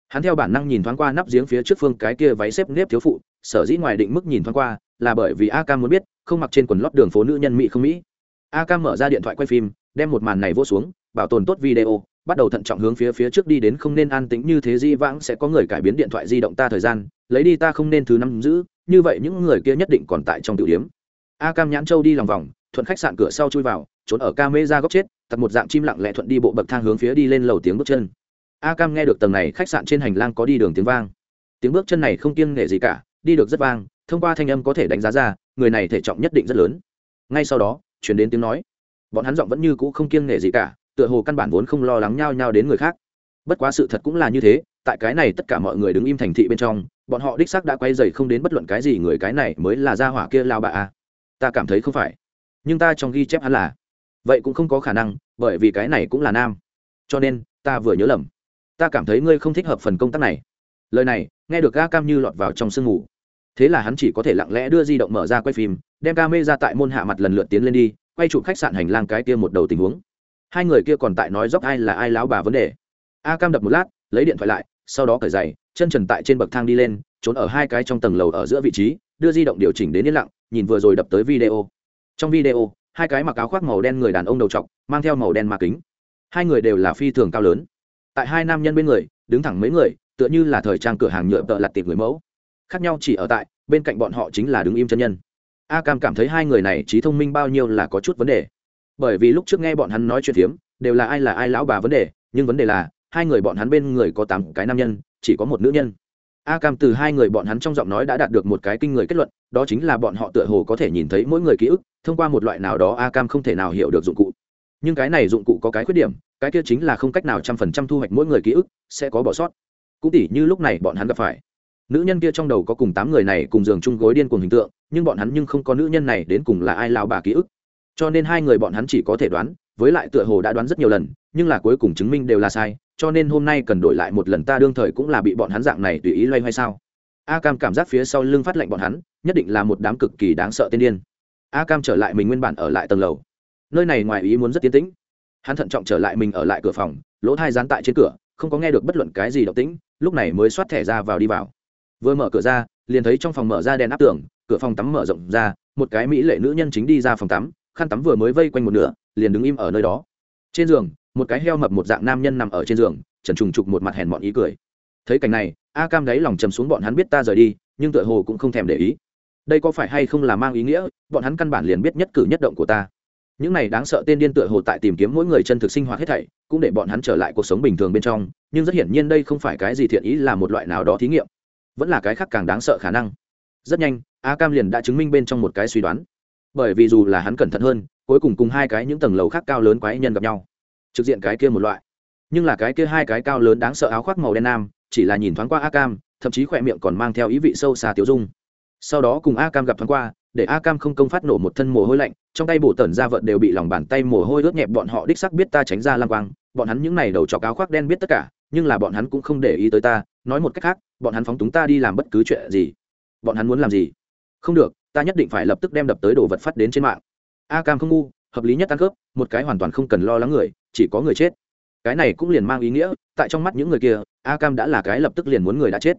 Hắn theo bản năng nhìn thoáng qua nắp giếng phía trước phương cái kia váy xếp nếp thiếu phụ, sở dĩ ngoài định mức nhìn thoáng qua là bởi vì a cam muốn biết, không mặc trên quần lót đường phố nữ nhân mỹ không mỹ. A cam mở ra điện thoại quay phim, đem một màn này vô xuống, bảo tồn tốt video, bắt đầu thận trọng hướng phía phía trước đi đến không nên an tĩnh như thế di vãng sẽ có người cải biến điện thoại di động ta thời gian, lấy đi ta không nên thứ năm giữ, như vậy những người kia nhất định còn tại trong tiểu điểm. A cam nhãn châu đi lòng vòng, thuận khách sạn cửa sau chui vào, trốn ở ca mê ra góc chết, tặc một dạng chim lặng lẽ thuận đi bộ bậc thang hướng phía đi lên lầu tiếng bước chân. A cam nghe được tầng này khách sạn trên hành lang có đi đường tiếng vang. Tiếng bước chân này không kiêng nể gì cả, đi được rất vang thông qua thanh âm có thể đánh giá ra, người này thể trọng nhất định rất lớn. Ngay sau đó chuyển đến tiếng nói. Bọn hắn giọng vẫn như cũ không kiêng nể gì cả, tựa hồ căn bản vốn không lo lắng nhau nhau đến người khác. Bất quá sự thật cũng là như thế, tại cái này tất cả mọi người đứng im thành thị bên trong, bọn họ đích xác đã quay dày không đến bất luận cái gì người cái này mới là gia hỏa kia lao bà a. Ta cảm thấy không phải. Nhưng ta trong ghi chép hắn là. Vậy cũng không có khả năng, bởi vì cái này cũng là nam. Cho nên, ta vừa nhớ lầm. Ta cảm thấy ngươi không thích hợp phần công tác này. Lời này, nghe được ga cam như lọt vào trong sương ngủ thế là hắn chỉ có thể lặng lẽ đưa di động mở ra quay phim, đem ca mê ra tại môn hạ mặt lần lượt tiến lên đi, quay chụp khách sạn hành lang cái kia một đầu tình huống. Hai người kia còn tại nói dốc ai là ai láo bà vấn đề. A cam đập một lát, lấy điện thoại lại, sau đó cởi giày, chân trần tại trên bậc thang đi lên, trốn ở hai cái trong tầng lầu ở giữa vị trí, đưa di động điều chỉnh đến yên lặng, nhìn vừa rồi đập tới video. Trong video, hai cái mặc áo khoác màu đen người đàn ông đầu trọc, mang theo màu đen mà kính. Hai người đều là phi thường cao lớn. Tại hai nam nhân bên người, đứng thẳng mấy người, tựa như là thời trang cửa hàng nhựa tợ lặt tiệp người mẫu khác nhau chỉ ở tại, bên cạnh bọn họ chính là đứng im chân nhân. A cam cảm thấy hai người này trí thông minh bao nhiêu là có chút vấn đề. Bởi vì lúc trước nghe bọn hắn nói chuyện phiếm, đều là ai là ai lão bà vấn đề, nhưng vấn đề là, hai người bọn hắn bên người có tám cái nam nhân, chỉ có một nữ nhân. A cam từ hai người bọn hắn trong giọng nói đã đạt được một cái kinh người kết luận, đó chính là bọn họ tựa hồ có thể nhìn thấy mỗi người ký ức, thông qua một loại nào đó a cam không thể nào hiểu được dụng cụ. Nhưng cái này dụng cụ có cái khuyết điểm, cái kia chính là không cách nào trăm phần trăm thu hoạch mỗi người ký ức, sẽ có bỏ sót. Cũng tỉ như lúc này bọn hắn gặp phải nữ nhân kia trong đầu có cùng tám người này cùng giường chung gối điên cùng hình tượng, nhưng bọn hắn nhưng không có nữ nhân này đến cùng là ai lao bà ký ức. Cho nên hai người bọn hắn chỉ có thể đoán, với lại tựa hồ đã đoán rất nhiều lần, nhưng là cuối cùng chứng minh đều là sai, cho nên hôm nay cần đổi lại một lần ta đương thời cũng là bị bọn hắn dạng này tùy ý loay hoay sao? A cam cảm giác phía sau lưng phát lệnh bọn hắn, nhất định là một đám cực kỳ đáng sợ tên điên. A cam trở lại mình nguyên bản ở lại tầng lầu. Nơi này ngoài ý muốn rất tiến tĩnh. Hắn thận trọng trở lại mình ở lại cửa phòng, lỗ thai dán tại trên cửa, không có nghe được bất luận cái gì động tĩnh, lúc này mới xoát thẻ ra vào đi vào vừa mở cửa ra, liền thấy trong phòng mở ra đèn áp tường, cửa phòng tắm mở rộng ra, một cái mỹ lệ nữ nhân chính đi ra phòng tắm, khăn tắm vừa mới vây quanh một nửa, liền đứng im ở nơi đó. Trên giường, một cái heo mập một dạng nam nhân nằm ở trên giường, trần trùng trục một mặt hèn mọn ý cười. Thấy cảnh này, a cam đáy lòng chầm xuống bọn hắn biết ta rời đi, nhưng tựa hồ cũng không thèm để ý. Đây có phải hay không là mang ý nghĩa, bọn hắn căn bản liền biết nhất cử nhất động của ta. Những này đáng sợ tên điên tựa hồ tại tìm kiếm mỗi người chân thực sinh hoạt hết thảy, cũng để bọn hắn trở lại cuộc sống bình thường bên trong, nhưng rất hiển nhiên đây không phải cái gì thiện ý là một loại nào đó thí nghiệm vẫn là cái khác càng đáng sợ khả năng. Rất nhanh, a cam liền đã chứng minh bên trong một cái suy đoán. Bởi vì dù là hắn cẩn thận hơn, cuối cùng cùng hai cái những tầng lầu khác cao lớn quái nhân gặp nhau. Trực diện cái kia một loại. Nhưng là cái kia hai cái cao lớn đáng sợ áo khoác màu đen nam, chỉ là nhìn thoáng qua a cam, thậm chí khỏe miệng còn mang theo ý vị sâu xa tiêu dung. Sau đó cùng a cam gặp thoáng qua, để a cam không công phát nổ một thân mồ hôi lạnh, trong tay bổ tần ra vợt đều bị lòng bàn tay mồ hôi ướt nhẹp bọn họ đích sắc biết ta tránh ra lang quang. Bọn hắn những n à y đầu trọc áo khoác đen biết tất cả, nhưng là bọn hắn cũng không để ý tới ta, nói một cách khác bọn hắn phóng túng ta đi làm bất cứ chuyện gì. Bọn hắn muốn làm gì? Không được, ta nhất định phải lập tức đem đập tới đồ vật phát đến trên mạng. A cam không ngu, hợp lý nhất ăn cướp, một cái hoàn toàn không cần lo lắng người, chỉ có người chết. Cái này cũng liền mang ý nghĩa, tại trong mắt những người kia, a cam đã là cái lập tức liền muốn người đã chết.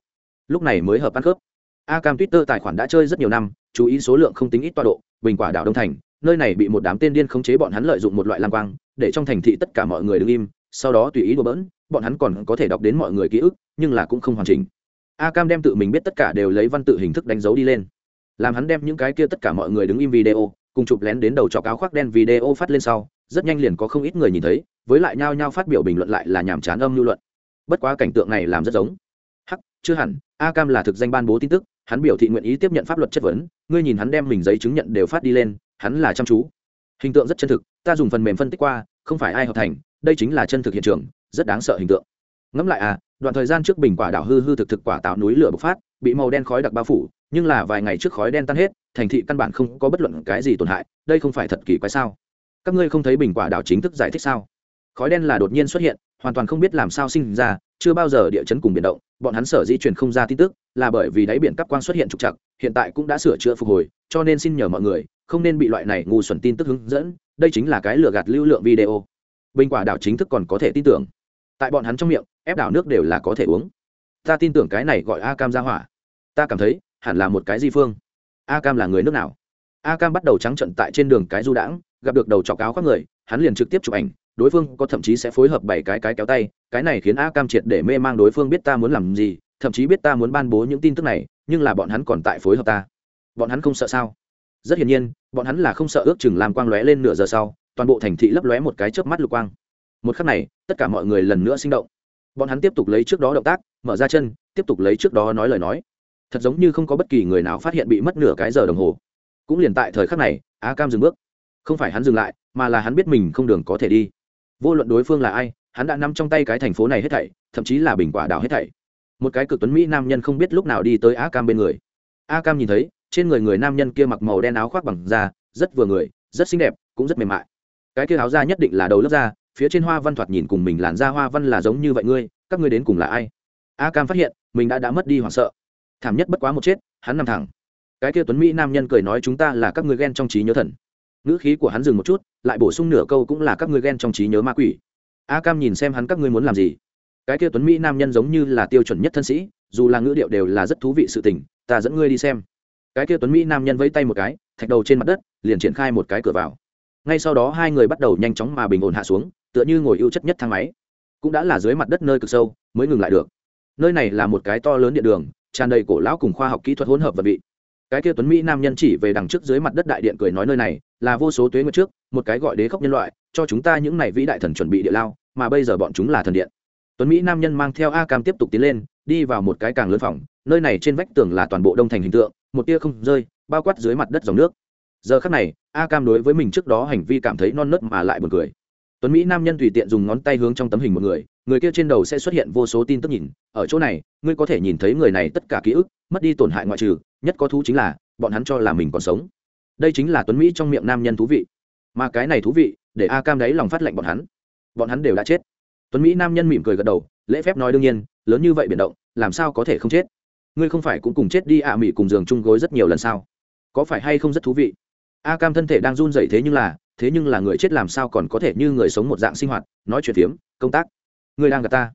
Lúc này mới hợp ăn cướp. A cam twitter tài khoản đã chơi rất nhiều năm, chú ý số lượng không tính ít toa độ, bình quả đảo đông thành, nơi này bị một đám tên điên khống chế bọn hắn lợi dụng một loại lam quang, để trong thành thị tất cả mọi người đứng im, sau đó tùy ý đùa bỡn, bọn hắn còn có thể đọc đến mọi người ký ức, nhưng là cũng không hoàn chỉnh a cam đem tự mình biết tất cả đều lấy văn tự hình thức đánh dấu đi lên. Làm hắn đem những cái kia tất cả mọi người đứng im video, cùng chụp lén đến đầu cho cáo khoác đen video phát lên sau, rất nhanh liền có không ít người nhìn thấy, với lại nhao nhao phát biểu bình luận lại là nhàm chán âm lưu luận. Bất quá cảnh tượng này làm rất giống. Hắc, chưa hẳn, a cam là thực danh ban bố tin tức, hắn biểu thị nguyện ý tiếp nhận pháp luật chất vấn, ngươi nhìn hắn đem mình giấy chứng nhận đều phát đi lên, hắn là chăm chú. Hình tượng rất chân thực, ta dùng phần mềm phân tích qua, không phải ai hợp thành, đây chính là chân thực hiện trường, rất đáng sợ hình tượng ngẫm lại à đoạn thời gian trước bình quả đảo hư hư thực thực quả tạo núi lửa bộc phát, bị màu đen khói đặc bao phủ, nhưng là vài ngày trước khói đen tan hết, thành thị căn bản không có bất luận cái gì tổn hại, đây không phải thật kỳ quái sao? Các ngươi không thấy bình quả đảo chính thức giải thích sao? Khói đen là đột nhiên xuất hiện, hoàn toàn không biết làm sao sinh ra, chưa bao giờ địa chấn cùng biển động, bọn hắn sở di chuyển không ra tin tức, là bởi vì đáy biển cắp quang xuất hiện trục chặt hiện tại cũng đã sửa chữa phục hồi, cho nên xin nhờ mọi người, không nên bị loại này ngu xuẩn tin tức hướng dẫn, đây chính là cái lừa gạt lưu lượng video. Bình quả đảo chính thức còn có thể tin tưởng tại bọn hắn trong miệng, ép đảo nước đều là có thể uống. Ta tin tưởng cái này gọi a cam ra hỏa. Ta cảm thấy, hẳn là một cái di phương. A cam là người nước nào? A cam bắt đầu trắng trận tại trên đường cái du đãng, gặp được đầu chọc áo các người, hắn liền trực tiếp chụp ảnh, đối phương có thậm chí sẽ phối hợp bảy cái cái kéo tay, cái này khiến a cam triệt để mê mang đối phương biết ta muốn làm gì, thậm chí biết ta muốn ban bố những tin tức này, nhưng là bọn hắn còn tại phối hợp ta. Bọn hắn không sợ sao? Rất hiển nhiên, bọn hắn là không sợ ước chừng làm quang lóe lên nửa giờ sau, toàn bộ thành thị lấp lóe một cái chớp mắt lục quang một khắc này, tất cả mọi người lần nữa sinh động. Bọn hắn tiếp tục lấy trước đó động tác, mở ra chân, tiếp tục lấy trước đó nói lời nói. Thật giống như không có bất kỳ người nào phát hiện bị mất nửa cái giờ đồng hồ. Cũng liền tại thời khắc này á cam dừng bước. Không phải hắn dừng lại, mà là hắn biết mình không đường có thể đi. Vô luận đối phương là ai, hắn đã nắm trong tay cái thành phố này hết thảy, thậm chí là bình quả đảo hết thảy. Một cái cực tuấn mỹ nam nhân không biết lúc nào đi tới Á cam bên người. A cam nhìn thấy, trên người người nam nhân kia mặc màu đen áo khoác bằng da, rất vừa người, rất xinh đẹp, cũng rất mềm mại. Cái kia áo da nhất định là đầu lớp da phía trên hoa văn thoạt nhìn cùng mình làn da hoa văn là giống như vậy ngươi, các ngươi đến cùng là ai? A cam phát hiện, mình đã đã mất đi hoảng sợ. Thảm nhất bất quá một chết, hắn nằm thẳng. Cái kia tuấn mỹ nam nhân cười nói chúng ta là các ngươi ghen trong trí nhớ thần. Ngữ khí của hắn dừng một chút, lại bổ sung nửa câu cũng là các ngươi ghen trong trí nhớ ma quỷ. A cam nhìn xem hắn các ngươi muốn làm gì. Cái kia tuấn mỹ nam nhân giống như là tiêu chuẩn nhất thân sĩ, dù là ngữ điệu đều là rất thú vị sự tình, ta dẫn ngươi đi xem. Cái kia tuấn mỹ nam nhân vẫy tay một cái, thạch đầu trên mặt đất, liền triển khai một cái cửa vào. Ngay sau đó hai người bắt đầu nhanh chóng mà bình ổn hạ xuống tựa như ngồi ưu chất nhất thang máy, cũng đã là dưới mặt đất nơi cực sâu mới ngừng lại được. Nơi này là một cái to lớn điện đường, tràn đầy cổ lão cùng khoa học kỹ thuật hỗn hợp vật vị. Cái kia tuấn mỹ nam nhân chỉ về đằng trước dưới mặt đất đại điện cười nói nơi này là vô số tuế nguyệt trước, một cái gọi đế khốc nhân loại, cho chúng ta những này vĩ đại thần chuẩn bị địa lao, mà bây giờ bọn chúng là thần điện. Tuấn mỹ nam nhân mang theo a cam tiếp tục tiến lên, đi vào một cái càng lớn phòng, nơi này trên vách tường là toàn bộ đông thành hình tượng, một tia không rơi, bao quát dưới mặt đất dòng nước. Giờ khắc này, a cam đối với mình trước đó hành vi cảm thấy non nớt mà lại buồn cười tuấn mỹ nam nhân tùy tiện dùng ngón tay hướng trong tấm hình một người người kia trên đầu sẽ xuất hiện vô số tin tức nhìn, ở chỗ này, ngươi có thể nhìn thấy người này tất cả ký ức, mất đi tổn hại ngoại trừ, nhất có thú chính là, bọn hắn cho là mình còn sống. Đây chính là tuấn mỹ trong miệng nam nhân thú vị. Mà cái này thú vị, để a cam đấy lòng phát lệnh bọn hắn. Bọn hắn đều đã chết. Tuấn mỹ nam nhân mỉm cười gật đầu, lễ phép nói đương nhiên, lớn như vậy biển động, làm sao có thể không chết? Ngươi không phải cũng cùng chết đi ạ à mỹ cùng giường chung gối rất nhiều lần sao? Có phải hay không rất thú vị? A cam thân thể đang run dậy thế nhưng là thế nhưng là người chết làm sao còn có thể như người sống một dạng sinh hoạt, nói chuyện phiếm, công tác. Người đang gặp ta.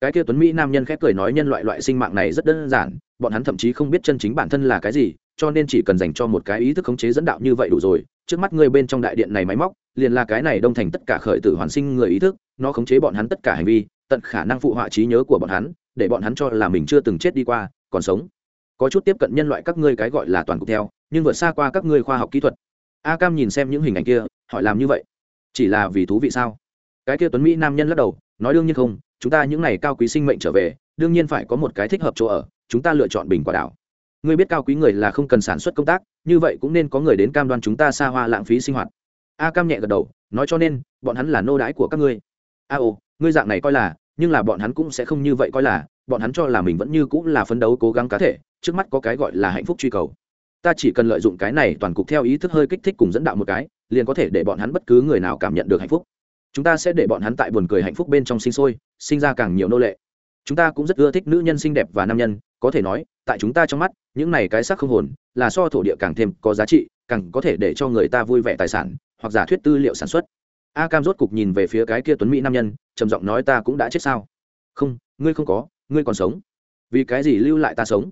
Cái kia tuấn mỹ nam nhân khép cười nói nhân loại loại sinh mạng này rất đơn giản, bọn hắn thậm chí không biết chân chính bản thân là cái gì, cho nên chỉ cần dành cho một cái ý thức khống chế dẫn đạo như vậy đủ rồi, trước mắt ngươi bên trong đại điện này máy móc, liền là cái này đông thành tất cả khởi tử hoàn sinh người ý thức, nó khống chế bọn hắn tất cả hành vi, tận khả năng phụ họa trí nhớ của bọn hắn, để bọn hắn cho là mình chưa từng chết đi qua, còn sống. Có chút tiếp cận nhân loại các ngươi cái gọi là toàn cục theo, nhưng vượt xa qua các ngươi khoa học kỹ thuật. A cam nhìn xem những hình ảnh kia hỏi làm như vậy? Chỉ là vì thú vị sao? Cái kia tuấn mỹ nam nhân lắc đầu, nói đương nhiên không, chúng ta những n à y cao quý sinh mệnh trở về, đương nhiên phải có một cái thích hợp chỗ ở, chúng ta lựa chọn bình quả đảo. Ngươi biết cao quý người là không cần sản xuất công tác, như vậy cũng nên có người đến cam đoan chúng ta xa hoa lãng phí sinh hoạt. A cam nhẹ gật đầu, nói cho nên, bọn hắn là nô đái của các ngươi. A ồ ngươi dạng này coi là, nhưng là bọn hắn cũng sẽ không như vậy coi là, bọn hắn cho là mình vẫn như cũng là phấn đấu cố gắng cá thể, trước mắt có cái gọi là hạnh phúc truy cầu. Ta chỉ cần lợi dụng cái này toàn cục theo ý thức hơi kích thích cùng dẫn đạo một cái liền có thể để bọn hắn bất cứ người nào cảm nhận được hạnh phúc. Chúng ta sẽ để bọn hắn tại buồn cười hạnh phúc bên trong sinh sôi, sinh ra càng nhiều nô lệ. Chúng ta cũng rất ưa thích nữ nhân xinh đẹp và nam nhân, có thể nói, tại chúng ta trong mắt, những này cái sắc không hồn, là so thổ địa càng thêm có giá trị, càng có thể để cho người ta vui vẻ tài sản, hoặc giả thuyết tư liệu sản xuất. A cam rốt cục nhìn về phía cái kia tuấn mỹ nam nhân, trầm giọng nói ta cũng đã chết sao? Không, ngươi không có, ngươi còn sống. Vì cái gì lưu lại ta sống?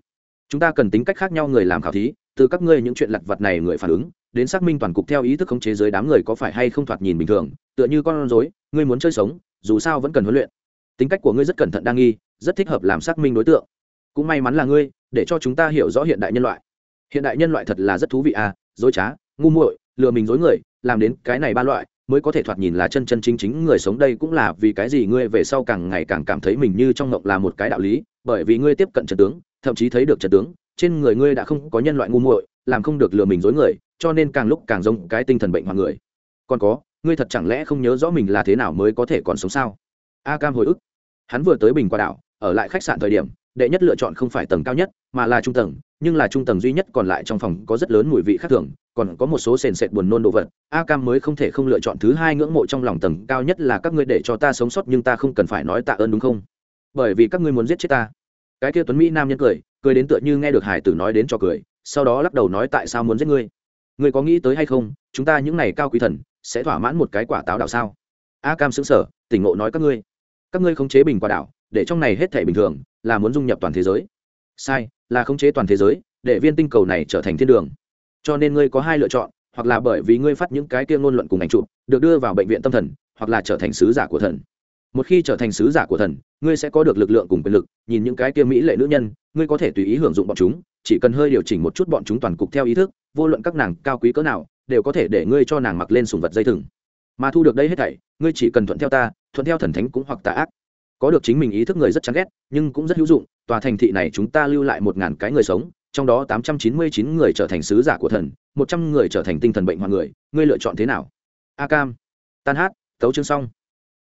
Chúng ta cần tính cách khác nhau người làm khảo thí, từ các ngươi những chuyện lặt vặt này người phản ứng đến xác minh toàn cục theo ý thức khống chế giới đám người có phải hay không thoạt nhìn bình thường, tựa như con rối, ngươi muốn chơi sống, dù sao vẫn cần huấn luyện. Tính cách của ngươi rất cẩn thận đa nghi, rất thích hợp làm xác minh đối tượng. Cũng may mắn là ngươi, để cho chúng ta hiểu rõ hiện đại nhân loại. Hiện đại nhân loại thật là rất thú vị à dối trá, ngu muội, lừa mình dối người, làm đến cái này ba loại, mới có thể thoạt nhìn là chân chân chính chính người sống đây cũng là vì cái gì ngươi về sau càng ngày càng cảm thấy mình như trong ngộng là một cái đạo lý, bởi vì ngươi tiếp cận trận tướng, thậm chí thấy được trận tướng, trên người ngươi đã không có nhân loại ngu muội, làm không được lừa mình dối người cho nên càng lúc càng giống cái tinh thần bệnh hoặc người. Còn có, ngươi thật chẳng lẽ không nhớ rõ mình là thế nào mới có thể còn sống sao? A cam hồi ức. Hắn vừa tới bình qua đảo, ở lại khách sạn thời điểm, đệ nhất lựa chọn không phải tầng cao nhất, mà là trung tầng, nhưng là trung tầng duy nhất còn lại trong phòng có rất lớn mùi vị khác thường, còn có một số sền sệt buồn nôn đồ vật. A cam mới không thể không lựa chọn thứ hai ngưỡng mộ trong lòng tầng cao nhất là các ngươi để cho ta sống sót nhưng ta không cần phải nói tạ ơn đúng không? Bởi vì các ngươi muốn giết chết ta. Cái kia tuấn mỹ nam nhân cười cười đến tựa như nghe được hải tử nói đến cho cười, sau đó lắc đầu nói tại sao muốn giết ngươi? Ngươi có nghĩ tới hay không, chúng ta những này cao quý thần, sẽ thỏa mãn một cái quả táo đảo sao? A cam xứng sở tỉnh ngộ nói các ngươi. Các ngươi khống chế bình quả đảo để trong này hết thể bình thường, là muốn dung nhập toàn thế giới. Sai, là khống chế toàn thế giới, để viên tinh cầu này trở thành thiên đường. Cho nên ngươi có hai lựa chọn, hoặc là bởi vì ngươi phát những cái kia ngôn luận cùng ảnh chụp, được đưa vào bệnh viện tâm thần, hoặc là trở thành sứ giả của thần. Một khi trở thành sứ giả của thần, ngươi sẽ có được lực lượng cùng quyền lực, nhìn những cái kia mỹ lệ nữ nhân ngươi có thể tùy ý hưởng dụng bọn chúng, chỉ cần hơi điều chỉnh một chút bọn chúng toàn cục theo ý thức, vô luận các nàng cao quý cỡ nào, đều có thể để ngươi cho nàng mặc lên sùng vật dây thừng. Mà thu được đây hết thảy, ngươi chỉ cần thuận theo ta, thuận theo thần thánh cũng hoặc tà ác. Có được chính mình ý thức người rất chán ghét, nhưng cũng rất hữu dụng, tòa thành thị này chúng ta lưu lại một ngàn cái người sống, trong đó tám trăm chín mươi chín người trở thành sứ giả của thần, một trăm người trở thành tinh thần bệnh hoạn người, ngươi lựa chọn thế nào? A cam, tan hát, tấu chương xong.